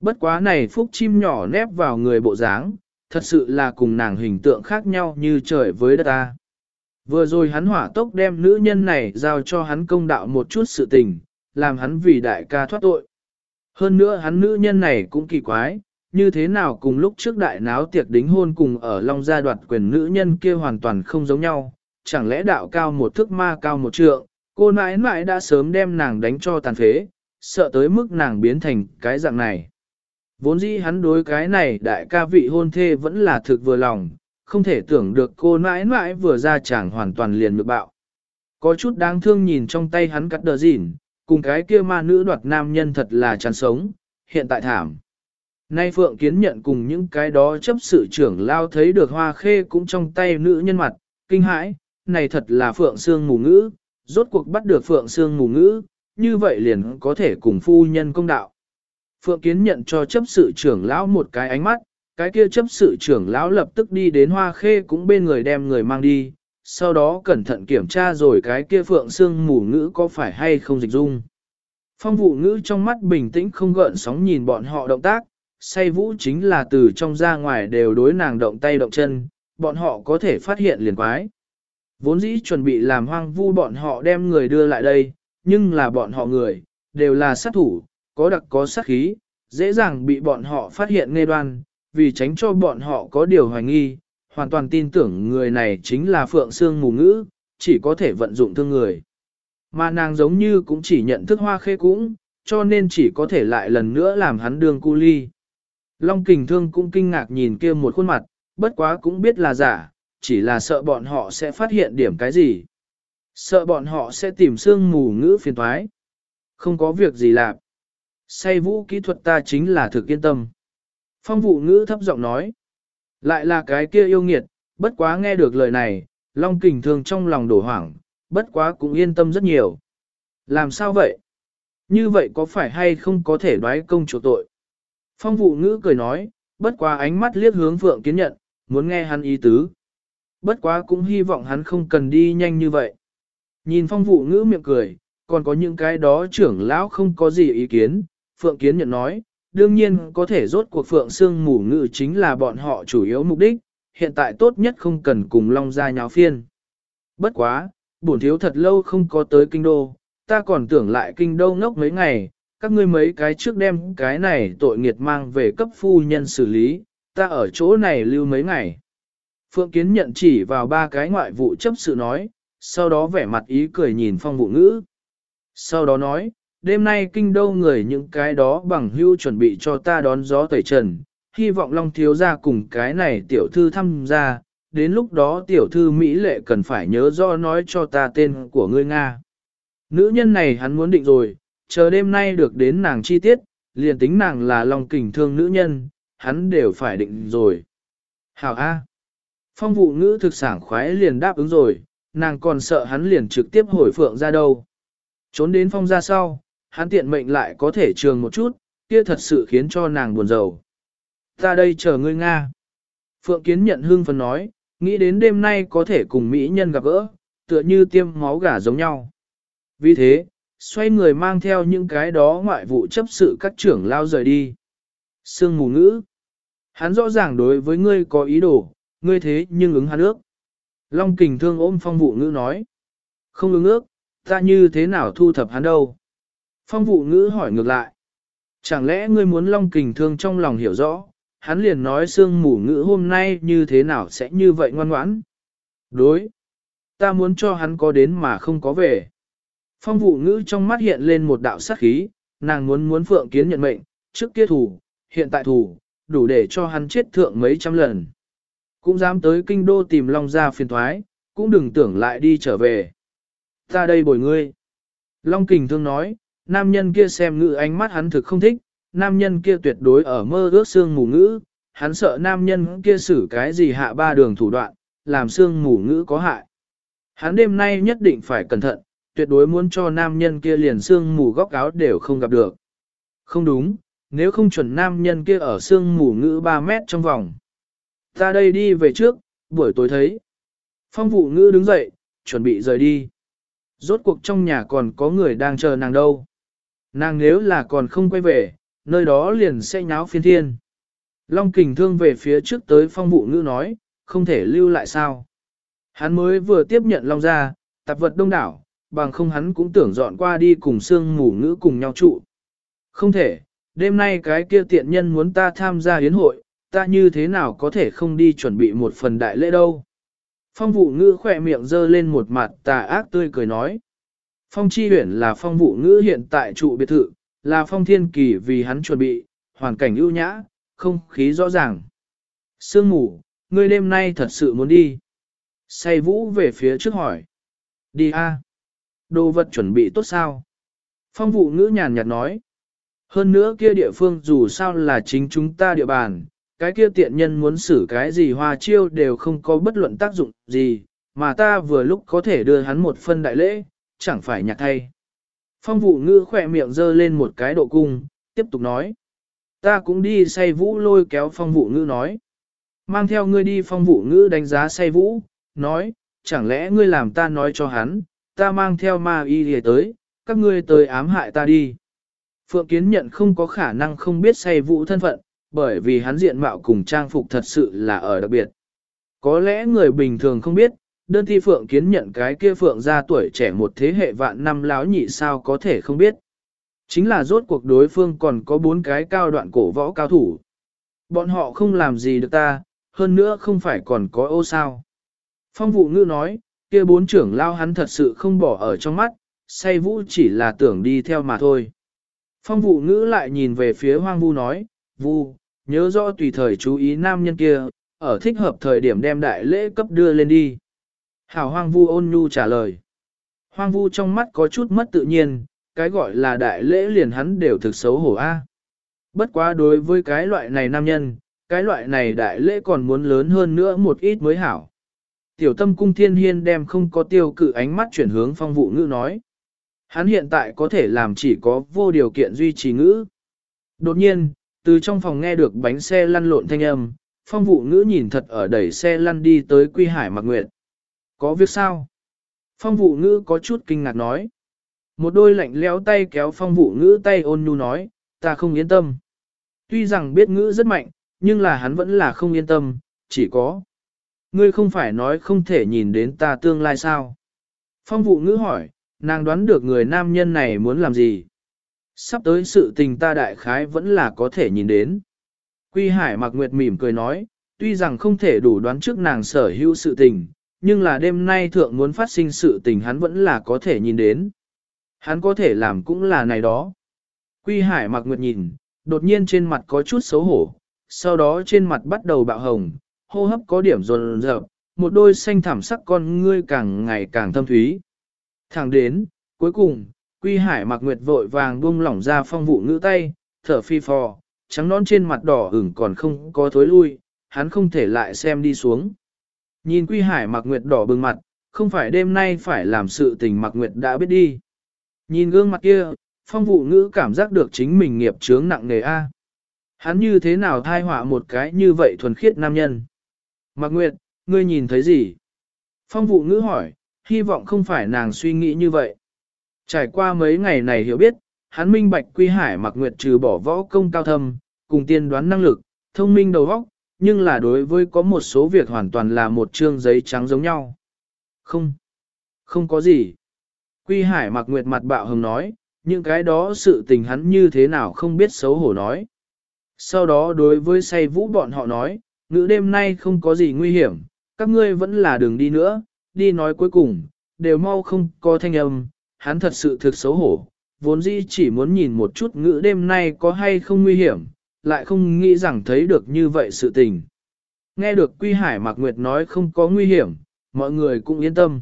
Bất quá này phúc chim nhỏ nép vào người bộ dáng, thật sự là cùng nàng hình tượng khác nhau như trời với đất ta. Vừa rồi hắn hỏa tốc đem nữ nhân này giao cho hắn công đạo một chút sự tình, làm hắn vì đại ca thoát tội. Hơn nữa hắn nữ nhân này cũng kỳ quái, như thế nào cùng lúc trước đại náo tiệc đính hôn cùng ở Long Gia đoạt quyền nữ nhân kia hoàn toàn không giống nhau, chẳng lẽ đạo cao một thước ma cao một trượng, cô nãi nãi đã sớm đem nàng đánh cho tàn phế, sợ tới mức nàng biến thành cái dạng này. Vốn dĩ hắn đối cái này đại ca vị hôn thê vẫn là thực vừa lòng, không thể tưởng được cô nãi nãi vừa ra chẳng hoàn toàn liền ngược bạo. Có chút đáng thương nhìn trong tay hắn cắt đờ dỉn, cùng cái kia ma nữ đoạt nam nhân thật là chán sống, hiện tại thảm. Nay Phượng Kiến nhận cùng những cái đó chấp sự trưởng lao thấy được hoa khê cũng trong tay nữ nhân mặt, kinh hãi, này thật là Phượng Sương mù ngữ, rốt cuộc bắt được Phượng Sương mù ngữ, như vậy liền có thể cùng phu nhân công đạo. Phượng Kiến nhận cho chấp sự trưởng lão một cái ánh mắt, cái kia chấp sự trưởng lão lập tức đi đến hoa khê cũng bên người đem người mang đi, sau đó cẩn thận kiểm tra rồi cái kia phượng xương mù ngữ có phải hay không dịch dung. Phong vụ ngữ trong mắt bình tĩnh không gợn sóng nhìn bọn họ động tác, say vũ chính là từ trong ra ngoài đều đối nàng động tay động chân, bọn họ có thể phát hiện liền quái. Vốn dĩ chuẩn bị làm hoang vu bọn họ đem người đưa lại đây, nhưng là bọn họ người, đều là sát thủ, có đặc có sát khí, dễ dàng bị bọn họ phát hiện nghe đoan, vì tránh cho bọn họ có điều hoài nghi, hoàn toàn tin tưởng người này chính là Phượng Sương mù ngữ, chỉ có thể vận dụng thương người. Mà nàng giống như cũng chỉ nhận thức hoa khê cũng, cho nên chỉ có thể lại lần nữa làm hắn đương cu ly. Long kình thương cũng kinh ngạc nhìn kia một khuôn mặt, bất quá cũng biết là giả, chỉ là sợ bọn họ sẽ phát hiện điểm cái gì. Sợ bọn họ sẽ tìm xương mù ngữ phiền thoái. Không có việc gì làm. Say vũ kỹ thuật ta chính là thực yên tâm. Phong vụ ngữ thấp giọng nói. Lại là cái kia yêu nghiệt, bất quá nghe được lời này, Long kình thường trong lòng đổ hoảng, bất quá cũng yên tâm rất nhiều. Làm sao vậy? Như vậy có phải hay không có thể đoái công chỗ tội? Phong vụ ngữ cười nói, bất quá ánh mắt liếc hướng Phượng Kiến Nhận, muốn nghe hắn ý tứ. Bất quá cũng hy vọng hắn không cần đi nhanh như vậy. Nhìn phong vụ ngữ miệng cười, còn có những cái đó trưởng lão không có gì ý kiến, Phượng Kiến Nhận nói, đương nhiên có thể rốt cuộc phượng xương mù ngự chính là bọn họ chủ yếu mục đích, hiện tại tốt nhất không cần cùng long ra nháo phiên. Bất quá, bổn thiếu thật lâu không có tới kinh đô, ta còn tưởng lại kinh đô ngốc mấy ngày, các ngươi mấy cái trước đem cái này tội nghiệt mang về cấp phu nhân xử lý, ta ở chỗ này lưu mấy ngày. Phượng Kiến nhận chỉ vào ba cái ngoại vụ chấp sự nói, sau đó vẻ mặt ý cười nhìn phong vụ ngữ. Sau đó nói, đêm nay kinh đô người những cái đó bằng hưu chuẩn bị cho ta đón gió tẩy trần, hy vọng Long thiếu gia cùng cái này tiểu thư tham gia, đến lúc đó tiểu thư Mỹ lệ cần phải nhớ rõ nói cho ta tên của ngươi Nga. Nữ nhân này hắn muốn định rồi, chờ đêm nay được đến nàng chi tiết, liền tính nàng là Long kình thương nữ nhân, hắn đều phải định rồi. Hảo A. Phong vụ ngữ thực sản khoái liền đáp ứng rồi, nàng còn sợ hắn liền trực tiếp hồi phượng ra đâu. Trốn đến phong ra sau, hắn tiện mệnh lại có thể trường một chút, kia thật sự khiến cho nàng buồn rầu. Ta đây chờ ngươi Nga. Phượng Kiến nhận hương phần nói, nghĩ đến đêm nay có thể cùng Mỹ nhân gặp gỡ, tựa như tiêm máu gà giống nhau. Vì thế, xoay người mang theo những cái đó ngoại vụ chấp sự các trưởng lao rời đi. Sương mù ngữ. Hắn rõ ràng đối với ngươi có ý đồ, ngươi thế nhưng ứng hắn ước. Long kình thương ôm phong vụ ngữ nói. Không ứng ước, ta như thế nào thu thập hắn đâu? Phong vụ ngữ hỏi ngược lại. Chẳng lẽ ngươi muốn long kình thương trong lòng hiểu rõ, hắn liền nói sương mù ngữ hôm nay như thế nào sẽ như vậy ngoan ngoãn? Đối. Ta muốn cho hắn có đến mà không có về. Phong vụ ngữ trong mắt hiện lên một đạo sát khí, nàng muốn muốn phượng kiến nhận mệnh, trước kia thủ, hiện tại thủ, đủ để cho hắn chết thượng mấy trăm lần. Cũng dám tới kinh đô tìm Long gia phiền thoái, cũng đừng tưởng lại đi trở về. Ta đây bồi ngươi. Long kình thương nói, nam nhân kia xem ngữ ánh mắt hắn thực không thích, nam nhân kia tuyệt đối ở mơ ước xương mù ngữ, hắn sợ nam nhân kia xử cái gì hạ ba đường thủ đoạn, làm xương mù ngữ có hại. Hắn đêm nay nhất định phải cẩn thận, tuyệt đối muốn cho nam nhân kia liền xương mù góc áo đều không gặp được. Không đúng, nếu không chuẩn nam nhân kia ở xương mù ngữ 3 mét trong vòng. Ta đây đi về trước, buổi tối thấy. Phong vụ ngữ đứng dậy, chuẩn bị rời đi. Rốt cuộc trong nhà còn có người đang chờ nàng đâu. Nàng nếu là còn không quay về, nơi đó liền sẽ nháo phiên thiên. Long kình thương về phía trước tới phong vụ ngữ nói, không thể lưu lại sao. Hắn mới vừa tiếp nhận Long ra, tạp vật đông đảo, bằng không hắn cũng tưởng dọn qua đi cùng xương mù ngữ cùng nhau trụ. Không thể, đêm nay cái kia tiện nhân muốn ta tham gia hiến hội, ta như thế nào có thể không đi chuẩn bị một phần đại lễ đâu. Phong vụ ngữ khỏe miệng dơ lên một mặt tà ác tươi cười nói. Phong chi huyển là phong vụ ngữ hiện tại trụ biệt thự, là phong thiên kỳ vì hắn chuẩn bị, hoàn cảnh ưu nhã, không khí rõ ràng. Sương ngủ, ngươi đêm nay thật sự muốn đi. Say vũ về phía trước hỏi. Đi a. Đồ vật chuẩn bị tốt sao? Phong vụ ngữ nhàn nhạt nói. Hơn nữa kia địa phương dù sao là chính chúng ta địa bàn, cái kia tiện nhân muốn xử cái gì hoa chiêu đều không có bất luận tác dụng gì, mà ta vừa lúc có thể đưa hắn một phân đại lễ, chẳng phải nhạc thay. Phong vụ ngữ khỏe miệng dơ lên một cái độ cung, tiếp tục nói. Ta cũng đi say vũ lôi kéo phong vụ ngữ nói. Mang theo ngươi đi phong vụ ngữ đánh giá say vũ, nói, chẳng lẽ ngươi làm ta nói cho hắn, ta mang theo ma y lìa tới, các ngươi tới ám hại ta đi. Phượng Kiến nhận không có khả năng không biết say vũ thân phận, bởi vì hắn diện mạo cùng trang phục thật sự là ở đặc biệt. Có lẽ người bình thường không biết, đơn thi Phượng Kiến nhận cái kia Phượng ra tuổi trẻ một thế hệ vạn năm láo nhị sao có thể không biết. Chính là rốt cuộc đối phương còn có bốn cái cao đoạn cổ võ cao thủ. Bọn họ không làm gì được ta, hơn nữa không phải còn có ô sao. Phong vụ ngữ nói, kia bốn trưởng lao hắn thật sự không bỏ ở trong mắt, say vũ chỉ là tưởng đi theo mà thôi. Phong vụ ngữ lại nhìn về phía hoang vu nói, vu, nhớ rõ tùy thời chú ý nam nhân kia, ở thích hợp thời điểm đem đại lễ cấp đưa lên đi. Hảo hoang vu ôn nhu trả lời. Hoang vu trong mắt có chút mất tự nhiên, cái gọi là đại lễ liền hắn đều thực xấu hổ a. Bất quá đối với cái loại này nam nhân, cái loại này đại lễ còn muốn lớn hơn nữa một ít mới hảo. Tiểu tâm cung thiên hiên đem không có tiêu cự ánh mắt chuyển hướng phong vụ ngữ nói. Hắn hiện tại có thể làm chỉ có vô điều kiện duy trì ngữ. Đột nhiên, từ trong phòng nghe được bánh xe lăn lộn thanh âm, phong vụ ngữ nhìn thật ở đẩy xe lăn đi tới quy hải Mạc nguyệt. Có việc sao? Phong vụ ngữ có chút kinh ngạc nói. Một đôi lạnh lẽo tay kéo phong vụ ngữ tay ôn nhu nói, ta không yên tâm. Tuy rằng biết ngữ rất mạnh, nhưng là hắn vẫn là không yên tâm, chỉ có. Ngươi không phải nói không thể nhìn đến ta tương lai sao? Phong vụ ngữ hỏi, nàng đoán được người nam nhân này muốn làm gì? Sắp tới sự tình ta đại khái vẫn là có thể nhìn đến. Quy Hải mặc nguyệt mỉm cười nói, tuy rằng không thể đủ đoán trước nàng sở hữu sự tình, nhưng là đêm nay thượng muốn phát sinh sự tình hắn vẫn là có thể nhìn đến. Hắn có thể làm cũng là này đó. Quy Hải mặc nguyệt nhìn, đột nhiên trên mặt có chút xấu hổ, sau đó trên mặt bắt đầu bạo hồng, hô hấp có điểm rồn rợp, một đôi xanh thảm sắc con ngươi càng ngày càng thâm thúy. Thẳng đến, cuối cùng, Quy Hải mặc nguyệt vội vàng buông lỏng ra phong vụ ngữ tay, thở phi phò, trắng nón trên mặt đỏ ửng còn không có thối lui, hắn không thể lại xem đi xuống. Nhìn Quy Hải mặc nguyệt đỏ bừng mặt, không phải đêm nay phải làm sự tình mặc nguyệt đã biết đi. Nhìn gương mặt kia, phong vụ ngữ cảm giác được chính mình nghiệp chướng nặng nề A. Hắn như thế nào thai họa một cái như vậy thuần khiết nam nhân? Mạc Nguyệt, ngươi nhìn thấy gì? Phong vụ ngữ hỏi, hy vọng không phải nàng suy nghĩ như vậy. Trải qua mấy ngày này hiểu biết, hắn minh bạch quy hải mặc Nguyệt trừ bỏ võ công cao thâm, cùng tiên đoán năng lực, thông minh đầu óc, nhưng là đối với có một số việc hoàn toàn là một chương giấy trắng giống nhau. Không, không có gì. Quy hải mặc Nguyệt mặt bạo hừng nói, những cái đó sự tình hắn như thế nào không biết xấu hổ nói. Sau đó đối với say vũ bọn họ nói, ngữ đêm nay không có gì nguy hiểm, các ngươi vẫn là đường đi nữa, đi nói cuối cùng, đều mau không có thanh âm, hắn thật sự thực xấu hổ, vốn dĩ chỉ muốn nhìn một chút ngữ đêm nay có hay không nguy hiểm, lại không nghĩ rằng thấy được như vậy sự tình. Nghe được Quy Hải Mạc Nguyệt nói không có nguy hiểm, mọi người cũng yên tâm.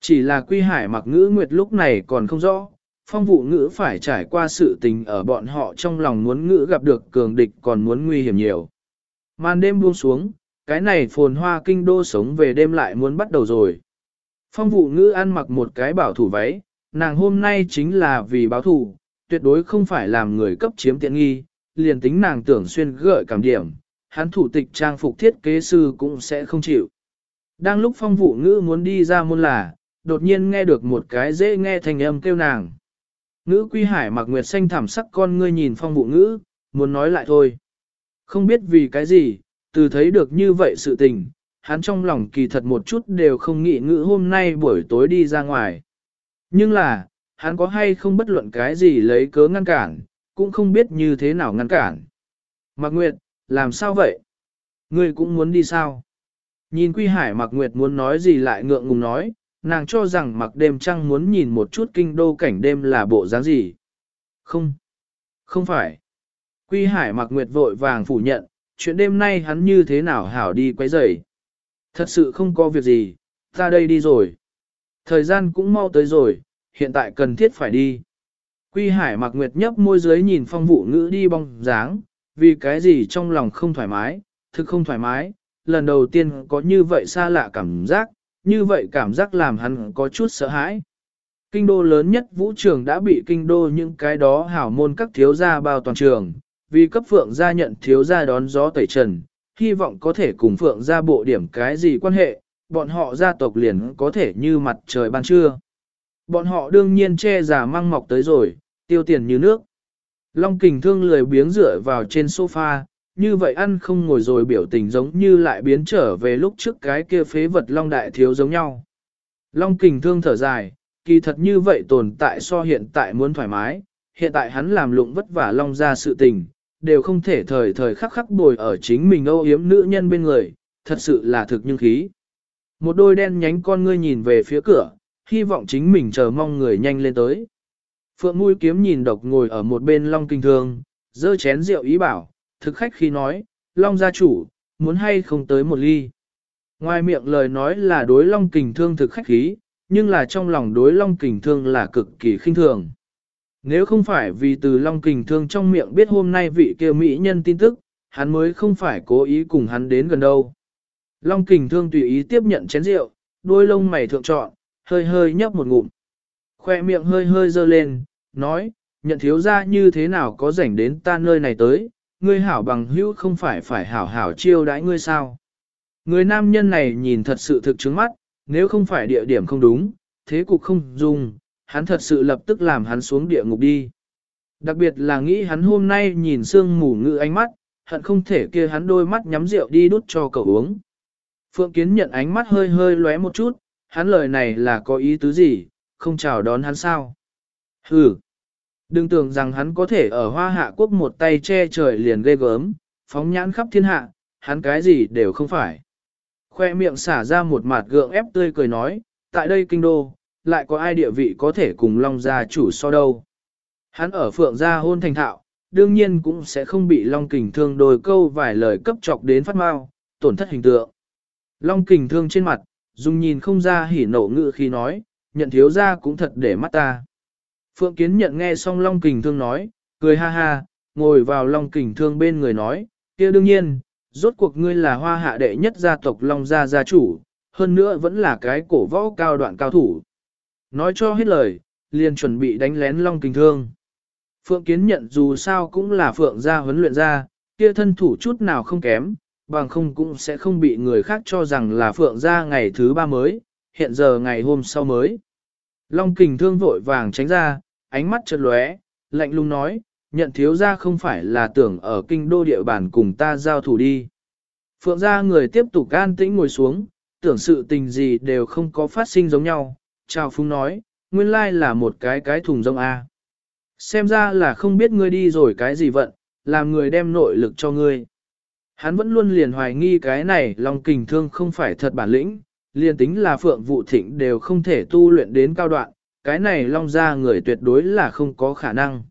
Chỉ là Quy Hải Mạc Ngữ Nguyệt lúc này còn không rõ, phong vụ ngữ phải trải qua sự tình ở bọn họ trong lòng muốn ngữ gặp được cường địch còn muốn nguy hiểm nhiều. Màn đêm buông xuống, cái này phồn hoa kinh đô sống về đêm lại muốn bắt đầu rồi. Phong vụ ngữ ăn mặc một cái bảo thủ váy, nàng hôm nay chính là vì báo thù, tuyệt đối không phải làm người cấp chiếm tiện nghi, liền tính nàng tưởng xuyên gợi cảm điểm, hắn thủ tịch trang phục thiết kế sư cũng sẽ không chịu. Đang lúc phong vụ ngữ muốn đi ra môn là, đột nhiên nghe được một cái dễ nghe thành âm kêu nàng. Ngữ quy hải mặc nguyệt xanh thảm sắc con ngươi nhìn phong vụ ngữ, muốn nói lại thôi. Không biết vì cái gì, từ thấy được như vậy sự tình, hắn trong lòng kỳ thật một chút đều không nghĩ ngữ hôm nay buổi tối đi ra ngoài. Nhưng là, hắn có hay không bất luận cái gì lấy cớ ngăn cản, cũng không biết như thế nào ngăn cản. Mạc Nguyệt, làm sao vậy? Ngươi cũng muốn đi sao? Nhìn Quy Hải Mạc Nguyệt muốn nói gì lại ngượng ngùng nói, nàng cho rằng mặc đêm trăng muốn nhìn một chút kinh đô cảnh đêm là bộ dáng gì. Không, không phải. Quy Hải mặc nguyệt vội vàng phủ nhận, chuyện đêm nay hắn như thế nào hảo đi quấy rầy. Thật sự không có việc gì, ta đây đi rồi. Thời gian cũng mau tới rồi, hiện tại cần thiết phải đi. Quy Hải mặc nguyệt nhấp môi dưới nhìn phong vụ ngữ đi bong dáng, vì cái gì trong lòng không thoải mái, thực không thoải mái, lần đầu tiên có như vậy xa lạ cảm giác, như vậy cảm giác làm hắn có chút sợ hãi. Kinh đô lớn nhất vũ trường đã bị kinh đô những cái đó hảo môn các thiếu gia bao toàn trường, vì cấp phượng gia nhận thiếu gia đón gió tẩy trần, hy vọng có thể cùng phượng gia bộ điểm cái gì quan hệ, bọn họ gia tộc liền có thể như mặt trời ban trưa. Bọn họ đương nhiên che giả măng mọc tới rồi, tiêu tiền như nước. Long kình thương lười biếng dựa vào trên sofa, như vậy ăn không ngồi rồi biểu tình giống như lại biến trở về lúc trước cái kia phế vật long đại thiếu giống nhau. Long kình thương thở dài, kỳ thật như vậy tồn tại so hiện tại muốn thoải mái, hiện tại hắn làm lụng vất vả long ra sự tình, đều không thể thời thời khắc khắc bồi ở chính mình âu yếm nữ nhân bên người, thật sự là thực nhưng khí. Một đôi đen nhánh con ngươi nhìn về phía cửa, hy vọng chính mình chờ mong người nhanh lên tới. Phượng mũi kiếm nhìn độc ngồi ở một bên long kinh thương, dơ chén rượu ý bảo, thực khách khi nói, Long gia chủ, muốn hay không tới một ly. Ngoài miệng lời nói là đối Long kình thương thực khách khí, nhưng là trong lòng đối Long kình thương là cực kỳ khinh thường. Nếu không phải vì từ Long kình thương trong miệng biết hôm nay vị kia mỹ nhân tin tức, hắn mới không phải cố ý cùng hắn đến gần đâu. Long kình thương tùy ý tiếp nhận chén rượu, đôi lông mày thượng trọn, hơi hơi nhấp một ngụm. Khoe miệng hơi hơi dơ lên, nói, nhận thiếu ra như thế nào có rảnh đến ta nơi này tới, ngươi hảo bằng hữu không phải phải hảo hảo chiêu đãi ngươi sao. Người nam nhân này nhìn thật sự thực chứng mắt, nếu không phải địa điểm không đúng, thế cục không dùng, hắn thật sự lập tức làm hắn xuống địa ngục đi. Đặc biệt là nghĩ hắn hôm nay nhìn sương mù ngự ánh mắt, hận không thể kia hắn đôi mắt nhắm rượu đi đút cho cậu uống. Phượng Kiến nhận ánh mắt hơi hơi lóe một chút, hắn lời này là có ý tứ gì, không chào đón hắn sao. Hừ, Đừng tưởng rằng hắn có thể ở hoa hạ quốc một tay che trời liền ghê gớm, phóng nhãn khắp thiên hạ, hắn cái gì đều không phải. Khoe miệng xả ra một mặt gượng ép tươi cười nói, tại đây kinh đô, lại có ai địa vị có thể cùng Long gia chủ so đâu. Hắn ở phượng gia hôn thành thạo, đương nhiên cũng sẽ không bị Long kình thương đôi câu vài lời cấp chọc đến phát mau, tổn thất hình tượng. Long kình thương trên mặt, dùng nhìn không ra hỉ nộ ngự khi nói, nhận thiếu gia cũng thật để mắt ta. Phượng Kiến nhận nghe xong Long kình thương nói, cười ha ha, ngồi vào Long kình thương bên người nói, kia đương nhiên, rốt cuộc ngươi là hoa hạ đệ nhất gia tộc Long gia gia chủ, hơn nữa vẫn là cái cổ võ cao đoạn cao thủ. Nói cho hết lời, liền chuẩn bị đánh lén Long kình thương. Phượng Kiến nhận dù sao cũng là Phượng gia huấn luyện gia, kia thân thủ chút nào không kém, bằng không cũng sẽ không bị người khác cho rằng là Phượng gia ngày thứ ba mới, hiện giờ ngày hôm sau mới. Long kình thương vội vàng tránh ra, ánh mắt chợt lóe, lạnh lùng nói, nhận thiếu gia không phải là tưởng ở kinh đô địa bàn cùng ta giao thủ đi. Phượng gia người tiếp tục an tĩnh ngồi xuống, tưởng sự tình gì đều không có phát sinh giống nhau. Chào Phúng nói, nguyên lai là một cái cái thùng rông A. Xem ra là không biết ngươi đi rồi cái gì vận, làm người đem nội lực cho ngươi. Hắn vẫn luôn liền hoài nghi cái này lòng kình thương không phải thật bản lĩnh, liền tính là phượng vụ thịnh đều không thể tu luyện đến cao đoạn, cái này long ra người tuyệt đối là không có khả năng.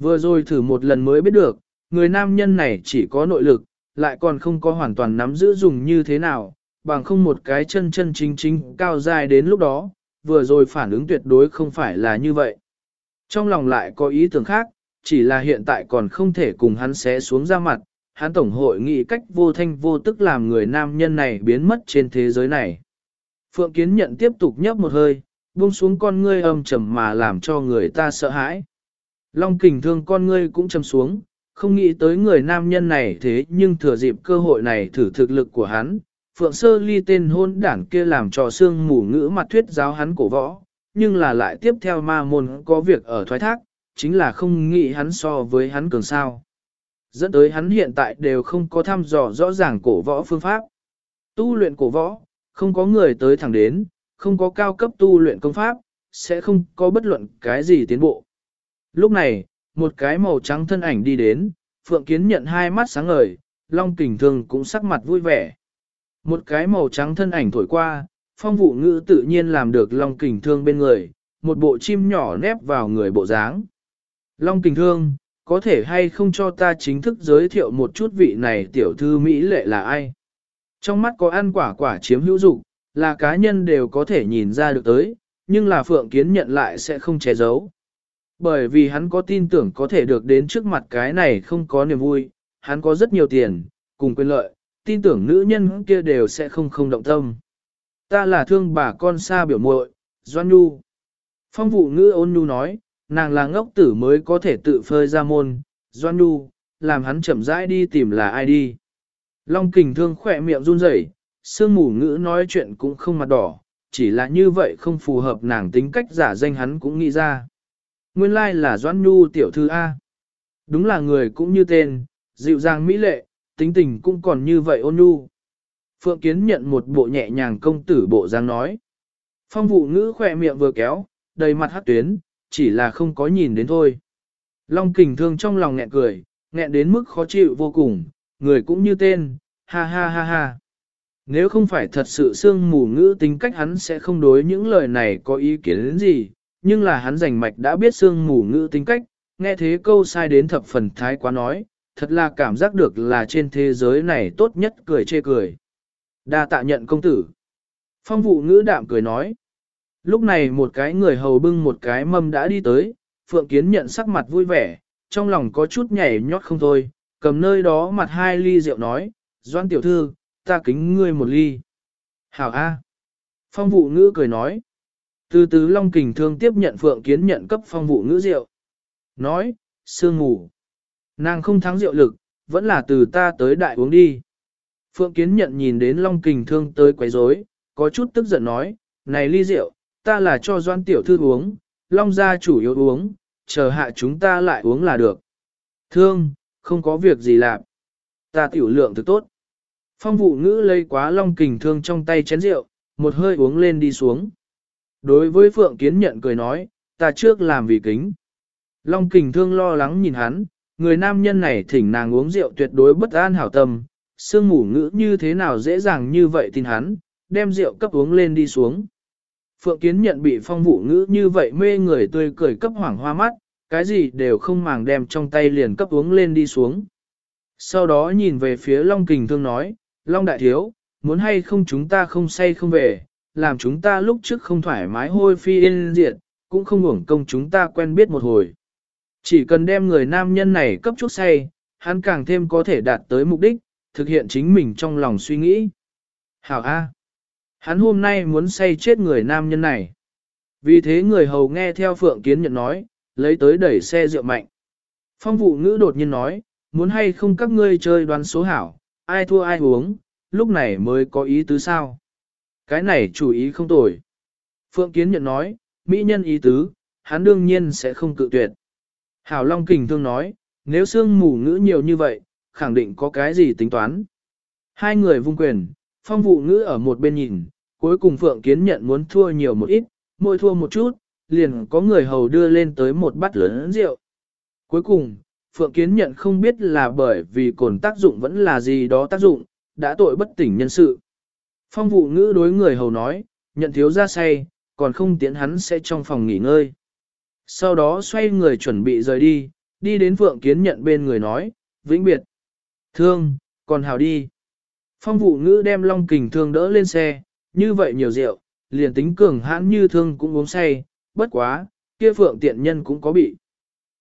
Vừa rồi thử một lần mới biết được, người nam nhân này chỉ có nội lực, lại còn không có hoàn toàn nắm giữ dùng như thế nào, bằng không một cái chân chân chính chính cao dài đến lúc đó, vừa rồi phản ứng tuyệt đối không phải là như vậy. Trong lòng lại có ý tưởng khác, chỉ là hiện tại còn không thể cùng hắn xé xuống ra mặt, hắn tổng hội nghị cách vô thanh vô tức làm người nam nhân này biến mất trên thế giới này. Phượng Kiến nhận tiếp tục nhấp một hơi, buông xuống con ngươi âm trầm mà làm cho người ta sợ hãi. Long kình thương con ngươi cũng trầm xuống, không nghĩ tới người nam nhân này thế nhưng thừa dịp cơ hội này thử thực lực của hắn. Phượng sơ ly tên hôn đảng kia làm cho xương mù ngữ mặt thuyết giáo hắn cổ võ, nhưng là lại tiếp theo ma môn có việc ở thoái thác, chính là không nghĩ hắn so với hắn cường sao. Dẫn tới hắn hiện tại đều không có thăm dò rõ ràng cổ võ phương pháp. Tu luyện cổ võ, không có người tới thẳng đến, không có cao cấp tu luyện công pháp, sẽ không có bất luận cái gì tiến bộ. Lúc này, một cái màu trắng thân ảnh đi đến, Phượng Kiến nhận hai mắt sáng ngời, Long Kình Thương cũng sắc mặt vui vẻ. Một cái màu trắng thân ảnh thổi qua, phong vụ ngữ tự nhiên làm được Long Kình Thương bên người, một bộ chim nhỏ nép vào người bộ dáng. Long Kình Thương, có thể hay không cho ta chính thức giới thiệu một chút vị này tiểu thư Mỹ lệ là ai? Trong mắt có ăn quả quả chiếm hữu dụng, là cá nhân đều có thể nhìn ra được tới, nhưng là Phượng Kiến nhận lại sẽ không che giấu. Bởi vì hắn có tin tưởng có thể được đến trước mặt cái này không có niềm vui, hắn có rất nhiều tiền, cùng quyền lợi, tin tưởng nữ nhân kia đều sẽ không không động tâm. Ta là thương bà con xa biểu muội, Doan Nhu. Phong vụ ngữ ôn nhu nói, nàng là ngốc tử mới có thể tự phơi ra môn, Doan đu, làm hắn chậm rãi đi tìm là ai đi. Long kình thương khỏe miệng run rẩy, sương mù ngữ nói chuyện cũng không mặt đỏ, chỉ là như vậy không phù hợp nàng tính cách giả danh hắn cũng nghĩ ra. Nguyên lai là Doan Nhu tiểu thư A. Đúng là người cũng như tên, dịu dàng mỹ lệ, tính tình cũng còn như vậy ôn nhu. Phượng Kiến nhận một bộ nhẹ nhàng công tử bộ dáng nói. Phong vụ ngữ khỏe miệng vừa kéo, đầy mặt hát tuyến, chỉ là không có nhìn đến thôi. Long kình thương trong lòng nghẹn cười, nghẹn đến mức khó chịu vô cùng, người cũng như tên, ha ha ha ha. Nếu không phải thật sự sương mù ngữ tính cách hắn sẽ không đối những lời này có ý kiến đến gì, nhưng là hắn rành mạch đã biết sương mù ngữ tính cách, nghe thế câu sai đến thập phần thái quá nói, thật là cảm giác được là trên thế giới này tốt nhất cười chê cười. Đa tạ nhận công tử. Phong vụ ngữ đạm cười nói. Lúc này một cái người hầu bưng một cái mâm đã đi tới, Phượng Kiến nhận sắc mặt vui vẻ, trong lòng có chút nhảy nhót không thôi, cầm nơi đó mặt hai ly rượu nói, Doan tiểu thư, ta kính ngươi một ly. Hảo A. Phong vụ ngữ cười nói. Từ từ Long Kình Thương tiếp nhận Phượng Kiến nhận cấp phong vụ ngữ rượu. Nói, sương ngủ. Nàng không thắng rượu lực, vẫn là từ ta tới đại uống đi. Phượng Kiến nhận nhìn đến Long Kình Thương tới quấy rối, có chút tức giận nói, này ly rượu, ta là cho Doan tiểu thư uống, Long gia chủ yếu uống, chờ hạ chúng ta lại uống là được. Thương, không có việc gì làm. Ta tiểu lượng thực tốt. Phong vụ ngữ lây quá long kình thương trong tay chén rượu, một hơi uống lên đi xuống. Đối với Phượng Kiến nhận cười nói, ta trước làm vì kính. Long kình thương lo lắng nhìn hắn, người nam nhân này thỉnh nàng uống rượu tuyệt đối bất an hảo tâm, sương mù ngữ như thế nào dễ dàng như vậy tin hắn, đem rượu cấp uống lên đi xuống. Phượng Kiến nhận bị phong vụ ngữ như vậy mê người tươi cười cấp hoảng hoa mắt, cái gì đều không màng đem trong tay liền cấp uống lên đi xuống. Sau đó nhìn về phía Long Kình Thương nói, Long Đại Thiếu, muốn hay không chúng ta không say không về, làm chúng ta lúc trước không thoải mái hôi phi yên diệt, cũng không uổng công chúng ta quen biết một hồi. Chỉ cần đem người nam nhân này cấp chút say, hắn càng thêm có thể đạt tới mục đích, thực hiện chính mình trong lòng suy nghĩ. Hảo A. Hắn hôm nay muốn say chết người nam nhân này. Vì thế người hầu nghe theo Phượng Kiến nhận nói, lấy tới đẩy xe rượu mạnh. Phong vụ ngữ đột nhiên nói, muốn hay không các ngươi chơi đoán số hảo, ai thua ai uống, lúc này mới có ý tứ sao. Cái này chủ ý không tồi. Phượng Kiến nhận nói, mỹ nhân ý tứ, hắn đương nhiên sẽ không cự tuyệt. Hảo Long Kình Thương nói, nếu sương mù ngữ nhiều như vậy, khẳng định có cái gì tính toán. Hai người vung quyền, phong vụ ngữ ở một bên nhìn, cuối cùng Phượng Kiến nhận muốn thua nhiều một ít, mỗi thua một chút, liền có người hầu đưa lên tới một bát lớn rượu. Cuối cùng, Phượng Kiến nhận không biết là bởi vì cồn tác dụng vẫn là gì đó tác dụng, đã tội bất tỉnh nhân sự. Phong vụ ngữ đối người hầu nói, nhận thiếu ra say, còn không tiến hắn sẽ trong phòng nghỉ ngơi. Sau đó xoay người chuẩn bị rời đi, đi đến Phượng Kiến nhận bên người nói, vĩnh biệt. Thương, còn hào đi. Phong vụ ngữ đem Long Kình Thương đỡ lên xe, như vậy nhiều rượu, liền tính cường hãn như thương cũng uống say, bất quá, kia Phượng tiện nhân cũng có bị.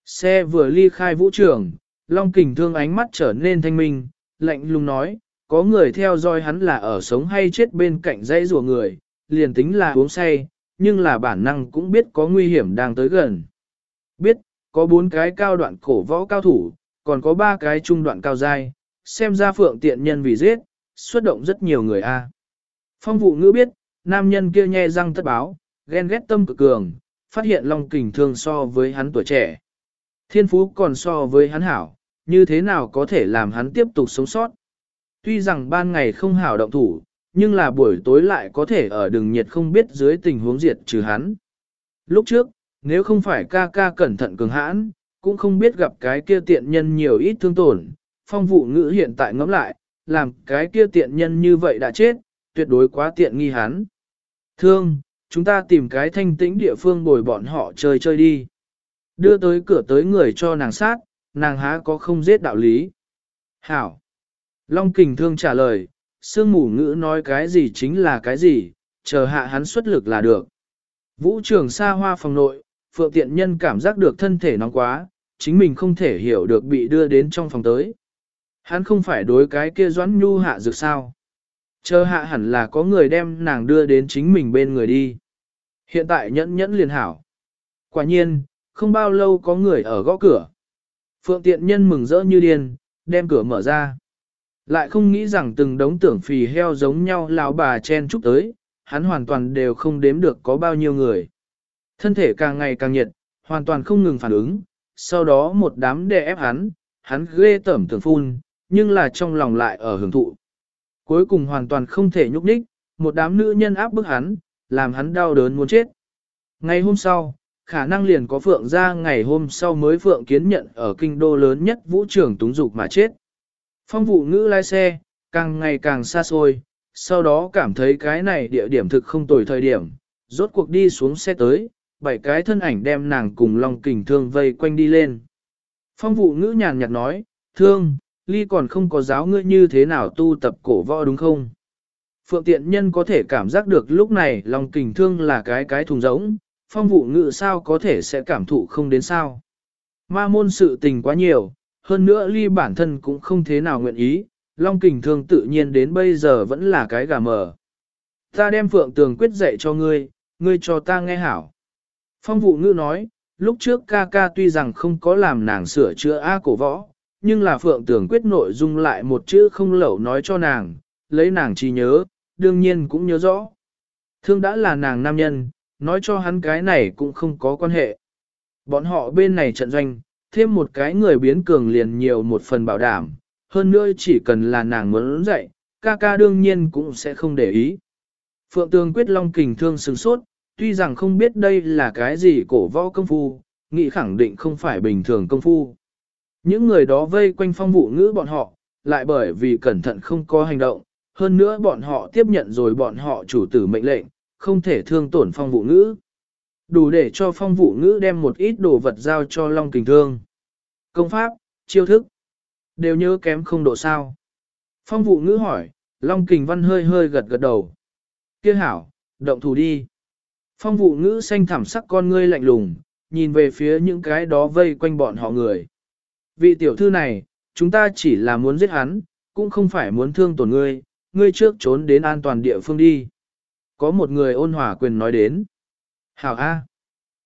Xe vừa ly khai vũ trường, Long Kình Thương ánh mắt trở nên thanh minh, lạnh lùng nói, có người theo dõi hắn là ở sống hay chết bên cạnh dãy rùa người, liền tính là uống say, nhưng là bản năng cũng biết có nguy hiểm đang tới gần. Biết, có bốn cái cao đoạn cổ võ cao thủ, còn có ba cái trung đoạn cao dai, xem ra phượng tiện nhân vì giết, xuất động rất nhiều người a. Phong vụ ngữ biết, nam nhân kia nhe răng tất báo, ghen ghét tâm cực cường, phát hiện Long Kình Thương so với hắn tuổi trẻ. Thiên phú còn so với hắn hảo, như thế nào có thể làm hắn tiếp tục sống sót. Tuy rằng ban ngày không hảo động thủ, nhưng là buổi tối lại có thể ở đường nhiệt không biết dưới tình huống diệt trừ hắn. Lúc trước, nếu không phải ca ca cẩn thận cường hãn, cũng không biết gặp cái kia tiện nhân nhiều ít thương tổn, phong vụ ngữ hiện tại ngẫm lại, làm cái kia tiện nhân như vậy đã chết, tuyệt đối quá tiện nghi hắn. Thương, chúng ta tìm cái thanh tĩnh địa phương bồi bọn họ chơi chơi đi. Đưa tới cửa tới người cho nàng sát, nàng há có không giết đạo lý. Hảo. Long kình thương trả lời, sương mù ngữ nói cái gì chính là cái gì, chờ hạ hắn xuất lực là được. Vũ trường xa hoa phòng nội, phượng tiện nhân cảm giác được thân thể nóng quá, chính mình không thể hiểu được bị đưa đến trong phòng tới. Hắn không phải đối cái kia doãn nhu hạ dược sao. Chờ hạ hẳn là có người đem nàng đưa đến chính mình bên người đi. Hiện tại nhẫn nhẫn liền hảo. Quả nhiên, không bao lâu có người ở gõ cửa. Phượng tiện nhân mừng rỡ như điên, đem cửa mở ra. Lại không nghĩ rằng từng đống tưởng phì heo giống nhau lão bà chen chúc tới, hắn hoàn toàn đều không đếm được có bao nhiêu người. Thân thể càng ngày càng nhiệt, hoàn toàn không ngừng phản ứng, sau đó một đám đè ép hắn, hắn ghê tẩm tưởng phun, nhưng là trong lòng lại ở hưởng thụ. Cuối cùng hoàn toàn không thể nhúc nhích, một đám nữ nhân áp bức hắn, làm hắn đau đớn muốn chết. Ngày hôm sau, khả năng liền có phượng ra ngày hôm sau mới phượng kiến nhận ở kinh đô lớn nhất vũ trường túng dục mà chết. Phong vụ ngữ lái xe, càng ngày càng xa xôi, sau đó cảm thấy cái này địa điểm thực không tồi thời điểm, rốt cuộc đi xuống xe tới, bảy cái thân ảnh đem nàng cùng Long Kình Thương vây quanh đi lên. Phong vụ ngữ nhàn nhạt nói, Thương, ly còn không có giáo ngươi như thế nào tu tập cổ võ đúng không? Phượng tiện nhân có thể cảm giác được lúc này Long Kình Thương là cái cái thùng rỗng, phong vụ ngự sao có thể sẽ cảm thụ không đến sao. Ma môn sự tình quá nhiều, hơn nữa ly bản thân cũng không thế nào nguyện ý, Long Kình Thương tự nhiên đến bây giờ vẫn là cái gà mờ. Ta đem Phượng Tường quyết dạy cho ngươi, ngươi cho ta nghe hảo. Phong vụ ngữ nói, lúc trước ca ca tuy rằng không có làm nàng sửa chữa A cổ võ, nhưng là Phượng Tường quyết nội dung lại một chữ không lẩu nói cho nàng, lấy nàng chỉ nhớ, đương nhiên cũng nhớ rõ. Thương đã là nàng nam nhân, nói cho hắn cái này cũng không có quan hệ. Bọn họ bên này trận doanh, thêm một cái người biến cường liền nhiều một phần bảo đảm, hơn nữa chỉ cần là nàng muốn dạy, ca ca đương nhiên cũng sẽ không để ý. Phượng Tường quyết long kình thương sừng sốt, tuy rằng không biết đây là cái gì cổ võ công phu, nghĩ khẳng định không phải bình thường công phu. Những người đó vây quanh phong vụ ngữ bọn họ, lại bởi vì cẩn thận không có hành động, hơn nữa bọn họ tiếp nhận rồi bọn họ chủ tử mệnh lệnh, không thể thương tổn phong vụ ngữ. Đủ để cho phong vụ ngữ đem một ít đồ vật giao cho Long Kình Thương. Công pháp, chiêu thức, đều nhớ kém không độ sao. Phong vụ ngữ hỏi, Long Kình Văn hơi hơi gật gật đầu. Kia hảo, động thủ đi. Phong vụ ngữ xanh thảm sắc con ngươi lạnh lùng, nhìn về phía những cái đó vây quanh bọn họ người. Vị tiểu thư này, chúng ta chỉ là muốn giết hắn, cũng không phải muốn thương tổn ngươi, ngươi trước trốn đến an toàn địa phương đi. Có một người ôn hòa quyền nói đến. Hảo A.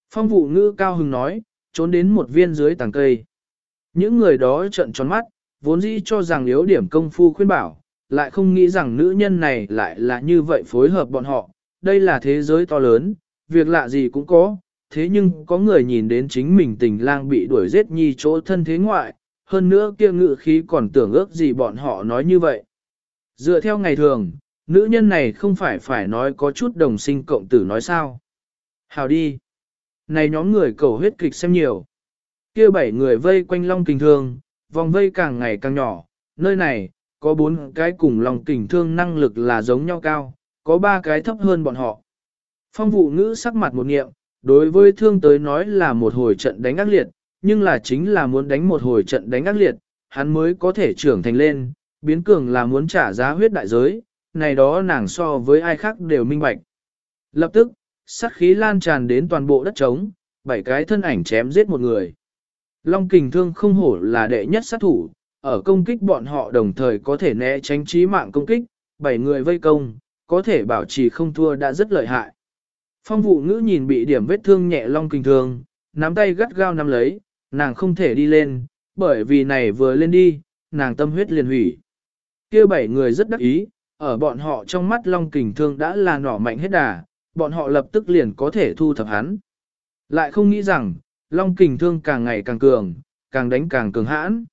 Phong vụ ngữ cao hứng nói, trốn đến một viên dưới tàng cây. Những người đó trợn tròn mắt, vốn dĩ cho rằng yếu điểm công phu khuyên bảo, lại không nghĩ rằng nữ nhân này lại là như vậy phối hợp bọn họ. Đây là thế giới to lớn, việc lạ gì cũng có, thế nhưng có người nhìn đến chính mình tình lang bị đuổi giết nhi chỗ thân thế ngoại, hơn nữa kia ngự khí còn tưởng ước gì bọn họ nói như vậy. Dựa theo ngày thường, nữ nhân này không phải phải nói có chút đồng sinh cộng tử nói sao. Hào đi. Này nhóm người cầu huyết kịch xem nhiều. kia bảy người vây quanh Long Kình Thương, vòng vây càng ngày càng nhỏ, nơi này, có bốn cái cùng lòng Kình Thương năng lực là giống nhau cao, có ba cái thấp hơn bọn họ. Phong vụ ngữ sắc mặt một nghiệm, đối với thương tới nói là một hồi trận đánh ác liệt, nhưng là chính là muốn đánh một hồi trận đánh ác liệt, hắn mới có thể trưởng thành lên, biến cường là muốn trả giá huyết đại giới, này đó nàng so với ai khác đều minh bạch. Lập tức, sát khí lan tràn đến toàn bộ đất trống, bảy cái thân ảnh chém giết một người. Long kình thương không hổ là đệ nhất sát thủ, ở công kích bọn họ đồng thời có thể né tránh trí mạng công kích, bảy người vây công, có thể bảo trì không thua đã rất lợi hại. Phong vụ ngữ nhìn bị điểm vết thương nhẹ long kình thương, nắm tay gắt gao nắm lấy, nàng không thể đi lên, bởi vì này vừa lên đi, nàng tâm huyết liền hủy. kia bảy người rất đắc ý, ở bọn họ trong mắt long kình thương đã là nỏ mạnh hết đà, bọn họ lập tức liền có thể thu thập hắn. Lại không nghĩ rằng, long kình thương càng ngày càng cường, càng đánh càng cường hãn.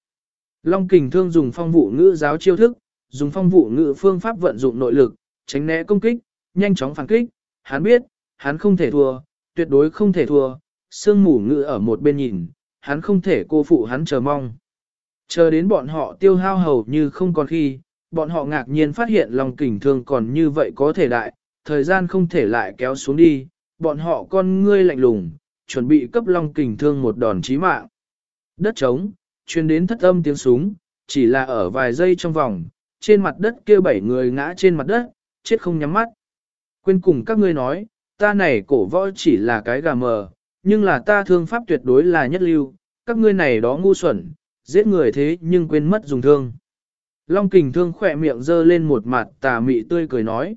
Long kình thương dùng phong vụ ngữ giáo chiêu thức, dùng phong vụ ngữ phương pháp vận dụng nội lực, tránh né công kích, nhanh chóng phản kích, hắn biết, hắn không thể thua, tuyệt đối không thể thua, sương mù ngự ở một bên nhìn, hắn không thể cô phụ hắn chờ mong. Chờ đến bọn họ tiêu hao hầu như không còn khi, bọn họ ngạc nhiên phát hiện lòng kình thương còn như vậy có thể đại, thời gian không thể lại kéo xuống đi, bọn họ con ngươi lạnh lùng, chuẩn bị cấp long kình thương một đòn chí mạng. Đất trống, chuyên đến thất âm tiếng súng, chỉ là ở vài giây trong vòng, trên mặt đất kia bảy người ngã trên mặt đất, chết không nhắm mắt. Quên cùng các ngươi nói, ta này cổ võ chỉ là cái gà mờ, nhưng là ta thương pháp tuyệt đối là nhất lưu, các ngươi này đó ngu xuẩn, giết người thế nhưng quên mất dùng thương. Long kình thương khỏe miệng dơ lên một mặt tà mị tươi cười nói.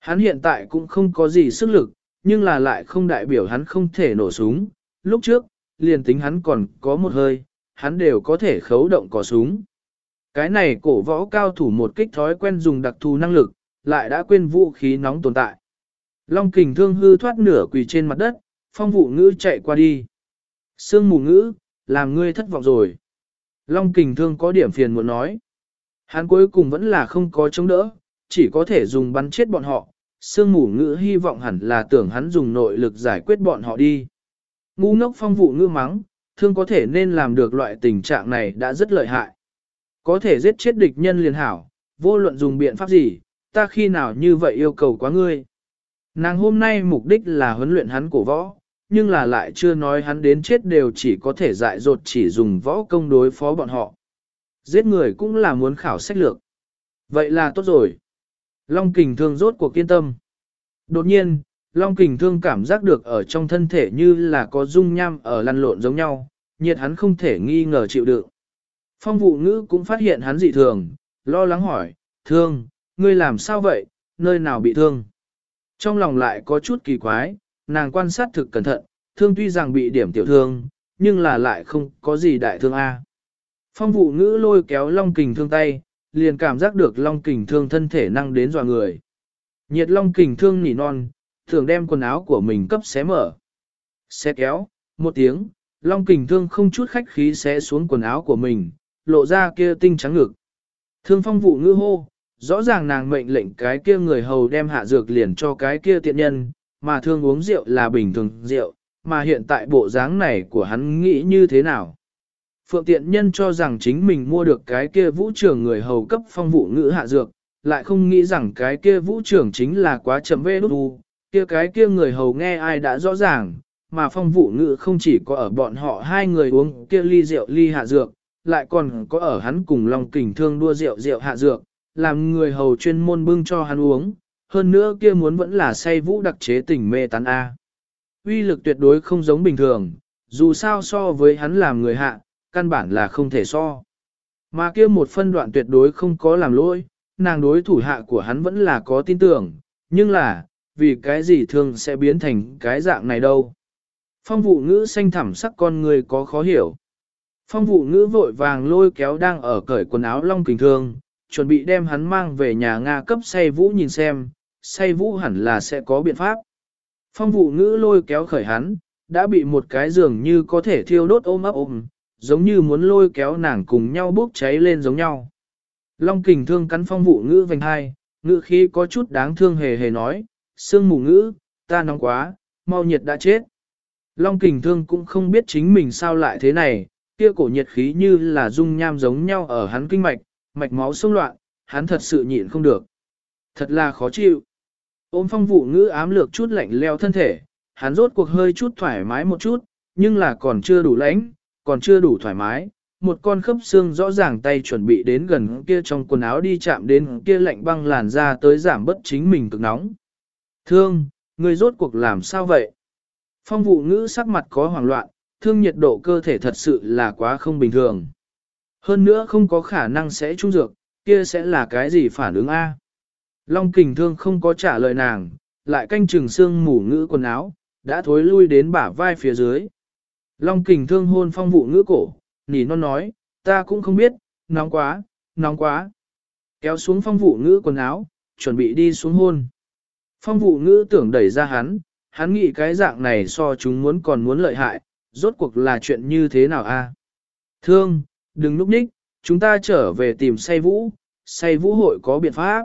Hắn hiện tại cũng không có gì sức lực, nhưng là lại không đại biểu hắn không thể nổ súng. Lúc trước, liền tính hắn còn có một hơi, hắn đều có thể khấu động cò súng. Cái này cổ võ cao thủ một kích thói quen dùng đặc thù năng lực, lại đã quên vũ khí nóng tồn tại. Long kình thương hư thoát nửa quỳ trên mặt đất, phong vụ ngữ chạy qua đi. Sương mù ngữ, làm ngươi thất vọng rồi. Long kình thương có điểm phiền muốn nói. Hắn cuối cùng vẫn là không có chống đỡ, chỉ có thể dùng bắn chết bọn họ. Sương mù ngữ hy vọng hẳn là tưởng hắn dùng nội lực giải quyết bọn họ đi. Ngu ngốc phong vụ ngữ mắng, thương có thể nên làm được loại tình trạng này đã rất lợi hại. Có thể giết chết địch nhân liền hảo, vô luận dùng biện pháp gì, ta khi nào như vậy yêu cầu quá ngươi. Nàng hôm nay mục đích là huấn luyện hắn cổ võ, nhưng là lại chưa nói hắn đến chết đều chỉ có thể dại dột chỉ dùng võ công đối phó bọn họ. Giết người cũng là muốn khảo sách lược. Vậy là tốt rồi. Long kình thương rốt cuộc kiên tâm. Đột nhiên, Long kình thương cảm giác được ở trong thân thể như là có dung nham ở lăn lộn giống nhau, nhiệt hắn không thể nghi ngờ chịu đựng. Phong vụ ngữ cũng phát hiện hắn dị thường, lo lắng hỏi, thương, ngươi làm sao vậy, nơi nào bị thương? Trong lòng lại có chút kỳ quái, nàng quan sát thực cẩn thận, thương tuy rằng bị điểm tiểu thương, nhưng là lại không có gì đại thương A. Phong vụ ngữ lôi kéo long kình thương tay, liền cảm giác được long kình thương thân thể năng đến dọa người. Nhiệt long kình thương nỉ non, thường đem quần áo của mình cấp xé mở. Xé kéo, một tiếng, long kình thương không chút khách khí xé xuống quần áo của mình, lộ ra kia tinh trắng ngực. Thương phong vụ ngữ hô, rõ ràng nàng mệnh lệnh cái kia người hầu đem hạ dược liền cho cái kia tiện nhân, mà thương uống rượu là bình thường rượu, mà hiện tại bộ dáng này của hắn nghĩ như thế nào. Phượng tiện nhân cho rằng chính mình mua được cái kia vũ trưởng người hầu cấp phong vụ ngữ hạ dược, lại không nghĩ rằng cái kia vũ trưởng chính là quá chậm vê đút u, kia cái kia người hầu nghe ai đã rõ ràng, mà phong vụ ngữ không chỉ có ở bọn họ hai người uống kia ly rượu ly hạ dược, lại còn có ở hắn cùng Long Kình Thương đua rượu rượu hạ dược, làm người hầu chuyên môn bưng cho hắn uống, hơn nữa kia muốn vẫn là say vũ đặc chế tình mê tán A. Uy lực tuyệt đối không giống bình thường, dù sao so với hắn làm người hạ, căn bản là không thể so. Mà kia một phân đoạn tuyệt đối không có làm lỗi, nàng đối thủ hạ của hắn vẫn là có tin tưởng, nhưng là, vì cái gì thường sẽ biến thành cái dạng này đâu. Phong vụ ngữ xanh thẳm sắc con người có khó hiểu. Phong vụ ngữ vội vàng lôi kéo đang ở cởi quần áo long kình thương, chuẩn bị đem hắn mang về nhà Nga cấp say vũ nhìn xem, say vũ hẳn là sẽ có biện pháp. Phong vụ ngữ lôi kéo khởi hắn, đã bị một cái giường như có thể thiêu đốt ôm ấp ôm, giống như muốn lôi kéo nàng cùng nhau bốc cháy lên giống nhau. Long kình thương cắn phong vụ ngữ vành hai, ngữ khí có chút đáng thương hề hề nói, sương mù ngữ, ta nóng quá, mau nhiệt đã chết. Long kình thương cũng không biết chính mình sao lại thế này, kia cổ nhiệt khí như là dung nham giống nhau ở hắn kinh mạch, mạch máu xông loạn, hắn thật sự nhịn không được. Thật là khó chịu. Ôm phong vụ ngữ ám lược chút lạnh leo thân thể, hắn rốt cuộc hơi chút thoải mái một chút, nhưng là còn chưa đủ lãnh, còn chưa đủ thoải mái. Một con khớp xương rõ ràng tay chuẩn bị đến gần kia trong quần áo đi chạm đến kia lạnh băng làn ra tới giảm bất chính mình cực nóng. Thương, người rốt cuộc làm sao vậy? Phong vụ ngữ sắc mặt có hoảng loạn, thương nhiệt độ cơ thể thật sự là quá không bình thường. Hơn nữa không có khả năng sẽ trung dược, kia sẽ là cái gì phản ứng A. Long kình thương không có trả lời nàng, lại canh chừng xương mủ ngữ quần áo, đã thối lui đến bả vai phía dưới. Long kình thương hôn phong vụ ngữ cổ, nỉ non nói, ta cũng không biết, nóng quá, nóng quá. Kéo xuống phong vụ ngữ quần áo, chuẩn bị đi xuống hôn. Phong vụ ngữ tưởng đẩy ra hắn, hắn nghĩ cái dạng này so chúng muốn còn muốn lợi hại, rốt cuộc là chuyện như thế nào a? Thương, đừng núp ních, chúng ta trở về tìm say vũ, say vũ hội có biện pháp.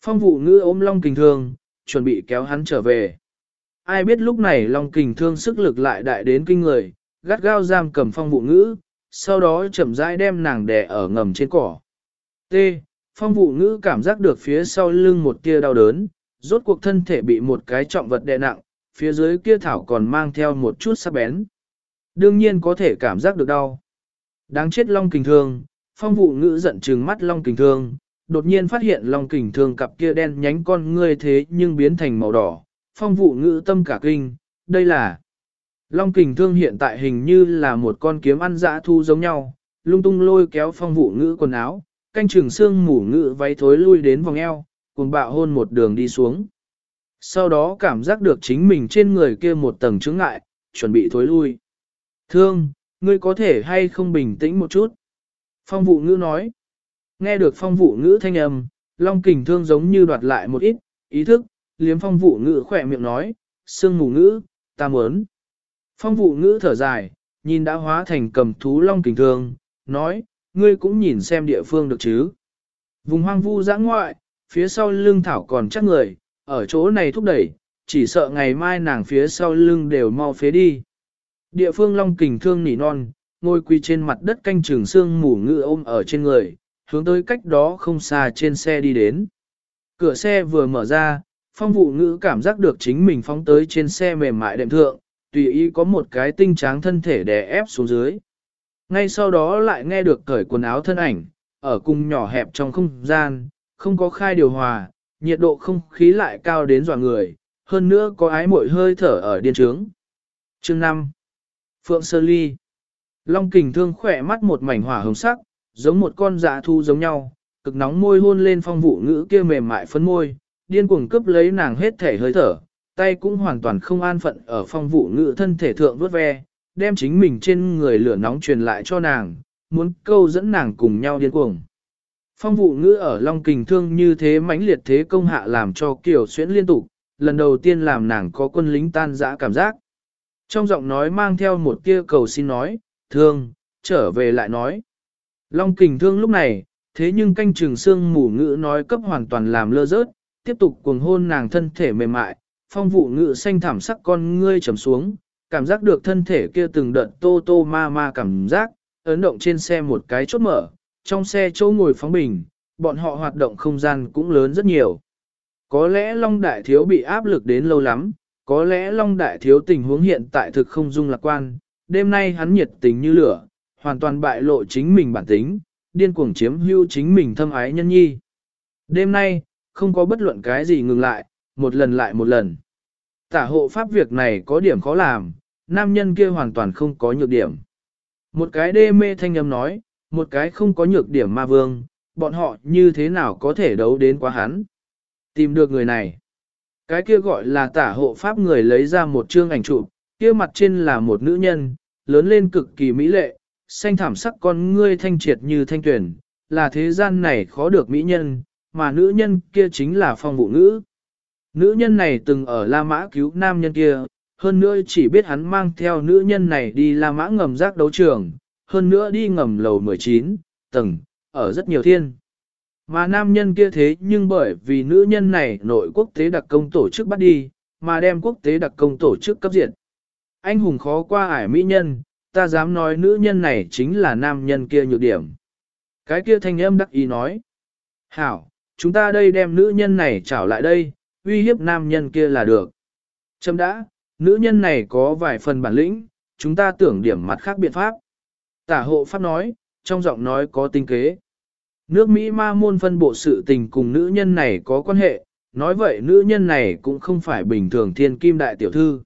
Phong vụ ngữ ôm Long Kình Thương, chuẩn bị kéo hắn trở về. Ai biết lúc này Long Kình Thương sức lực lại đại đến kinh người, gắt gao giam cầm phong vụ ngữ, sau đó chậm rãi đem nàng đè ở ngầm trên cỏ. T. Phong vụ ngữ cảm giác được phía sau lưng một tia đau đớn, rốt cuộc thân thể bị một cái trọng vật đè nặng, phía dưới kia thảo còn mang theo một chút sắc bén. Đương nhiên có thể cảm giác được đau. Đáng chết Long Kình Thương, phong vụ ngữ giận trừng mắt Long Kình Thương, đột nhiên phát hiện Long Kình Thương cặp kia đen nhánh con ngươi thế nhưng biến thành màu đỏ, phong vụ ngữ tâm cả kinh, đây là... Long Kình Thương hiện tại hình như là một con kiếm ăn dã thu giống nhau, lung tung lôi kéo phong vụ ngữ quần áo, canh trường xương mủ ngữ váy thối lui đến vòng eo, cùng bạo hôn một đường đi xuống. Sau đó cảm giác được chính mình trên người kia một tầng chướng ngại, chuẩn bị thối lui. Thương, ngươi có thể hay không bình tĩnh một chút? Phong vụ ngữ nói. Nghe được phong vụ ngữ thanh âm, Long kình thương giống như đoạt lại một ít, ý thức, liếm phong vụ ngữ khỏe miệng nói, sương mù ngữ, ta muốn. Phong vụ ngữ thở dài, nhìn đã hóa thành cầm thú Long kình thương, nói, ngươi cũng nhìn xem địa phương được chứ. Vùng hoang vu giã ngoại, phía sau lưng thảo còn chắc người, ở chỗ này thúc đẩy, chỉ sợ ngày mai nàng phía sau lưng đều mau phế đi. Địa phương long kình thương nỉ non, ngồi quỳ trên mặt đất canh trường xương mù ngự ôm ở trên người, hướng tới cách đó không xa trên xe đi đến. Cửa xe vừa mở ra, phong vụ ngữ cảm giác được chính mình phóng tới trên xe mềm mại đệm thượng, tùy ý có một cái tinh tráng thân thể đè ép xuống dưới. Ngay sau đó lại nghe được cởi quần áo thân ảnh, ở cung nhỏ hẹp trong không gian, không có khai điều hòa, nhiệt độ không khí lại cao đến dọa người, hơn nữa có ái mội hơi thở ở điên trướng. Chương 5 Phượng Sơ Ly Long kình thương khỏe mắt một mảnh hỏa hồng sắc, giống một con dạ thu giống nhau, cực nóng môi hôn lên phong vụ ngữ kia mềm mại phấn môi, điên cuồng cướp lấy nàng hết thể hơi thở, tay cũng hoàn toàn không an phận ở phong vụ ngữ thân thể thượng vuốt ve, đem chính mình trên người lửa nóng truyền lại cho nàng, muốn câu dẫn nàng cùng nhau điên cuồng. Phong vụ ngữ ở Long Kình Thương như thế mãnh liệt thế công hạ làm cho Kiều Xuyễn liên tục, lần đầu tiên làm nàng có quân lính tan dã cảm giác. Trong giọng nói mang theo một tia cầu xin nói, thương, trở về lại nói. Long Kình Thương lúc này, thế nhưng canh trường xương mù ngữ nói cấp hoàn toàn làm lơ rớt, tiếp tục cuồng hôn nàng thân thể mềm mại, phong vụ ngữ xanh thảm sắc con ngươi trầm xuống, cảm giác được thân thể kia từng đợt tô tô ma ma cảm giác, ấn động trên xe một cái chốt mở, trong xe chỗ ngồi phóng bình, bọn họ hoạt động không gian cũng lớn rất nhiều. Có lẽ Long Đại Thiếu bị áp lực đến lâu lắm, có lẽ Long Đại Thiếu tình huống hiện tại thực không dung lạc quan, đêm nay hắn nhiệt tình như lửa, hoàn toàn bại lộ chính mình bản tính, điên cuồng chiếm hưu chính mình thâm ái nhân nhi. Đêm nay, không có bất luận cái gì ngừng lại, một lần lại một lần. Tả hộ pháp việc này có điểm khó làm, nam nhân kia hoàn toàn không có nhược điểm. Một cái đê mê thanh âm nói, một cái không có nhược điểm ma vương, bọn họ như thế nào có thể đấu đến quá hắn. Tìm được người này. Cái kia gọi là tả hộ pháp người lấy ra một chương ảnh chụp, kia mặt trên là một nữ nhân, lớn lên cực kỳ mỹ lệ, xanh thảm sắc con ngươi thanh triệt như thanh tuyển, là thế gian này khó được mỹ nhân, mà nữ nhân kia chính là phong vụ ngữ. Nữ nhân này từng ở La Mã cứu nam nhân kia, hơn nữa chỉ biết hắn mang theo nữ nhân này đi La Mã ngầm rác đấu trường, hơn nữa đi ngầm lầu 19, tầng, ở rất nhiều thiên. Mà nam nhân kia thế nhưng bởi vì nữ nhân này nội quốc tế đặc công tổ chức bắt đi, mà đem quốc tế đặc công tổ chức cấp diện. Anh hùng khó qua ải mỹ nhân, ta dám nói nữ nhân này chính là nam nhân kia nhược điểm. Cái kia thanh âm đắc ý nói. Hảo, chúng ta đây đem nữ nhân này trảo lại đây, uy hiếp nam nhân kia là được. Châm đã, nữ nhân này có vài phần bản lĩnh, chúng ta tưởng điểm mặt khác biện pháp. Tả hộ pháp nói, trong giọng nói có tinh kế. Nước Mỹ ma môn phân bộ sự tình cùng nữ nhân này có quan hệ, nói vậy nữ nhân này cũng không phải bình thường thiên kim đại tiểu thư.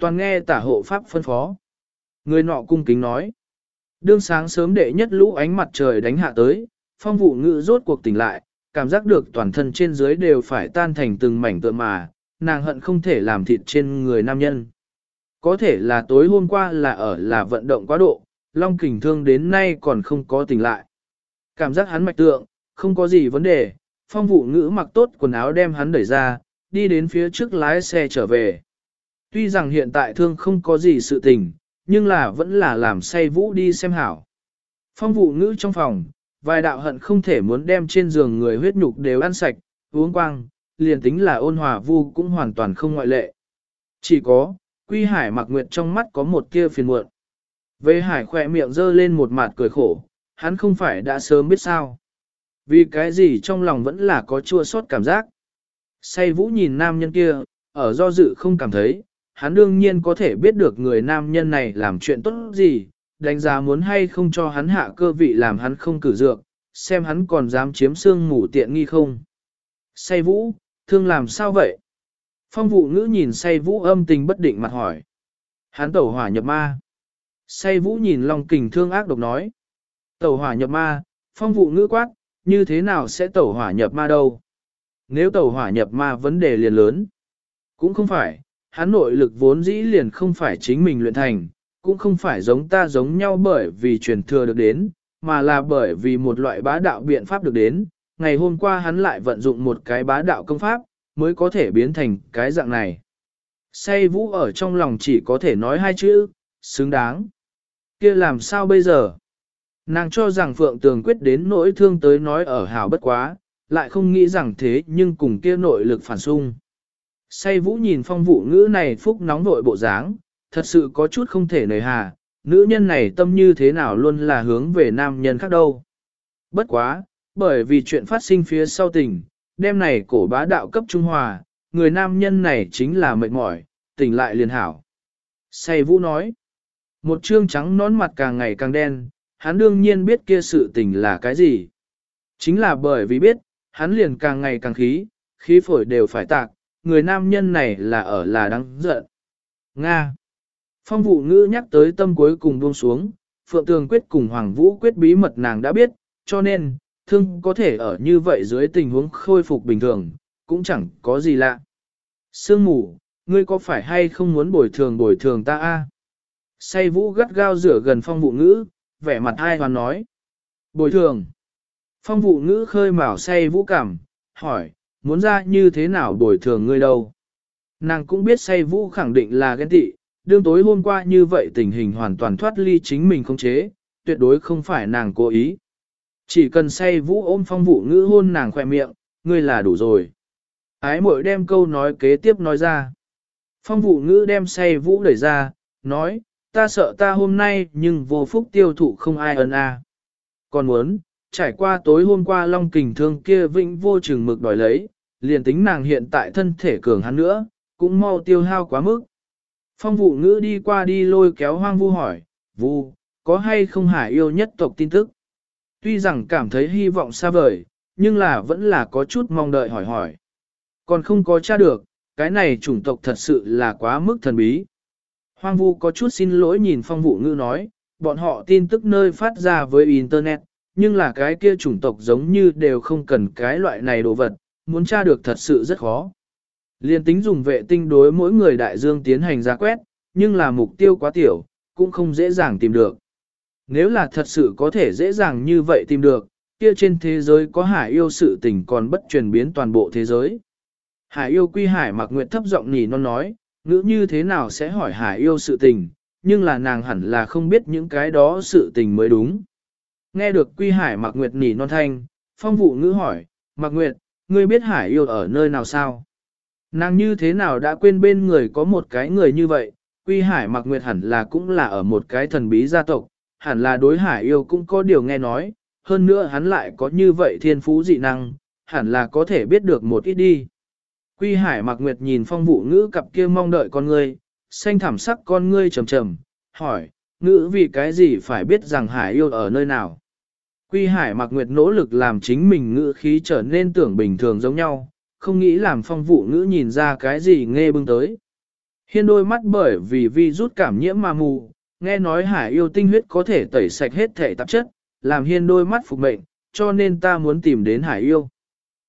Toàn nghe tả hộ pháp phân phó. Người nọ cung kính nói. Đương sáng sớm đệ nhất lũ ánh mặt trời đánh hạ tới, phong vụ ngự rốt cuộc tỉnh lại, cảm giác được toàn thân trên dưới đều phải tan thành từng mảnh tựa mà, nàng hận không thể làm thịt trên người nam nhân. Có thể là tối hôm qua là ở là vận động quá độ, Long kình thương đến nay còn không có tỉnh lại. Cảm giác hắn mạch tượng, không có gì vấn đề, phong vụ ngữ mặc tốt quần áo đem hắn đẩy ra, đi đến phía trước lái xe trở về. Tuy rằng hiện tại thương không có gì sự tình, nhưng là vẫn là làm say vũ đi xem hảo. Phong vụ ngữ trong phòng, vài đạo hận không thể muốn đem trên giường người huyết nhục đều ăn sạch, uống quang, liền tính là ôn hòa vu cũng hoàn toàn không ngoại lệ. Chỉ có, quy hải mặc nguyệt trong mắt có một kia phiền muộn. Về hải khỏe miệng dơ lên một mặt cười khổ, hắn không phải đã sớm biết sao. Vì cái gì trong lòng vẫn là có chua sót cảm giác. Say vũ nhìn nam nhân kia, ở do dự không cảm thấy, hắn đương nhiên có thể biết được người nam nhân này làm chuyện tốt gì, đánh giá muốn hay không cho hắn hạ cơ vị làm hắn không cử dược, xem hắn còn dám chiếm xương mủ tiện nghi không. Say vũ, thương làm sao vậy? Phong vụ ngữ nhìn say vũ âm tình bất định mặt hỏi. Hắn tẩu hỏa nhập ma. Say vũ nhìn Long kình thương ác độc nói. Tẩu hỏa nhập ma, phong vụ ngữ quát, như thế nào sẽ tẩu hỏa nhập ma đâu? Nếu tẩu hỏa nhập ma vấn đề liền lớn. Cũng không phải, hắn nội lực vốn dĩ liền không phải chính mình luyện thành, cũng không phải giống ta giống nhau bởi vì truyền thừa được đến, mà là bởi vì một loại bá đạo biện pháp được đến. Ngày hôm qua hắn lại vận dụng một cái bá đạo công pháp, mới có thể biến thành cái dạng này. Say vũ ở trong lòng chỉ có thể nói hai chữ, xứng đáng. kia làm sao bây giờ? Nàng cho rằng Phượng Tường quyết đến nỗi thương tới nói ở hào bất quá, lại không nghĩ rằng thế nhưng cùng kia nội lực phản xung. Say vũ nhìn phong vụ ngữ này phúc nóng vội bộ dáng, thật sự có chút không thể nời hà, nữ nhân này tâm như thế nào luôn là hướng về nam nhân khác đâu. Bất quá, bởi vì chuyện phát sinh phía sau tình, đêm này cổ bá đạo cấp Trung Hòa, người nam nhân này chính là mệt mỏi, tỉnh lại liền hảo. Say vũ nói, một trương trắng nón mặt càng ngày càng đen, hắn đương nhiên biết kia sự tình là cái gì. Chính là bởi vì biết, hắn liền càng ngày càng khí, khí phổi đều phải tạc, người nam nhân này là ở là đáng giận. Nga Phong vụ ngữ nhắc tới tâm cuối cùng buông xuống, Phượng Tường quyết cùng Hoàng Vũ quyết bí mật nàng đã biết, cho nên, thương có thể ở như vậy dưới tình huống khôi phục bình thường, cũng chẳng có gì lạ. Sương mù, ngươi có phải hay không muốn bồi thường bồi thường ta a? Say vũ gắt gao rửa gần phong vụ ngữ, vẻ mặt hai hoàn nói. Bồi thường. Phong vụ ngữ khơi mào say vũ cảm, hỏi, muốn ra như thế nào bồi thường ngươi đâu? Nàng cũng biết say vũ khẳng định là ghen tị, đương tối hôm qua như vậy tình hình hoàn toàn thoát ly chính mình không chế, tuyệt đối không phải nàng cố ý. Chỉ cần say vũ ôm phong vụ ngữ hôn nàng khỏe miệng, ngươi là đủ rồi. Ái mội đem câu nói kế tiếp nói ra. Phong vụ ngữ đem say vũ đẩy ra, nói, ta sợ ta hôm nay nhưng vô phúc tiêu thụ không ai ấn a. Còn muốn, trải qua tối hôm qua long kình thương kia vĩnh vô chừng mực đòi lấy, liền tính nàng hiện tại thân thể cường hắn nữa, cũng mau tiêu hao quá mức. Phong vụ ngữ đi qua đi lôi kéo hoang vu hỏi, vu, có hay không hải yêu nhất tộc tin tức? Tuy rằng cảm thấy hy vọng xa vời, nhưng là vẫn là có chút mong đợi hỏi hỏi. Còn không có tra được, cái này chủng tộc thật sự là quá mức thần bí. Hoang vu có chút xin lỗi nhìn phong vụ ngữ nói, bọn họ tin tức nơi phát ra với Internet, nhưng là cái kia chủng tộc giống như đều không cần cái loại này đồ vật, muốn tra được thật sự rất khó. Liên tính dùng vệ tinh đối mỗi người đại dương tiến hành ra quét, nhưng là mục tiêu quá tiểu, cũng không dễ dàng tìm được. Nếu là thật sự có thể dễ dàng như vậy tìm được, kia trên thế giới có hải yêu sự tình còn bất truyền biến toàn bộ thế giới. Hải yêu quy hải mặc nguyện thấp giọng nhỉ non nói, ngữ như thế nào sẽ hỏi hải yêu sự tình, nhưng là nàng hẳn là không biết những cái đó sự tình mới đúng. Nghe được quy hải mặc nguyệt nỉ non thanh, phong vụ ngữ hỏi, mặc nguyệt, ngươi biết hải yêu ở nơi nào sao? Nàng như thế nào đã quên bên người có một cái người như vậy, quy hải mặc nguyệt hẳn là cũng là ở một cái thần bí gia tộc, hẳn là đối hải yêu cũng có điều nghe nói, hơn nữa hắn lại có như vậy thiên phú dị năng, hẳn là có thể biết được một ít đi. Quy hải mặc nguyệt nhìn phong vụ ngữ cặp kia mong đợi con ngươi, xanh thảm sắc con ngươi trầm trầm, hỏi, ngữ vì cái gì phải biết rằng hải yêu ở nơi nào. Quy hải mặc nguyệt nỗ lực làm chính mình ngữ khí trở nên tưởng bình thường giống nhau, không nghĩ làm phong vụ ngữ nhìn ra cái gì nghe bưng tới. Hiên đôi mắt bởi vì vi rút cảm nhiễm mà mù, nghe nói hải yêu tinh huyết có thể tẩy sạch hết thể tạp chất, làm hiên đôi mắt phục mệnh, cho nên ta muốn tìm đến hải yêu.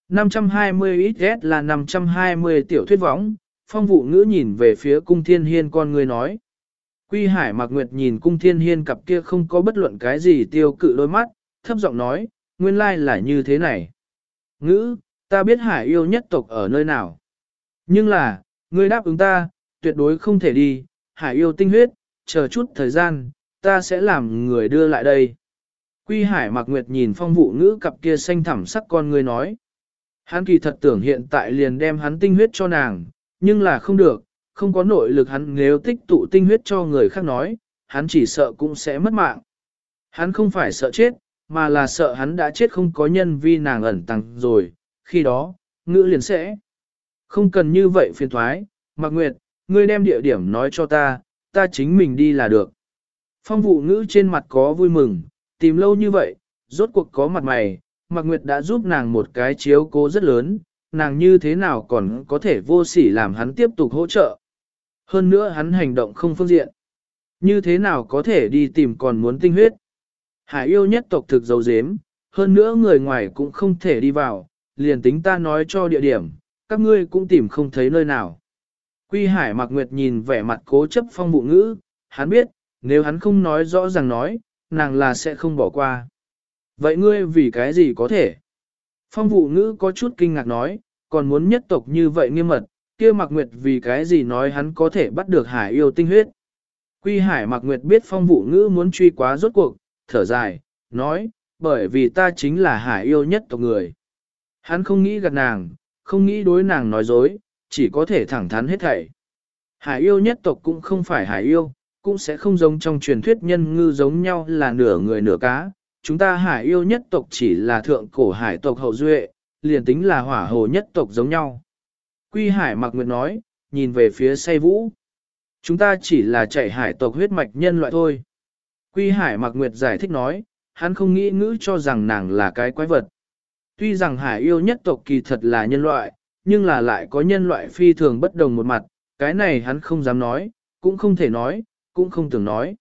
520 XS là 520 tiểu thuyết võng, phong vụ ngữ nhìn về phía cung thiên hiên con người nói. Quy hải mặc nguyệt nhìn cung thiên hiên cặp kia không có bất luận cái gì tiêu cự đôi mắt, thấp giọng nói, nguyên lai là như thế này. Ngữ, ta biết hải yêu nhất tộc ở nơi nào. Nhưng là, ngươi đáp ứng ta, tuyệt đối không thể đi, hải yêu tinh huyết, chờ chút thời gian, ta sẽ làm người đưa lại đây. Quy hải mặc nguyệt nhìn phong vụ ngữ cặp kia xanh thẳm sắc con người nói. Hắn kỳ thật tưởng hiện tại liền đem hắn tinh huyết cho nàng, nhưng là không được, không có nội lực hắn nếu tích tụ tinh huyết cho người khác nói, hắn chỉ sợ cũng sẽ mất mạng. Hắn không phải sợ chết, mà là sợ hắn đã chết không có nhân vi nàng ẩn tăng rồi, khi đó, ngữ liền sẽ. Không cần như vậy phiền thoái, Mạc Nguyệt, ngươi đem địa điểm nói cho ta, ta chính mình đi là được. Phong vụ ngữ trên mặt có vui mừng, tìm lâu như vậy, rốt cuộc có mặt mày, Mạc Nguyệt đã giúp nàng một cái chiếu cố rất lớn, nàng như thế nào còn có thể vô sỉ làm hắn tiếp tục hỗ trợ. Hơn nữa hắn hành động không phương diện. Như thế nào có thể đi tìm còn muốn tinh huyết. Hải yêu nhất tộc thực dấu dếm, hơn nữa người ngoài cũng không thể đi vào, liền tính ta nói cho địa điểm, các ngươi cũng tìm không thấy nơi nào. Quy Hải Mạc Nguyệt nhìn vẻ mặt cố chấp phong bụ ngữ, hắn biết, nếu hắn không nói rõ ràng nói, nàng là sẽ không bỏ qua. Vậy ngươi vì cái gì có thể? Phong vụ ngữ có chút kinh ngạc nói, còn muốn nhất tộc như vậy nghiêm mật, kia Mạc Nguyệt vì cái gì nói hắn có thể bắt được hải yêu tinh huyết. Quy Hải Mạc Nguyệt biết phong vụ ngữ muốn truy quá rốt cuộc, thở dài, nói, bởi vì ta chính là hải yêu nhất tộc người. Hắn không nghĩ gạt nàng, không nghĩ đối nàng nói dối, chỉ có thể thẳng thắn hết thảy. Hải yêu nhất tộc cũng không phải hải yêu, cũng sẽ không giống trong truyền thuyết nhân ngư giống nhau là nửa người nửa cá. Chúng ta hải yêu nhất tộc chỉ là thượng cổ hải tộc hậu duệ, liền tính là hỏa hồ nhất tộc giống nhau. Quy hải mặc nguyệt nói, nhìn về phía say vũ. Chúng ta chỉ là chạy hải tộc huyết mạch nhân loại thôi. Quy hải mặc nguyệt giải thích nói, hắn không nghĩ ngữ cho rằng nàng là cái quái vật. Tuy rằng hải yêu nhất tộc kỳ thật là nhân loại, nhưng là lại có nhân loại phi thường bất đồng một mặt, cái này hắn không dám nói, cũng không thể nói, cũng không tưởng nói.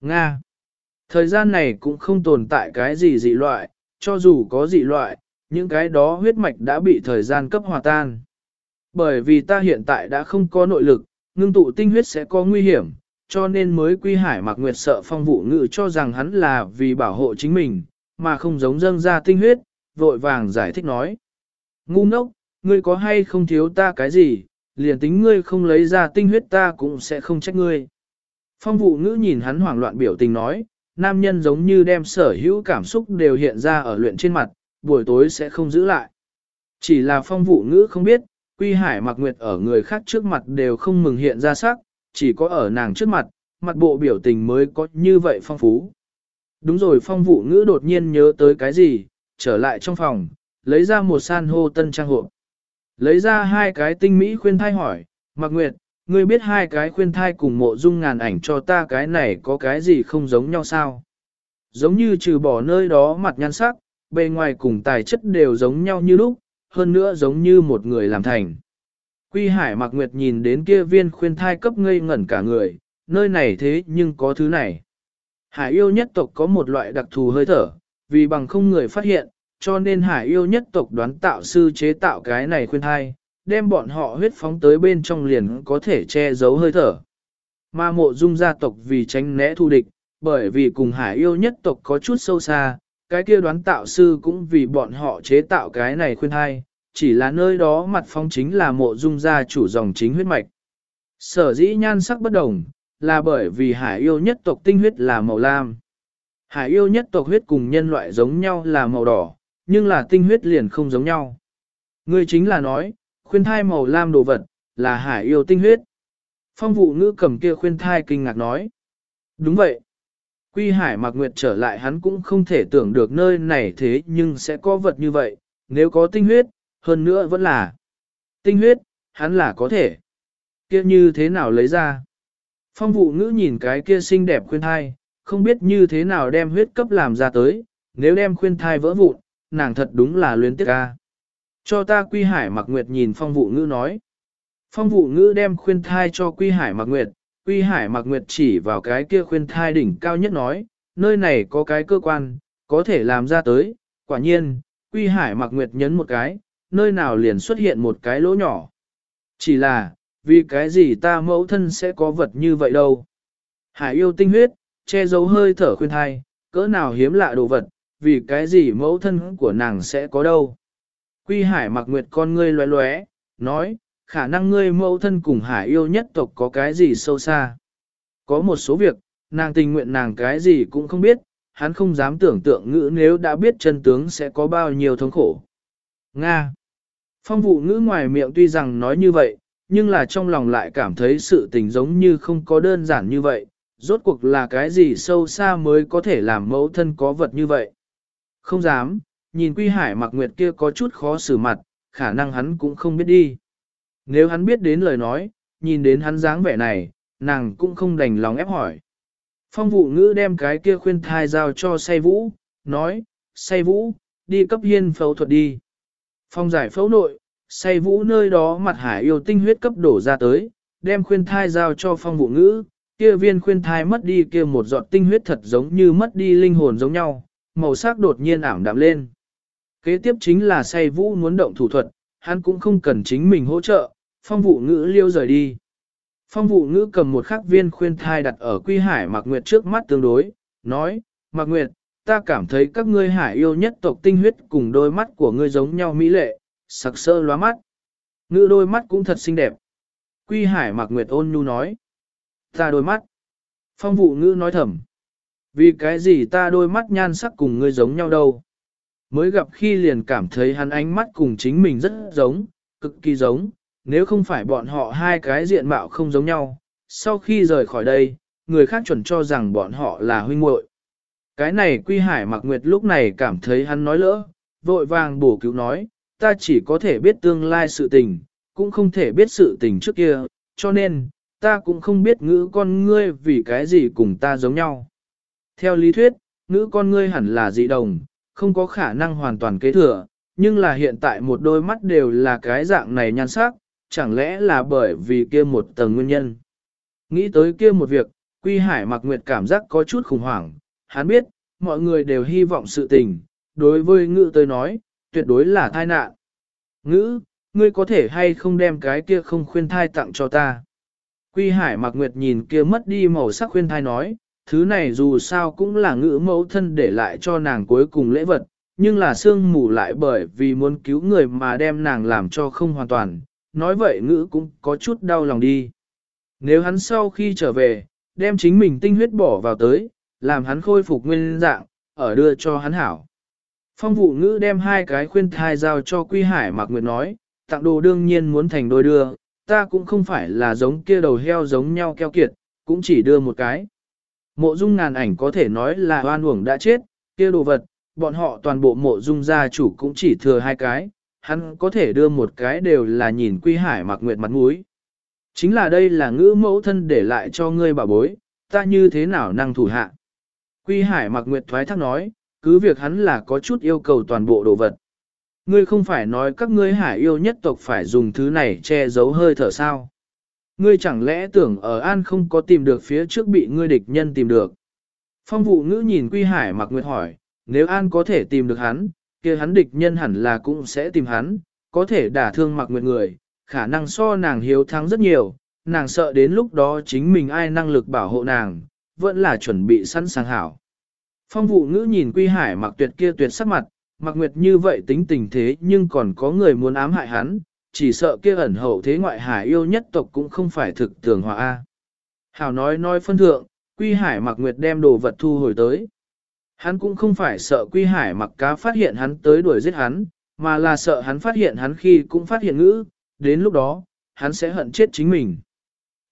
Nga. Thời gian này cũng không tồn tại cái gì dị loại, cho dù có dị loại, những cái đó huyết mạch đã bị thời gian cấp hòa tan. Bởi vì ta hiện tại đã không có nội lực, ngưng tụ tinh huyết sẽ có nguy hiểm, cho nên mới quy hải mặc nguyệt sợ phong vụ ngự cho rằng hắn là vì bảo hộ chính mình, mà không giống dâng ra tinh huyết, vội vàng giải thích nói. Ngu ngốc, ngươi có hay không thiếu ta cái gì, liền tính ngươi không lấy ra tinh huyết ta cũng sẽ không trách ngươi. Phong vụ ngữ nhìn hắn hoảng loạn biểu tình nói, nam nhân giống như đem sở hữu cảm xúc đều hiện ra ở luyện trên mặt, buổi tối sẽ không giữ lại. Chỉ là phong vụ ngữ không biết, quy hải mặc nguyệt ở người khác trước mặt đều không mừng hiện ra sắc, chỉ có ở nàng trước mặt, mặt bộ biểu tình mới có như vậy phong phú. Đúng rồi phong vụ ngữ đột nhiên nhớ tới cái gì, trở lại trong phòng, lấy ra một san hô tân trang hộ, Lấy ra hai cái tinh mỹ khuyên thai hỏi, Mạc Nguyệt, ngươi biết hai cái khuyên thai cùng mộ dung ngàn ảnh cho ta cái này có cái gì không giống nhau sao? Giống như trừ bỏ nơi đó mặt nhan sắc, bề ngoài cùng tài chất đều giống nhau như lúc, hơn nữa giống như một người làm thành. Quy Hải Mạc Nguyệt nhìn đến kia viên khuyên thai cấp ngây ngẩn cả người, nơi này thế nhưng có thứ này. Hải yêu nhất tộc có một loại đặc thù hơi thở, vì bằng không người phát hiện, cho nên hải yêu nhất tộc đoán tạo sư chế tạo cái này khuyên thai, đem bọn họ huyết phóng tới bên trong liền có thể che giấu hơi thở. Mà mộ dung gia tộc vì tránh né thù địch, bởi vì cùng hải yêu nhất tộc có chút sâu xa, cái kia đoán tạo sư cũng vì bọn họ chế tạo cái này khuyên hay. chỉ là nơi đó mặt phong chính là mộ dung gia chủ dòng chính huyết mạch. Sở dĩ nhan sắc bất đồng, là bởi vì hải yêu nhất tộc tinh huyết là màu lam. Hải yêu nhất tộc huyết cùng nhân loại giống nhau là màu đỏ, nhưng là tinh huyết liền không giống nhau. Ngươi chính là nói, khuyên thai màu lam đồ vật, là hải yêu tinh huyết. Phong vụ ngữ cầm kia khuyên thai kinh ngạc nói. Đúng vậy. Quy hải mặc nguyệt trở lại hắn cũng không thể tưởng được nơi này thế nhưng sẽ có vật như vậy, nếu có tinh huyết, hơn nữa vẫn là tinh huyết, hắn là có thể. Kia như thế nào lấy ra? Phong vụ ngữ nhìn cái kia xinh đẹp khuyên thai, không biết như thế nào đem huyết cấp làm ra tới, nếu đem khuyên thai vỡ vụn, nàng thật đúng là luyến tiếc ca. Cho ta quy hải mặc nguyệt nhìn phong vụ ngữ nói. Phong vụ ngữ đem khuyên thai cho quy hải mặc nguyệt, quy hải mặc nguyệt chỉ vào cái kia khuyên thai đỉnh cao nhất nói, nơi này có cái cơ quan, có thể làm ra tới, quả nhiên, quy hải mặc nguyệt nhấn một cái, nơi nào liền xuất hiện một cái lỗ nhỏ. Chỉ là, vì cái gì ta mẫu thân sẽ có vật như vậy đâu. Hải yêu tinh huyết, che giấu hơi thở khuyên thai, cỡ nào hiếm lạ đồ vật, vì cái gì mẫu thân của nàng sẽ có đâu. Quy hải mặc nguyệt con ngươi loé loé, nói, khả năng ngươi mẫu thân cùng hải yêu nhất tộc có cái gì sâu xa. Có một số việc, nàng tình nguyện nàng cái gì cũng không biết, hắn không dám tưởng tượng ngữ nếu đã biết chân tướng sẽ có bao nhiêu thống khổ. Nga Phong vụ ngữ ngoài miệng tuy rằng nói như vậy, nhưng là trong lòng lại cảm thấy sự tình giống như không có đơn giản như vậy, rốt cuộc là cái gì sâu xa mới có thể làm mẫu thân có vật như vậy. Không dám, nhìn Quy Hải mặc nguyệt kia có chút khó xử mặt, khả năng hắn cũng không biết đi. Nếu hắn biết đến lời nói, nhìn đến hắn dáng vẻ này, nàng cũng không đành lòng ép hỏi. Phong vụ ngữ đem cái kia khuyên thai giao cho say vũ, nói, say vũ, đi cấp hiên phẫu thuật đi. Phong giải phẫu nội, say vũ nơi đó mặt hải yêu tinh huyết cấp đổ ra tới, đem khuyên thai giao cho phong vụ ngữ, kia viên khuyên thai mất đi kia một giọt tinh huyết thật giống như mất đi linh hồn giống nhau, màu sắc đột nhiên ảm đạm lên. Kế tiếp chính là say vũ muốn động thủ thuật, hắn cũng không cần chính mình hỗ trợ, phong vụ ngữ liêu rời đi. Phong vụ ngữ cầm một khắc viên khuyên thai đặt ở quy hải Mạc Nguyệt trước mắt tương đối, nói, Mạc Nguyệt, ta cảm thấy các ngươi hải yêu nhất tộc tinh huyết cùng đôi mắt của ngươi giống nhau mỹ lệ, sặc sơ lóa mắt. Ngữ đôi mắt cũng thật xinh đẹp. Quy hải Mạc Nguyệt ôn nhu nói, ta đôi mắt. Phong vụ ngữ nói thầm, vì cái gì ta đôi mắt nhan sắc cùng ngươi giống nhau đâu. Mới gặp khi liền cảm thấy hắn ánh mắt cùng chính mình rất giống, cực kỳ giống, nếu không phải bọn họ hai cái diện mạo không giống nhau, sau khi rời khỏi đây, người khác chuẩn cho rằng bọn họ là huynh muội. Cái này Quy Hải Mặc Nguyệt lúc này cảm thấy hắn nói lỡ, vội vàng bổ cứu nói, ta chỉ có thể biết tương lai sự tình, cũng không thể biết sự tình trước kia, cho nên, ta cũng không biết ngữ con ngươi vì cái gì cùng ta giống nhau. Theo lý thuyết, ngữ con ngươi hẳn là dị đồng, không có khả năng hoàn toàn kế thừa, nhưng là hiện tại một đôi mắt đều là cái dạng này nhan sắc, chẳng lẽ là bởi vì kia một tầng nguyên nhân. Nghĩ tới kia một việc, Quy Hải mặc nguyệt cảm giác có chút khủng hoảng, hắn biết, mọi người đều hy vọng sự tình, đối với ngữ tới nói, tuyệt đối là tai nạn. Ngữ, ngươi có thể hay không đem cái kia không khuyên thai tặng cho ta. Quy Hải mặc nguyệt nhìn kia mất đi màu sắc khuyên thai nói, thứ này dù sao cũng là ngữ mẫu thân để lại cho nàng cuối cùng lễ vật, nhưng là sương mù lại bởi vì muốn cứu người mà đem nàng làm cho không hoàn toàn, nói vậy ngữ cũng có chút đau lòng đi. Nếu hắn sau khi trở về, đem chính mình tinh huyết bỏ vào tới, làm hắn khôi phục nguyên dạng, ở đưa cho hắn hảo. Phong vụ ngữ đem hai cái khuyên thai giao cho Quy Hải Mạc Nguyệt nói, tặng đồ đương nhiên muốn thành đôi đưa, ta cũng không phải là giống kia đầu heo giống nhau keo kiệt, cũng chỉ đưa một cái. Mộ dung ngàn ảnh có thể nói là oan uổng đã chết, kia đồ vật, bọn họ toàn bộ mộ dung gia chủ cũng chỉ thừa hai cái, hắn có thể đưa một cái đều là nhìn quy hải mặc nguyệt mặt mũi. Chính là đây là ngữ mẫu thân để lại cho ngươi bà bối, ta như thế nào năng thủ hạ. Quy hải mặc nguyệt thoái thác nói, cứ việc hắn là có chút yêu cầu toàn bộ đồ vật. Ngươi không phải nói các ngươi hải yêu nhất tộc phải dùng thứ này che giấu hơi thở sao. Ngươi chẳng lẽ tưởng ở An không có tìm được phía trước bị ngươi địch nhân tìm được. Phong vụ ngữ nhìn Quy Hải mặc nguyệt hỏi, nếu An có thể tìm được hắn, kia hắn địch nhân hẳn là cũng sẽ tìm hắn, có thể đả thương mặc nguyệt người, khả năng so nàng hiếu thắng rất nhiều, nàng sợ đến lúc đó chính mình ai năng lực bảo hộ nàng, vẫn là chuẩn bị sẵn sàng hảo. Phong vụ ngữ nhìn Quy Hải mặc tuyệt kia tuyệt sắc mặt, mặc nguyệt như vậy tính tình thế nhưng còn có người muốn ám hại hắn, chỉ sợ kia ẩn hậu thế ngoại hải yêu nhất tộc cũng không phải thực tường hòa A. Hảo nói nói phân thượng, Quy Hải mặc nguyệt đem đồ vật thu hồi tới. Hắn cũng không phải sợ Quy Hải mặc cá phát hiện hắn tới đuổi giết hắn, mà là sợ hắn phát hiện hắn khi cũng phát hiện ngữ, đến lúc đó, hắn sẽ hận chết chính mình.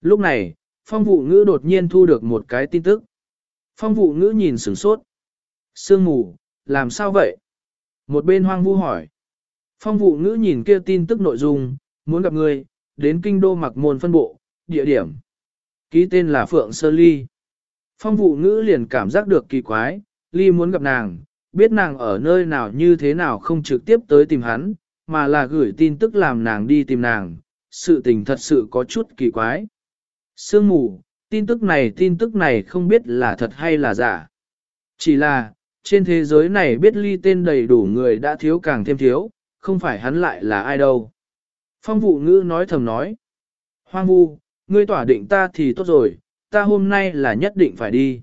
Lúc này, phong vụ ngữ đột nhiên thu được một cái tin tức. Phong vụ ngữ nhìn sửng sốt. Sương mù, làm sao vậy? Một bên hoang vu hỏi. Phong vụ ngữ nhìn kia tin tức nội dung, muốn gặp người, đến kinh đô mặc môn phân bộ, địa điểm. Ký tên là Phượng Sơ Ly. Phong vụ ngữ liền cảm giác được kỳ quái, Ly muốn gặp nàng, biết nàng ở nơi nào như thế nào không trực tiếp tới tìm hắn, mà là gửi tin tức làm nàng đi tìm nàng, sự tình thật sự có chút kỳ quái. Sương mù, tin tức này tin tức này không biết là thật hay là giả. Chỉ là, trên thế giới này biết ly tên đầy đủ người đã thiếu càng thêm thiếu, không phải hắn lại là ai đâu. Phong vụ ngữ nói thầm nói. Hoang vu, ngươi tỏa định ta thì tốt rồi, ta hôm nay là nhất định phải đi.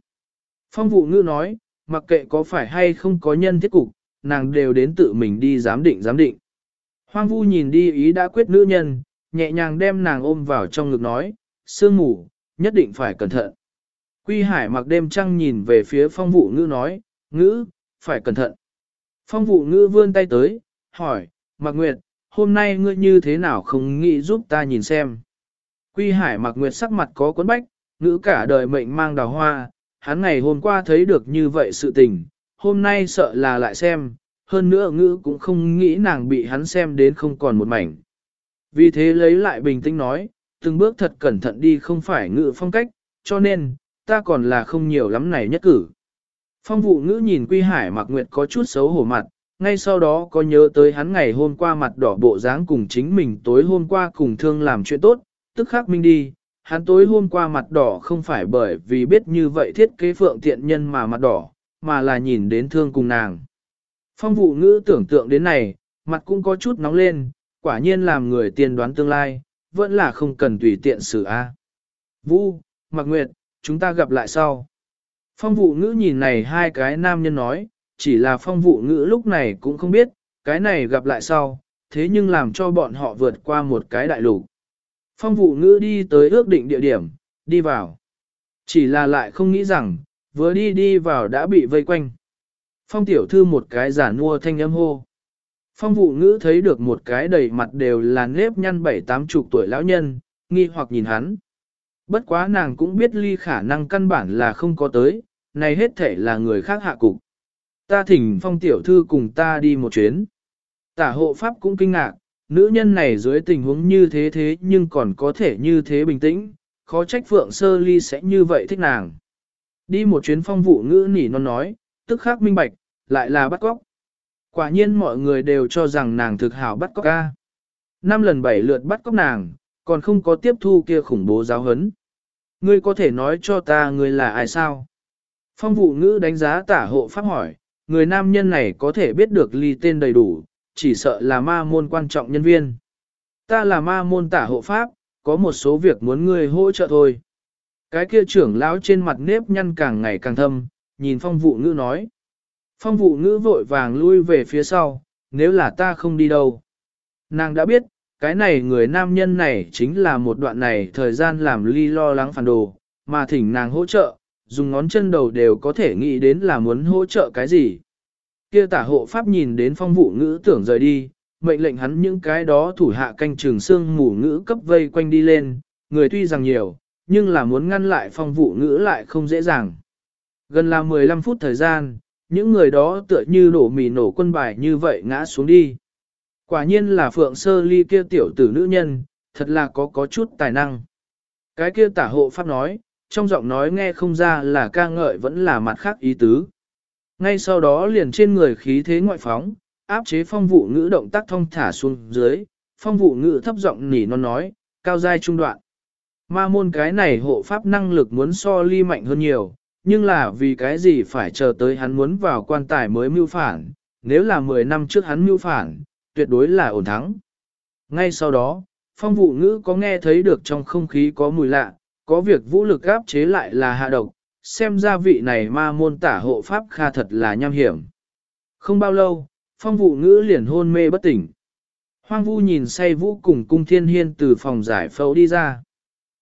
Phong vụ ngữ nói, mặc kệ có phải hay không có nhân thiết cục, nàng đều đến tự mình đi giám định giám định. Hoang vu nhìn đi ý đã quyết nữ nhân, nhẹ nhàng đem nàng ôm vào trong ngực nói, sương ngủ, nhất định phải cẩn thận. Quy hải mặc đêm trăng nhìn về phía phong vụ ngữ nói, ngữ, phải cẩn thận. Phong vụ ngữ vươn tay tới, hỏi, Mạc Nguyệt, hôm nay ngươi như thế nào không nghĩ giúp ta nhìn xem. Quy hải Mạc Nguyệt sắc mặt có cuốn bách, ngữ cả đời mệnh mang đào hoa, hắn ngày hôm qua thấy được như vậy sự tình, hôm nay sợ là lại xem, hơn nữa ngữ cũng không nghĩ nàng bị hắn xem đến không còn một mảnh. Vì thế lấy lại bình tĩnh nói, từng bước thật cẩn thận đi không phải ngữ phong cách, cho nên, ta còn là không nhiều lắm này nhất cử. Phong vụ ngữ nhìn Quy Hải Mạc Nguyệt có chút xấu hổ mặt, ngay sau đó có nhớ tới hắn ngày hôm qua mặt đỏ bộ dáng cùng chính mình tối hôm qua cùng thương làm chuyện tốt, tức khắc minh đi, hắn tối hôm qua mặt đỏ không phải bởi vì biết như vậy thiết kế phượng tiện nhân mà mặt đỏ, mà là nhìn đến thương cùng nàng. Phong vụ ngữ tưởng tượng đến này, mặt cũng có chút nóng lên, quả nhiên làm người tiên đoán tương lai, vẫn là không cần tùy tiện xử a. Vũ, Mạc Nguyệt, chúng ta gặp lại sau. Phong vụ ngữ nhìn này hai cái nam nhân nói, chỉ là phong vụ ngữ lúc này cũng không biết, cái này gặp lại sau, thế nhưng làm cho bọn họ vượt qua một cái đại lục. Phong vụ ngữ đi tới ước định địa điểm, đi vào. Chỉ là lại không nghĩ rằng, vừa đi đi vào đã bị vây quanh. Phong tiểu thư một cái giả nua thanh âm hô. Phong vụ ngữ thấy được một cái đầy mặt đều là nếp nhăn bảy tám chục tuổi lão nhân, nghi hoặc nhìn hắn. Bất quá nàng cũng biết ly khả năng căn bản là không có tới, này hết thể là người khác hạ cục. Ta thỉnh phong tiểu thư cùng ta đi một chuyến. Tả hộ pháp cũng kinh ngạc, nữ nhân này dưới tình huống như thế thế nhưng còn có thể như thế bình tĩnh, khó trách phượng sơ ly sẽ như vậy thích nàng. Đi một chuyến phong vụ ngữ nỉ non nói, tức khắc minh bạch, lại là bắt cóc. Quả nhiên mọi người đều cho rằng nàng thực hảo bắt cóc ca. Năm lần bảy lượt bắt cóc nàng, còn không có tiếp thu kia khủng bố giáo hấn. Ngươi có thể nói cho ta ngươi là ai sao? Phong vụ ngữ đánh giá tả hộ pháp hỏi, người nam nhân này có thể biết được ly tên đầy đủ, chỉ sợ là ma môn quan trọng nhân viên. Ta là ma môn tả hộ pháp, có một số việc muốn ngươi hỗ trợ thôi. Cái kia trưởng lão trên mặt nếp nhăn càng ngày càng thâm, nhìn phong vụ ngữ nói. Phong vụ ngữ vội vàng lui về phía sau, nếu là ta không đi đâu. Nàng đã biết, cái này người nam nhân này chính là một đoạn này thời gian làm ly lo lắng phản đồ, mà thỉnh nàng hỗ trợ, dùng ngón chân đầu đều có thể nghĩ đến là muốn hỗ trợ cái gì. Kia tả hộ pháp nhìn đến phong vụ ngữ tưởng rời đi, mệnh lệnh hắn những cái đó thủ hạ canh trường xương mù ngữ cấp vây quanh đi lên, người tuy rằng nhiều, nhưng là muốn ngăn lại phong vụ ngữ lại không dễ dàng. Gần là 15 phút thời gian, những người đó tựa như đổ mì nổ quân bài như vậy ngã xuống đi. Quả nhiên là phượng sơ ly kia tiểu tử nữ nhân, thật là có có chút tài năng. Cái kia tả hộ pháp nói, trong giọng nói nghe không ra là ca ngợi vẫn là mặt khác ý tứ. Ngay sau đó liền trên người khí thế ngoại phóng, áp chế phong vụ ngữ động tác thông thả xuống dưới, phong vụ ngữ thấp giọng nỉ non nói, cao giai trung đoạn. Ma môn cái này hộ pháp năng lực muốn so ly mạnh hơn nhiều, nhưng là vì cái gì phải chờ tới hắn muốn vào quan tài mới mưu phản, nếu là 10 năm trước hắn mưu phản, tuyệt đối là ổn thắng. Ngay sau đó, phong vụ ngữ có nghe thấy được trong không khí có mùi lạ, có việc vũ lực áp chế lại là hạ độc, xem ra vị này ma môn tả hộ pháp kha thật là nham hiểm. Không bao lâu, phong vụ ngữ liền hôn mê bất tỉnh. Hoang vu nhìn say vũ cùng cung thiên hiên từ phòng giải phẫu đi ra.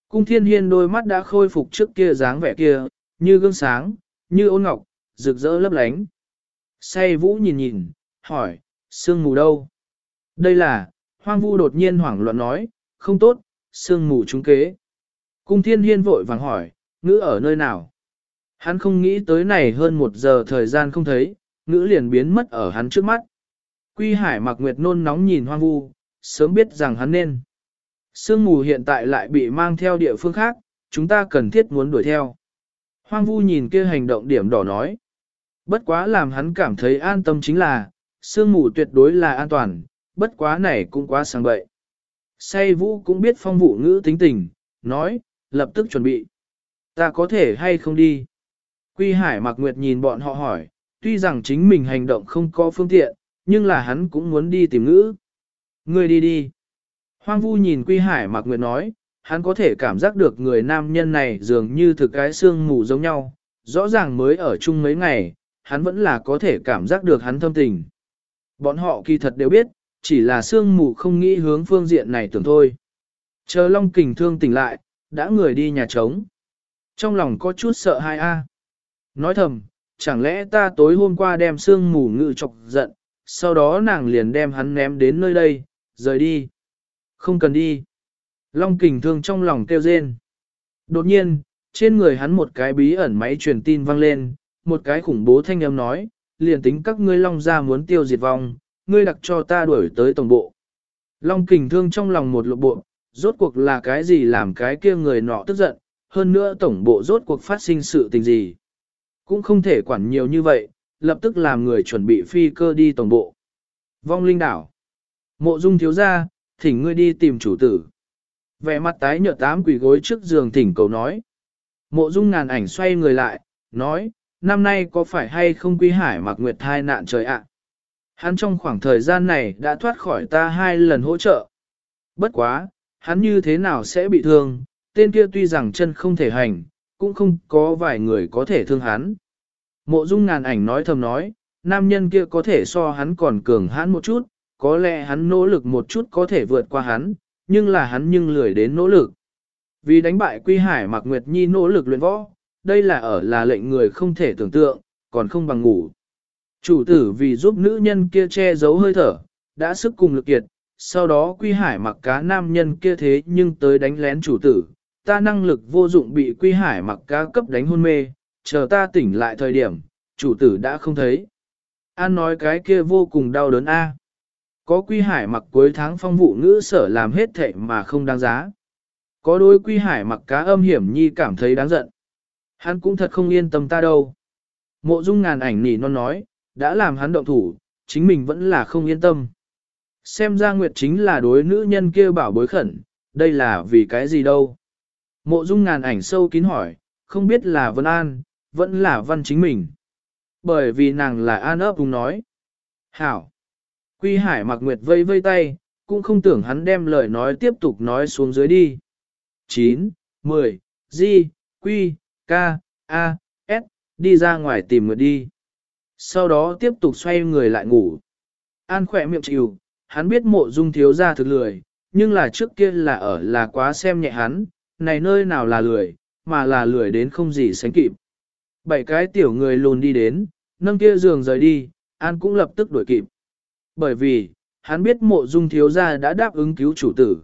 Cung thiên hiên đôi mắt đã khôi phục trước kia dáng vẻ kia, như gương sáng, như ôn ngọc, rực rỡ lấp lánh. Say vũ nhìn nhìn, hỏi, sương mù đâu? Đây là, hoang vu đột nhiên hoảng loạn nói, không tốt, sương mù trúng kế. Cung thiên hiên vội vàng hỏi, ngữ ở nơi nào? Hắn không nghĩ tới này hơn một giờ thời gian không thấy, ngữ liền biến mất ở hắn trước mắt. Quy hải mặc nguyệt nôn nóng nhìn hoang vu, sớm biết rằng hắn nên. Sương mù hiện tại lại bị mang theo địa phương khác, chúng ta cần thiết muốn đuổi theo. Hoang vu nhìn kia hành động điểm đỏ nói. Bất quá làm hắn cảm thấy an tâm chính là, sương mù tuyệt đối là an toàn, bất quá này cũng quá sang bậy. Say vũ cũng biết phong vụ ngữ tính tình, nói, lập tức chuẩn bị. Ta có thể hay không đi? Quy hải mặc nguyệt nhìn bọn họ hỏi, tuy rằng chính mình hành động không có phương tiện, nhưng là hắn cũng muốn đi tìm ngữ. người đi đi. Hoang vu nhìn Quy Hải Mạc Nguyệt nói, hắn có thể cảm giác được người nam nhân này dường như thực cái xương mù giống nhau, rõ ràng mới ở chung mấy ngày, hắn vẫn là có thể cảm giác được hắn thâm tình. Bọn họ kỳ thật đều biết, chỉ là xương mù không nghĩ hướng phương diện này tưởng thôi. Chờ Long Kình thương tỉnh lại, đã người đi nhà trống. Trong lòng có chút sợ hai a. Nói thầm, chẳng lẽ ta tối hôm qua đem xương mù ngự chọc giận, sau đó nàng liền đem hắn ném đến nơi đây, rời đi. Không cần đi. Long kình thương trong lòng kêu rên. Đột nhiên, trên người hắn một cái bí ẩn máy truyền tin vang lên, một cái khủng bố thanh âm nói, liền tính các ngươi long ra muốn tiêu diệt vong, ngươi đặc cho ta đuổi tới tổng bộ. Long kình thương trong lòng một lộ bộ, rốt cuộc là cái gì làm cái kia người nọ tức giận, hơn nữa tổng bộ rốt cuộc phát sinh sự tình gì. Cũng không thể quản nhiều như vậy, lập tức làm người chuẩn bị phi cơ đi tổng bộ. Vong linh đảo. Mộ dung thiếu ra, thỉnh ngươi đi tìm chủ tử. Vẻ mặt tái nhợt tám quỷ gối trước giường thỉnh cầu nói. Mộ dung ngàn ảnh xoay người lại, nói, năm nay có phải hay không quý hải mặc nguyệt thai nạn trời ạ? Hắn trong khoảng thời gian này đã thoát khỏi ta hai lần hỗ trợ. Bất quá, hắn như thế nào sẽ bị thương, tên kia tuy rằng chân không thể hành, cũng không có vài người có thể thương hắn. Mộ dung ngàn ảnh nói thầm nói, nam nhân kia có thể so hắn còn cường hắn một chút, có lẽ hắn nỗ lực một chút có thể vượt qua hắn, nhưng là hắn nhưng lười đến nỗ lực. Vì đánh bại Quy Hải Mạc Nguyệt Nhi nỗ lực luyện võ, đây là ở là lệnh người không thể tưởng tượng, còn không bằng ngủ. Chủ tử vì giúp nữ nhân kia che giấu hơi thở, đã sức cùng lực kiệt, sau đó Quy Hải mặc cá nam nhân kia thế nhưng tới đánh lén chủ tử, ta năng lực vô dụng bị Quy Hải mặc cá cấp đánh hôn mê, chờ ta tỉnh lại thời điểm, chủ tử đã không thấy. An nói cái kia vô cùng đau đớn a. Có quy hải mặc cuối tháng phong vụ ngữ sở làm hết thệ mà không đáng giá. Có đôi quy hải mặc cá âm hiểm nhi cảm thấy đáng giận. Hắn cũng thật không yên tâm ta đâu. Mộ dung ngàn ảnh nỉ non nói, đã làm hắn động thủ, chính mình vẫn là không yên tâm. Xem ra Nguyệt chính là đối nữ nhân kia bảo bối khẩn, đây là vì cái gì đâu. Mộ dung ngàn ảnh sâu kín hỏi, không biết là Vân An, vẫn là Văn chính mình. Bởi vì nàng là An ấp cùng nói. Hảo. Quy Hải mặc Nguyệt vây vây tay, cũng không tưởng hắn đem lời nói tiếp tục nói xuống dưới đi. 9, 10, Di, Quy, K, A, S, đi ra ngoài tìm Nguyệt đi. Sau đó tiếp tục xoay người lại ngủ. An khỏe miệng chịu, hắn biết mộ dung thiếu ra thực lười, nhưng là trước kia là ở là quá xem nhẹ hắn, này nơi nào là lười, mà là lười đến không gì sánh kịp. Bảy cái tiểu người lùn đi đến, nâng kia giường rời đi, An cũng lập tức đuổi kịp. Bởi vì, hắn biết mộ dung thiếu gia đã đáp ứng cứu chủ tử.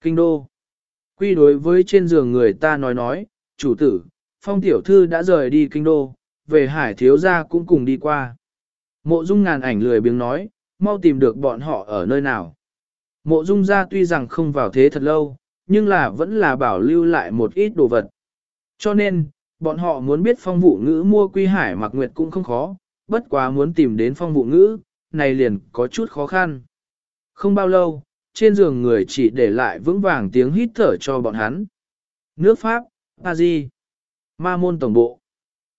Kinh đô. Quy đối với trên giường người ta nói nói, chủ tử, phong tiểu thư đã rời đi kinh đô, về hải thiếu gia cũng cùng đi qua. Mộ dung ngàn ảnh lười biếng nói, mau tìm được bọn họ ở nơi nào. Mộ dung gia tuy rằng không vào thế thật lâu, nhưng là vẫn là bảo lưu lại một ít đồ vật. Cho nên, bọn họ muốn biết phong vụ ngữ mua quy hải mặc nguyệt cũng không khó, bất quá muốn tìm đến phong vụ ngữ, này liền có chút khó khăn. Không bao lâu, trên giường người chỉ để lại vững vàng tiếng hít thở cho bọn hắn. Nước Pháp, Paris, Ma môn tổng bộ.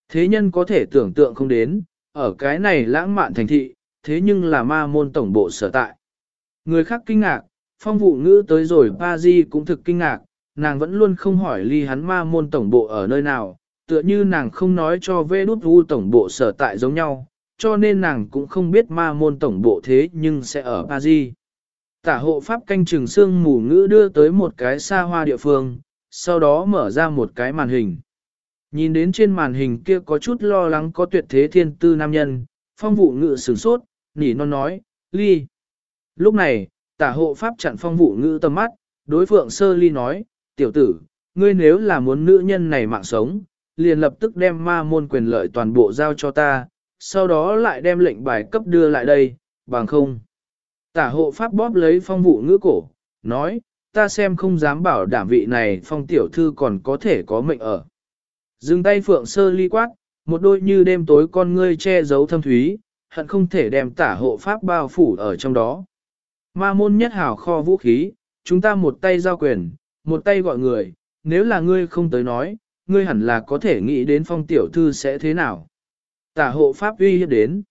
Thế nhân có thể tưởng tượng không đến, ở cái này lãng mạn thành thị, thế nhưng là ma môn tổng bộ sở tại. Người khác kinh ngạc, phong vụ ngữ tới rồi Pazi cũng thực kinh ngạc, nàng vẫn luôn không hỏi ly hắn ma môn tổng bộ ở nơi nào, tựa như nàng không nói cho vê đút vu tổng bộ sở tại giống nhau, cho nên nàng cũng không biết ma môn tổng bộ thế nhưng sẽ ở Paris. Tả hộ pháp canh trừng xương mù ngữ đưa tới một cái xa hoa địa phương, sau đó mở ra một cái màn hình. Nhìn đến trên màn hình kia có chút lo lắng có tuyệt thế thiên tư nam nhân, phong vụ ngữ sửng sốt, nỉ non nói, ly. Lúc này, tả hộ pháp chặn phong vụ ngữ tầm mắt, đối phượng sơ ly nói, tiểu tử, ngươi nếu là muốn nữ nhân này mạng sống, liền lập tức đem ma môn quyền lợi toàn bộ giao cho ta, sau đó lại đem lệnh bài cấp đưa lại đây, bằng không. Tả hộ pháp bóp lấy phong vụ ngữ cổ, nói, ta xem không dám bảo đảm vị này phong tiểu thư còn có thể có mệnh ở. Dừng tay phượng sơ ly quát, một đôi như đêm tối con ngươi che giấu thâm thúy, hận không thể đem tả hộ pháp bao phủ ở trong đó. Ma môn nhất hảo kho vũ khí, chúng ta một tay giao quyền, một tay gọi người, nếu là ngươi không tới nói, ngươi hẳn là có thể nghĩ đến phong tiểu thư sẽ thế nào. Tả hộ pháp uy hiếp đến.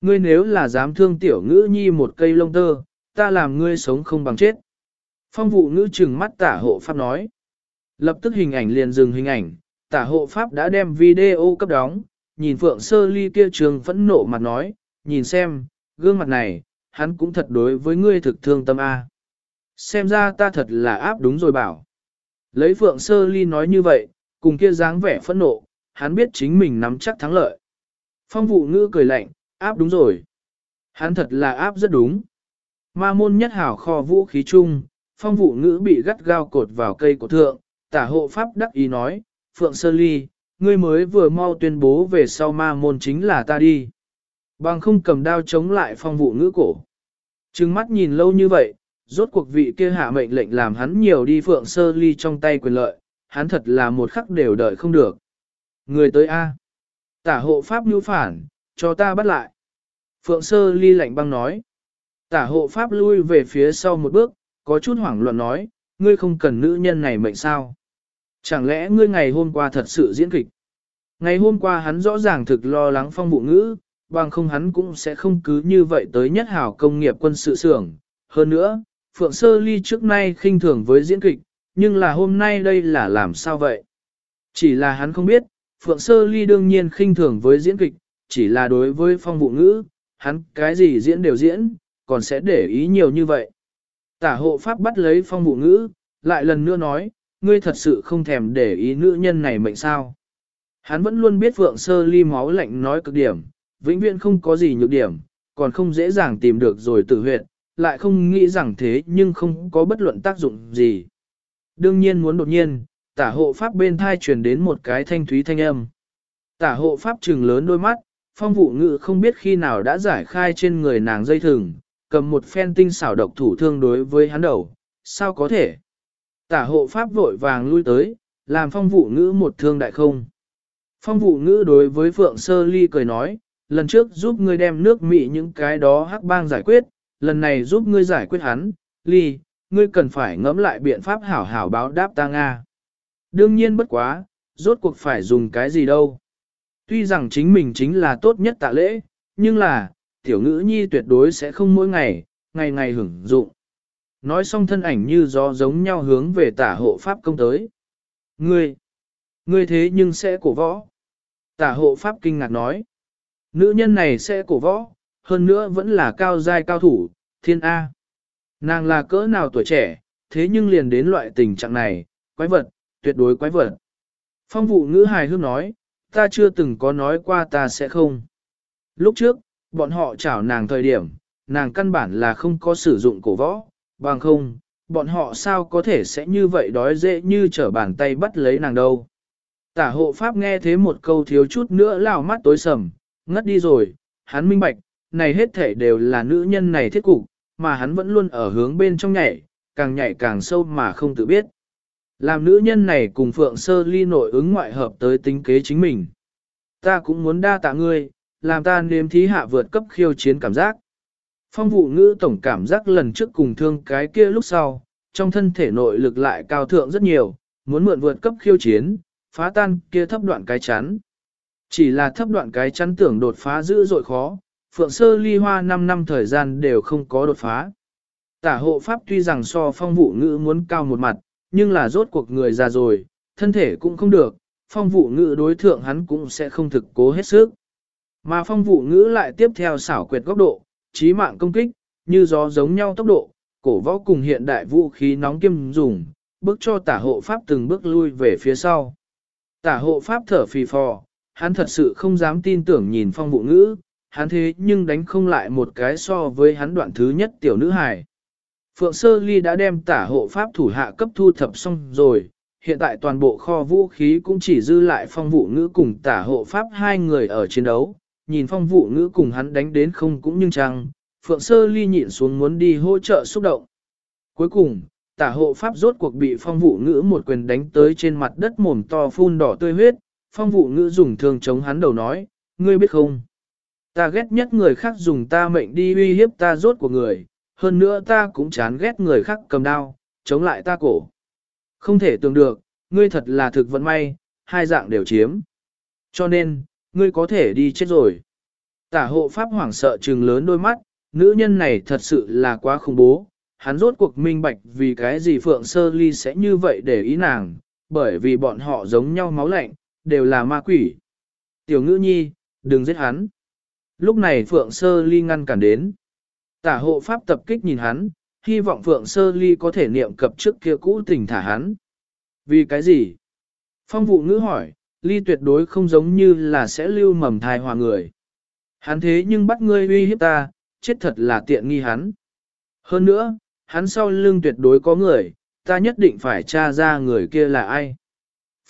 Ngươi nếu là dám thương tiểu ngữ nhi một cây lông tơ, ta làm ngươi sống không bằng chết. Phong vụ ngữ trừng mắt tả hộ pháp nói. Lập tức hình ảnh liền dừng hình ảnh, tả hộ pháp đã đem video cấp đóng, nhìn Phượng Sơ Ly kia trường phẫn nộ mặt nói, nhìn xem, gương mặt này, hắn cũng thật đối với ngươi thực thương tâm A. Xem ra ta thật là áp đúng rồi bảo. Lấy Phượng Sơ Ly nói như vậy, cùng kia dáng vẻ phẫn nộ, hắn biết chính mình nắm chắc thắng lợi. Phong vụ ngữ cười lạnh, áp đúng rồi. Hắn thật là áp rất đúng. Ma môn nhất hảo kho vũ khí chung, phong vụ ngữ bị gắt gao cột vào cây cổ thượng, tả hộ pháp đắc ý nói, Phượng Sơ Ly, ngươi mới vừa mau tuyên bố về sau ma môn chính là ta đi. Bằng không cầm đao chống lại phong vụ ngữ cổ. Trừng mắt nhìn lâu như vậy, rốt cuộc vị kia hạ mệnh lệnh làm hắn nhiều đi Phượng Sơ Ly trong tay quyền lợi, hắn thật là một khắc đều đợi không được. Người tới A. Tả hộ pháp nhu phản, cho ta bắt lại. Phượng Sơ Ly lạnh băng nói. Tả hộ pháp lui về phía sau một bước, có chút hoảng loạn nói, ngươi không cần nữ nhân này mệnh sao. Chẳng lẽ ngươi ngày hôm qua thật sự diễn kịch? Ngày hôm qua hắn rõ ràng thực lo lắng phong vụ ngữ, bằng không hắn cũng sẽ không cứ như vậy tới nhất hảo công nghiệp quân sự xưởng. Hơn nữa, Phượng Sơ Ly trước nay khinh thường với diễn kịch, nhưng là hôm nay đây là làm sao vậy? Chỉ là hắn không biết, Phượng Sơ Ly đương nhiên khinh thường với diễn kịch, chỉ là đối với phong vụ ngữ, hắn cái gì diễn đều diễn, còn sẽ để ý nhiều như vậy. Tả hộ pháp bắt lấy phong vụ ngữ, lại lần nữa nói, ngươi thật sự không thèm để ý nữ nhân này mệnh sao. Hắn vẫn luôn biết Phượng Sơ Ly máu lạnh nói cực điểm, vĩnh viễn không có gì nhược điểm, còn không dễ dàng tìm được rồi tử huyệt, lại không nghĩ rằng thế nhưng không có bất luận tác dụng gì. Đương nhiên muốn đột nhiên, tả hộ pháp bên thai truyền đến một cái thanh thúy thanh âm. Tả hộ pháp trừng lớn đôi mắt, phong vụ ngự không biết khi nào đã giải khai trên người nàng dây thừng, cầm một phen tinh xảo độc thủ thương đối với hắn đầu, sao có thể? Tả hộ pháp vội vàng lui tới, làm phong vụ ngữ một thương đại không. Phong vụ ngữ đối với Phượng Sơ Ly cười nói, lần trước giúp ngươi đem nước mị những cái đó hắc bang giải quyết, lần này giúp ngươi giải quyết hắn, Ly, ngươi cần phải ngẫm lại biện pháp hảo hảo báo đáp ta Nga. Đương nhiên bất quá, rốt cuộc phải dùng cái gì đâu. Tuy rằng chính mình chính là tốt nhất tạ lễ, nhưng là, tiểu ngữ nhi tuyệt đối sẽ không mỗi ngày, ngày ngày hưởng dụng. Nói xong thân ảnh như gió giống nhau hướng về tả hộ pháp công tới. Ngươi, ngươi thế nhưng sẽ cổ võ. Tả hộ pháp kinh ngạc nói. Nữ nhân này sẽ cổ võ, hơn nữa vẫn là cao giai cao thủ, thiên A. Nàng là cỡ nào tuổi trẻ, thế nhưng liền đến loại tình trạng này, quái vật, tuyệt đối quái vật. Phong vụ ngữ hài hước nói, ta chưa từng có nói qua ta sẽ không. Lúc trước, bọn họ chảo nàng thời điểm, nàng căn bản là không có sử dụng cổ võ, bằng không, bọn họ sao có thể sẽ như vậy đói dễ như trở bàn tay bắt lấy nàng đâu. Tả hộ pháp nghe thế một câu thiếu chút nữa lao mắt tối sầm, ngất đi rồi, hắn minh bạch, này hết thể đều là nữ nhân này thiết cục, mà hắn vẫn luôn ở hướng bên trong nhảy, càng nhảy càng sâu mà không tự biết. Làm nữ nhân này cùng Phượng Sơ Ly nội ứng ngoại hợp tới tính kế chính mình. Ta cũng muốn đa tạ ngươi, làm ta nếm thí hạ vượt cấp khiêu chiến cảm giác. Phong vụ ngữ tổng cảm giác lần trước cùng thương cái kia lúc sau, trong thân thể nội lực lại cao thượng rất nhiều, muốn mượn vượt cấp khiêu chiến, phá tan kia thấp đoạn cái chắn. Chỉ là thấp đoạn cái chắn tưởng đột phá dữ dội khó, Phượng Sơ Ly Hoa 5 năm thời gian đều không có đột phá. Tả hộ pháp tuy rằng so phong vụ ngữ muốn cao một mặt, nhưng là rốt cuộc người già rồi, thân thể cũng không được, phong vụ ngữ đối thượng hắn cũng sẽ không thực cố hết sức. Mà phong vụ ngữ lại tiếp theo xảo quyệt góc độ, trí mạng công kích, như gió giống nhau tốc độ, cổ võ cùng hiện đại vũ khí nóng kiêm dùng, bước cho tả hộ pháp từng bước lui về phía sau. Tả hộ pháp thở phì phò, hắn thật sự không dám tin tưởng nhìn phong vụ ngữ, hắn thế nhưng đánh không lại một cái so với hắn đoạn thứ nhất tiểu nữ hài. Phượng Sơ Ly đã đem tả hộ pháp thủ hạ cấp thu thập xong rồi, hiện tại toàn bộ kho vũ khí cũng chỉ dư lại phong vụ ngữ cùng tả hộ pháp hai người ở chiến đấu, nhìn phong vụ ngữ cùng hắn đánh đến không cũng nhưng chăng, Phượng Sơ Ly nhịn xuống muốn đi hỗ trợ xúc động. Cuối cùng, tả hộ pháp rốt cuộc bị phong vụ ngữ một quyền đánh tới trên mặt đất mồm to phun đỏ tươi huyết, phong vụ ngữ dùng thương chống hắn đầu nói, ngươi biết không? Ta ghét nhất người khác dùng ta mệnh đi uy hiếp ta rốt của người, hơn nữa ta cũng chán ghét người khác cầm đao, chống lại ta cổ. Không thể tưởng được, ngươi thật là thực vận may, hai dạng đều chiếm. Cho nên, ngươi có thể đi chết rồi. Tả hộ pháp hoảng sợ trừng lớn đôi mắt, nữ nhân này thật sự là quá khủng bố. Hắn rốt cuộc minh bạch vì cái gì Phượng Sơ Ly sẽ như vậy để ý nàng, bởi vì bọn họ giống nhau máu lạnh, đều là ma quỷ. Tiểu ngữ nhi, đừng giết hắn. Lúc này Phượng Sơ Ly ngăn cản đến. Tả hộ pháp tập kích nhìn hắn, hy vọng Phượng Sơ Ly có thể niệm cập trước kia cũ tình thả hắn. Vì cái gì? Phong vụ ngữ hỏi, Ly tuyệt đối không giống như là sẽ lưu mầm thai hòa người. Hắn thế nhưng bắt ngươi uy hiếp ta, chết thật là tiện nghi hắn. Hơn nữa, hắn sau lưng tuyệt đối có người, ta nhất định phải tra ra người kia là ai.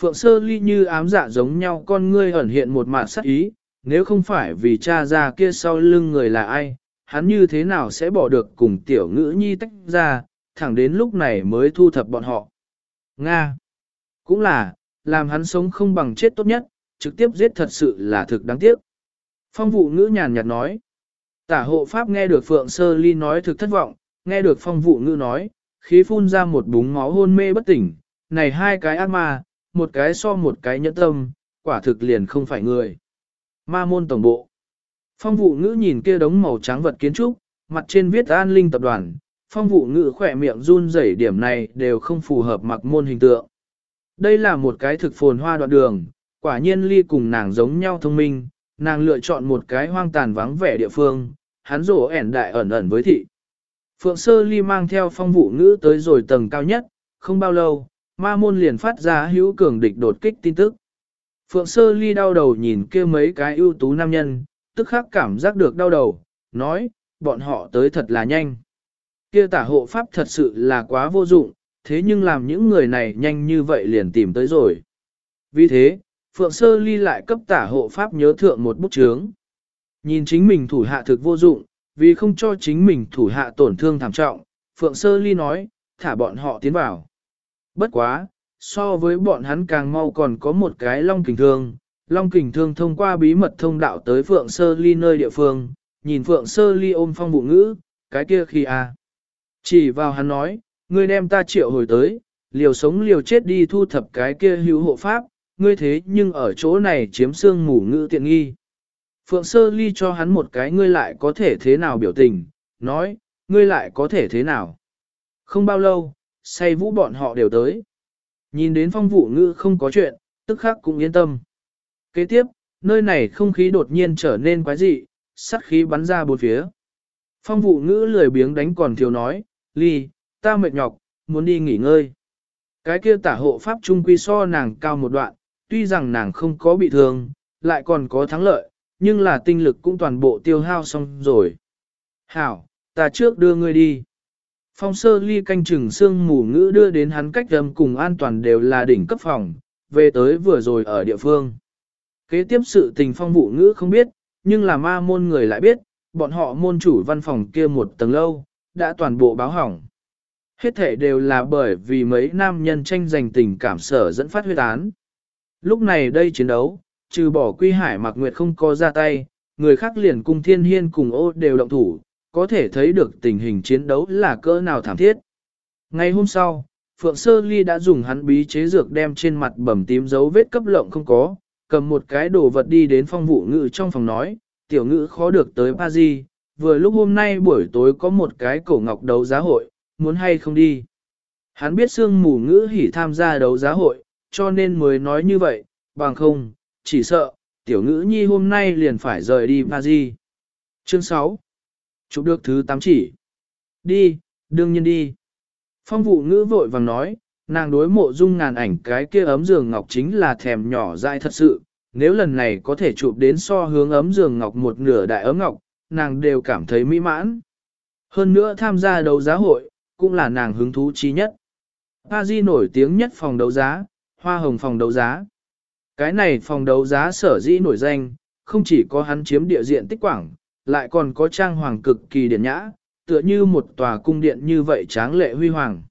Phượng Sơ Ly như ám dạ giống nhau con ngươi ẩn hiện một mạt sắc ý, nếu không phải vì cha ra kia sau lưng người là ai, hắn như thế nào sẽ bỏ được cùng tiểu ngữ nhi tách ra, thẳng đến lúc này mới thu thập bọn họ. Nga! Cũng là, làm hắn sống không bằng chết tốt nhất, trực tiếp giết thật sự là thực đáng tiếc. Phong vụ ngữ nhàn nhạt nói. Tả hộ pháp nghe được Phượng Sơ Ly nói thực thất vọng, nghe được phong vụ ngữ nói, khí phun ra một búng máu hôn mê bất tỉnh, này hai cái ác ma, một cái so một cái nhẫn tâm, quả thực liền không phải người. Ma môn tổng bộ. Phong vụ ngữ nhìn kia đống màu trắng vật kiến trúc, mặt trên viết an linh tập đoàn, phong vụ ngữ khỏe miệng run rẩy điểm này đều không phù hợp mặc môn hình tượng. Đây là một cái thực phồn hoa đoạn đường, quả nhiên ly cùng nàng giống nhau thông minh, nàng lựa chọn một cái hoang tàn vắng vẻ địa phương, hắn rổ ẻn đại ẩn ẩn với thị. Phượng Sơ Ly mang theo phong vụ ngữ tới rồi tầng cao nhất, không bao lâu, ma môn liền phát ra hữu cường địch đột kích tin tức. Phượng Sơ Ly đau đầu nhìn kia mấy cái ưu tú nam nhân, tức khắc cảm giác được đau đầu, nói, bọn họ tới thật là nhanh. Kia tả hộ pháp thật sự là quá vô dụng, thế nhưng làm những người này nhanh như vậy liền tìm tới rồi. Vì thế, Phượng Sơ Ly lại cấp tả hộ pháp nhớ thượng một bút chướng. Nhìn chính mình thủ hạ thực vô dụng, vì không cho chính mình thủ hạ tổn thương thảm trọng, Phượng Sơ Ly nói, thả bọn họ tiến vào. Bất quá, so với bọn hắn càng mau còn có một cái long kình thương. Long kình thương thông qua bí mật thông đạo tới Phượng Sơ Ly nơi địa phương, nhìn Phượng Sơ Ly ôm phong bụ ngữ, cái kia khi à. Chỉ vào hắn nói, ngươi đem ta triệu hồi tới, liều sống liều chết đi thu thập cái kia hữu hộ pháp, ngươi thế nhưng ở chỗ này chiếm xương mù ngữ tiện nghi. Phượng Sơ Ly cho hắn một cái ngươi lại có thể thế nào biểu tình, nói, ngươi lại có thể thế nào. Không bao lâu, say vũ bọn họ đều tới. Nhìn đến phong vụ ngữ không có chuyện, tức khắc cũng yên tâm. Kế tiếp, nơi này không khí đột nhiên trở nên quái dị, sát khí bắn ra bốn phía. Phong vụ ngữ lười biếng đánh còn thiếu nói, ly, ta mệt nhọc, muốn đi nghỉ ngơi. Cái kia tả hộ pháp trung quy so nàng cao một đoạn, tuy rằng nàng không có bị thương, lại còn có thắng lợi, nhưng là tinh lực cũng toàn bộ tiêu hao xong rồi. Hảo, ta trước đưa ngươi đi. Phong sơ ly canh chừng xương mù ngữ đưa đến hắn cách âm cùng an toàn đều là đỉnh cấp phòng, về tới vừa rồi ở địa phương. Kế tiếp sự tình phong vụ ngữ không biết, nhưng là ma môn người lại biết, bọn họ môn chủ văn phòng kia một tầng lâu, đã toàn bộ báo hỏng. Hết thể đều là bởi vì mấy nam nhân tranh giành tình cảm sở dẫn phát huyết án. Lúc này đây chiến đấu, trừ bỏ quy hải mặc nguyệt không có ra tay, người khác liền cung thiên hiên cùng ô đều động thủ, có thể thấy được tình hình chiến đấu là cỡ nào thảm thiết. Ngày hôm sau, Phượng Sơ Ly đã dùng hắn bí chế dược đem trên mặt bầm tím dấu vết cấp lộng không có, cầm một cái đồ vật đi đến phong vụ ngự trong phòng nói, tiểu ngự khó được tới Paris, vừa lúc hôm nay buổi tối có một cái cổ ngọc đấu giá hội, muốn hay không đi. Hắn biết sương mù ngữ hỉ tham gia đấu giá hội, cho nên mới nói như vậy, bằng không, chỉ sợ, tiểu ngữ nhi hôm nay liền phải rời đi Paris. Chương 6 Chụp được thứ 8 chỉ. Đi, đương nhiên đi. Phong vụ ngữ vội vàng nói, nàng đối mộ dung ngàn ảnh cái kia ấm giường ngọc chính là thèm nhỏ dại thật sự, nếu lần này có thể chụp đến so hướng ấm giường ngọc một nửa đại ấm ngọc, nàng đều cảm thấy mỹ mãn. Hơn nữa tham gia đấu giá hội, cũng là nàng hứng thú chí nhất. Paris nổi tiếng nhất phòng đấu giá, hoa hồng phòng đấu giá. Cái này phòng đấu giá sở dĩ nổi danh, không chỉ có hắn chiếm địa diện tích quảng, lại còn có trang hoàng cực kỳ điển nhã, tựa như một tòa cung điện như vậy tráng lệ huy hoàng.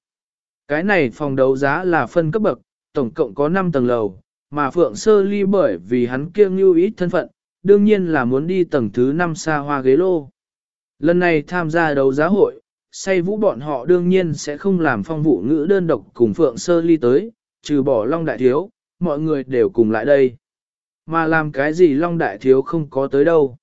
Cái này phòng đấu giá là phân cấp bậc, tổng cộng có 5 tầng lầu, mà Phượng Sơ Ly bởi vì hắn kia lưu ít thân phận, đương nhiên là muốn đi tầng thứ 5 xa hoa ghế lô. Lần này tham gia đấu giá hội, say vũ bọn họ đương nhiên sẽ không làm phong vụ ngữ đơn độc cùng Phượng Sơ Ly tới, trừ bỏ Long Đại Thiếu, mọi người đều cùng lại đây. Mà làm cái gì Long Đại Thiếu không có tới đâu.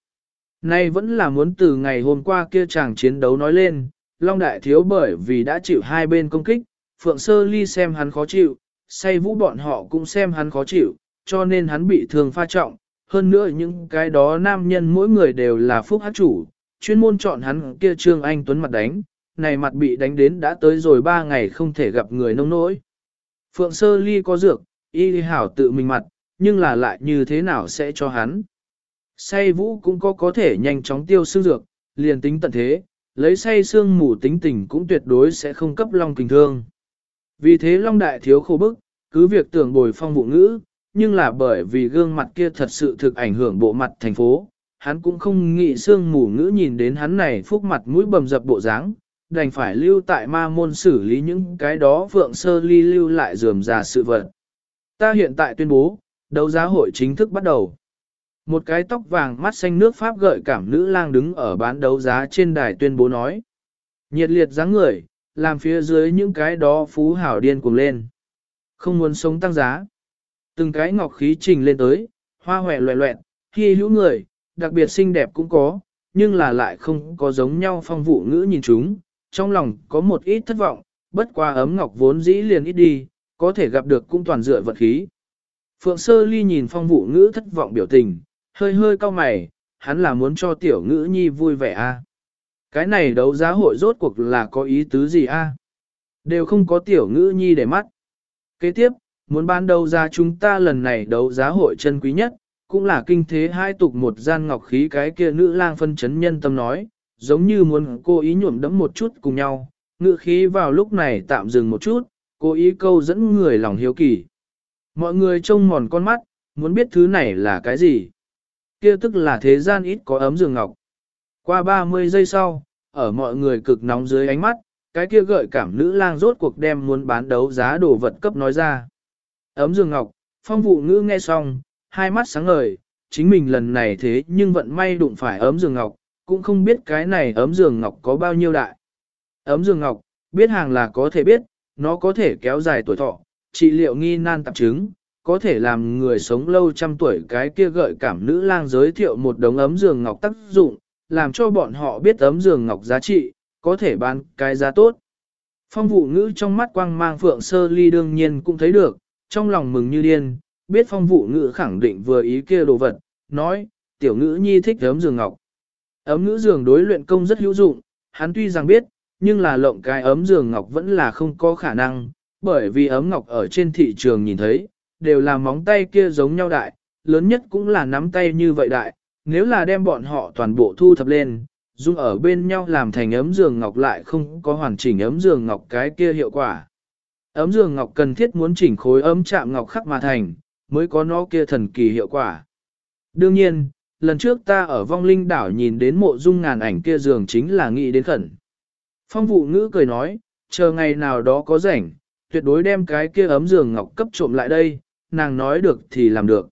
Nay vẫn là muốn từ ngày hôm qua kia chàng chiến đấu nói lên, Long Đại Thiếu bởi vì đã chịu hai bên công kích, Phượng Sơ Ly xem hắn khó chịu, say vũ bọn họ cũng xem hắn khó chịu, cho nên hắn bị thương pha trọng. Hơn nữa những cái đó nam nhân mỗi người đều là phúc hát chủ, chuyên môn chọn hắn kia Trương Anh Tuấn mặt đánh, này mặt bị đánh đến đã tới rồi ba ngày không thể gặp người nông nỗi. Phượng Sơ Ly có dược, y hảo tự mình mặt, nhưng là lại như thế nào sẽ cho hắn. Say vũ cũng có có thể nhanh chóng tiêu xương dược, liền tính tận thế, lấy say xương mù tính tình cũng tuyệt đối sẽ không cấp long kình thương. Vì thế long đại thiếu khổ bức, cứ việc tưởng bồi phong vụ ngữ, nhưng là bởi vì gương mặt kia thật sự thực ảnh hưởng bộ mặt thành phố, hắn cũng không nghĩ xương mù ngữ nhìn đến hắn này phúc mặt mũi bầm dập bộ dáng, đành phải lưu tại ma môn xử lý những cái đó vượng sơ ly lưu lại dườm già sự vật. Ta hiện tại tuyên bố, đấu giá hội chính thức bắt đầu. Một cái tóc vàng mắt xanh nước Pháp gợi cảm nữ lang đứng ở bán đấu giá trên đài tuyên bố nói. Nhiệt liệt dáng người, làm phía dưới những cái đó phú hảo điên cuồng lên. Không muốn sống tăng giá. Từng cái ngọc khí trình lên tới, hoa hòe loẹ loẹt khi hữu người, đặc biệt xinh đẹp cũng có, nhưng là lại không có giống nhau phong vụ ngữ nhìn chúng, trong lòng có một ít thất vọng, bất qua ấm ngọc vốn dĩ liền ít đi, có thể gặp được cũng toàn dựa vật khí. Phượng Sơ Ly nhìn phong vụ ngữ thất vọng biểu tình, hơi hơi cau mày, hắn là muốn cho tiểu ngữ nhi vui vẻ a. À? Cái này đấu giá hội rốt cuộc là có ý tứ gì a? À? Đều không có tiểu ngữ nhi để mắt. Kế tiếp, muốn ban đầu ra chúng ta lần này đấu giá hội chân quý nhất, cũng là kinh thế hai tục một gian ngọc khí cái kia nữ lang phân chấn nhân tâm nói, giống như muốn cô ý nhuộm đẫm một chút cùng nhau, ngựa khí vào lúc này tạm dừng một chút, cố ý câu dẫn người lòng hiếu kỳ. Mọi người trông mòn con mắt, muốn biết thứ này là cái gì. Kia tức là thế gian ít có ấm giường ngọc. Qua 30 giây sau, ở mọi người cực nóng dưới ánh mắt, cái kia gợi cảm nữ lang rốt cuộc đem muốn bán đấu giá đồ vật cấp nói ra. Ấm giường ngọc, phong vụ ngữ nghe xong, hai mắt sáng ngời, chính mình lần này thế nhưng vận may đụng phải ấm giường ngọc, cũng không biết cái này ấm giường ngọc có bao nhiêu đại. Ấm giường ngọc, biết hàng là có thể biết, nó có thể kéo dài tuổi thọ, trị liệu nghi nan tạp chứng, có thể làm người sống lâu trăm tuổi cái kia gợi cảm nữ lang giới thiệu một đống ấm giường ngọc tác dụng, làm cho bọn họ biết ấm giường ngọc giá trị, có thể bán cái giá tốt. Phong vụ ngữ trong mắt quang mang phượng sơ ly đương nhiên cũng thấy được, trong lòng mừng như điên, biết phong vụ ngữ khẳng định vừa ý kia đồ vật, nói, tiểu ngữ nhi thích ấm giường ngọc. Ấm ngữ giường đối luyện công rất hữu dụng, hắn tuy rằng biết, nhưng là lộng cái ấm giường ngọc vẫn là không có khả năng, bởi vì ấm ngọc ở trên thị trường nhìn thấy, đều là móng tay kia giống nhau đại, lớn nhất cũng là nắm tay như vậy đại, nếu là đem bọn họ toàn bộ thu thập lên, dung ở bên nhau làm thành ấm giường ngọc lại không có hoàn chỉnh ấm giường ngọc cái kia hiệu quả. Ấm giường ngọc cần thiết muốn chỉnh khối ấm chạm ngọc khắc mà thành, mới có nó kia thần kỳ hiệu quả. Đương nhiên, lần trước ta ở vong linh đảo nhìn đến mộ dung ngàn ảnh kia giường chính là nghĩ đến khẩn. Phong vụ ngữ cười nói, chờ ngày nào đó có rảnh, tuyệt đối đem cái kia ấm giường ngọc cấp trộm lại đây, nàng nói được thì làm được.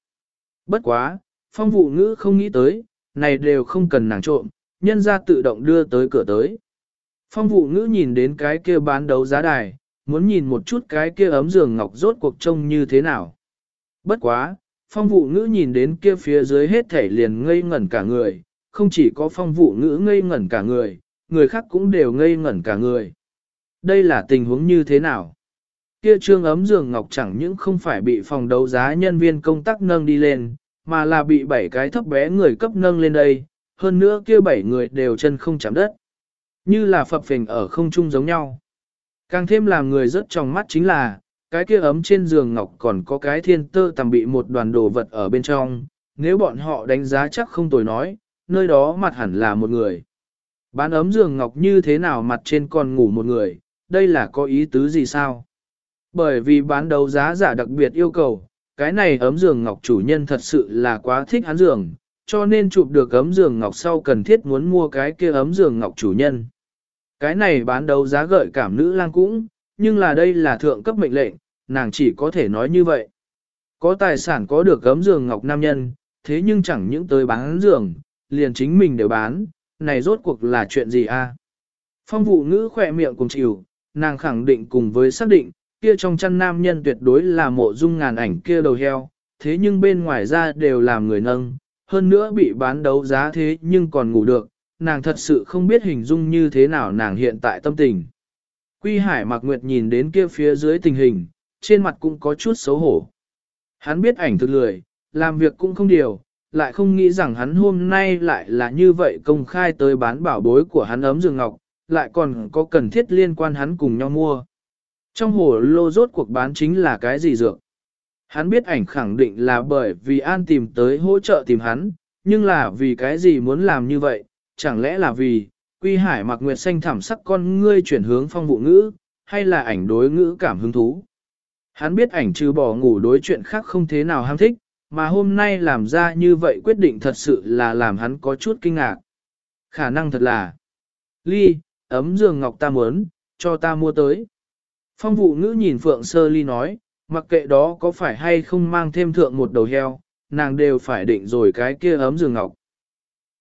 Bất quá, phong vụ ngữ không nghĩ tới, này đều không cần nàng trộm, nhân ra tự động đưa tới cửa tới. Phong vụ ngữ nhìn đến cái kia bán đấu giá đài, muốn nhìn một chút cái kia ấm giường ngọc rốt cuộc trông như thế nào. Bất quá, phong vụ ngữ nhìn đến kia phía dưới hết thể liền ngây ngẩn cả người, không chỉ có phong vụ ngữ ngây ngẩn cả người, người khác cũng đều ngây ngẩn cả người. Đây là tình huống như thế nào? Kia trương ấm giường ngọc chẳng những không phải bị phòng đấu giá nhân viên công tác nâng đi lên, mà là bị bảy cái thấp bé người cấp nâng lên đây, hơn nữa kia bảy người đều chân không chạm đất. Như là phập phình ở không trung giống nhau. Càng thêm làm người rất trong mắt chính là, cái kia ấm trên giường ngọc còn có cái thiên tơ tầm bị một đoàn đồ vật ở bên trong, nếu bọn họ đánh giá chắc không tồi nói, nơi đó mặt hẳn là một người. Bán ấm giường ngọc như thế nào mặt trên còn ngủ một người, đây là có ý tứ gì sao? Bởi vì bán đấu giá giả đặc biệt yêu cầu, cái này ấm giường ngọc chủ nhân thật sự là quá thích hắn giường, cho nên chụp được ấm giường ngọc sau cần thiết muốn mua cái kia ấm giường ngọc chủ nhân. Cái này bán đấu giá gợi cảm nữ lang cũng, nhưng là đây là thượng cấp mệnh lệnh, nàng chỉ có thể nói như vậy. Có tài sản có được gấm giường ngọc nam nhân, thế nhưng chẳng những tới bán giường, liền chính mình đều bán, này rốt cuộc là chuyện gì a? À? Phong vụ ngữ khỏe miệng cùng chịu, nàng khẳng định cùng với xác định, kia trong chăn nam nhân tuyệt đối là mộ dung ngàn ảnh kia đầu heo, thế nhưng bên ngoài ra đều làm người nâng, hơn nữa bị bán đấu giá thế nhưng còn ngủ được, nàng thật sự không biết hình dung như thế nào nàng hiện tại tâm tình. Quy Hải Mạc Nguyệt nhìn đến kia phía dưới tình hình, trên mặt cũng có chút xấu hổ. Hắn biết ảnh thực lười, làm việc cũng không điều, lại không nghĩ rằng hắn hôm nay lại là như vậy công khai tới bán bảo bối của hắn ấm rừng ngọc, lại còn có cần thiết liên quan hắn cùng nhau mua. Trong hồ lô rốt cuộc bán chính là cái gì dược? Hắn biết ảnh khẳng định là bởi vì An tìm tới hỗ trợ tìm hắn, nhưng là vì cái gì muốn làm như vậy, chẳng lẽ là vì, quy hải mặc nguyệt xanh thảm sắc con ngươi chuyển hướng phong vụ ngữ, hay là ảnh đối ngữ cảm hứng thú. Hắn biết ảnh trừ bỏ ngủ đối chuyện khác không thế nào ham thích, mà hôm nay làm ra như vậy quyết định thật sự là làm hắn có chút kinh ngạc. Khả năng thật là, ly, ấm giường ngọc ta muốn, cho ta mua tới. Phong vụ ngữ nhìn Phượng Sơ Ly nói, mặc kệ đó có phải hay không mang thêm thượng một đầu heo, nàng đều phải định rồi cái kia ấm giường ngọc.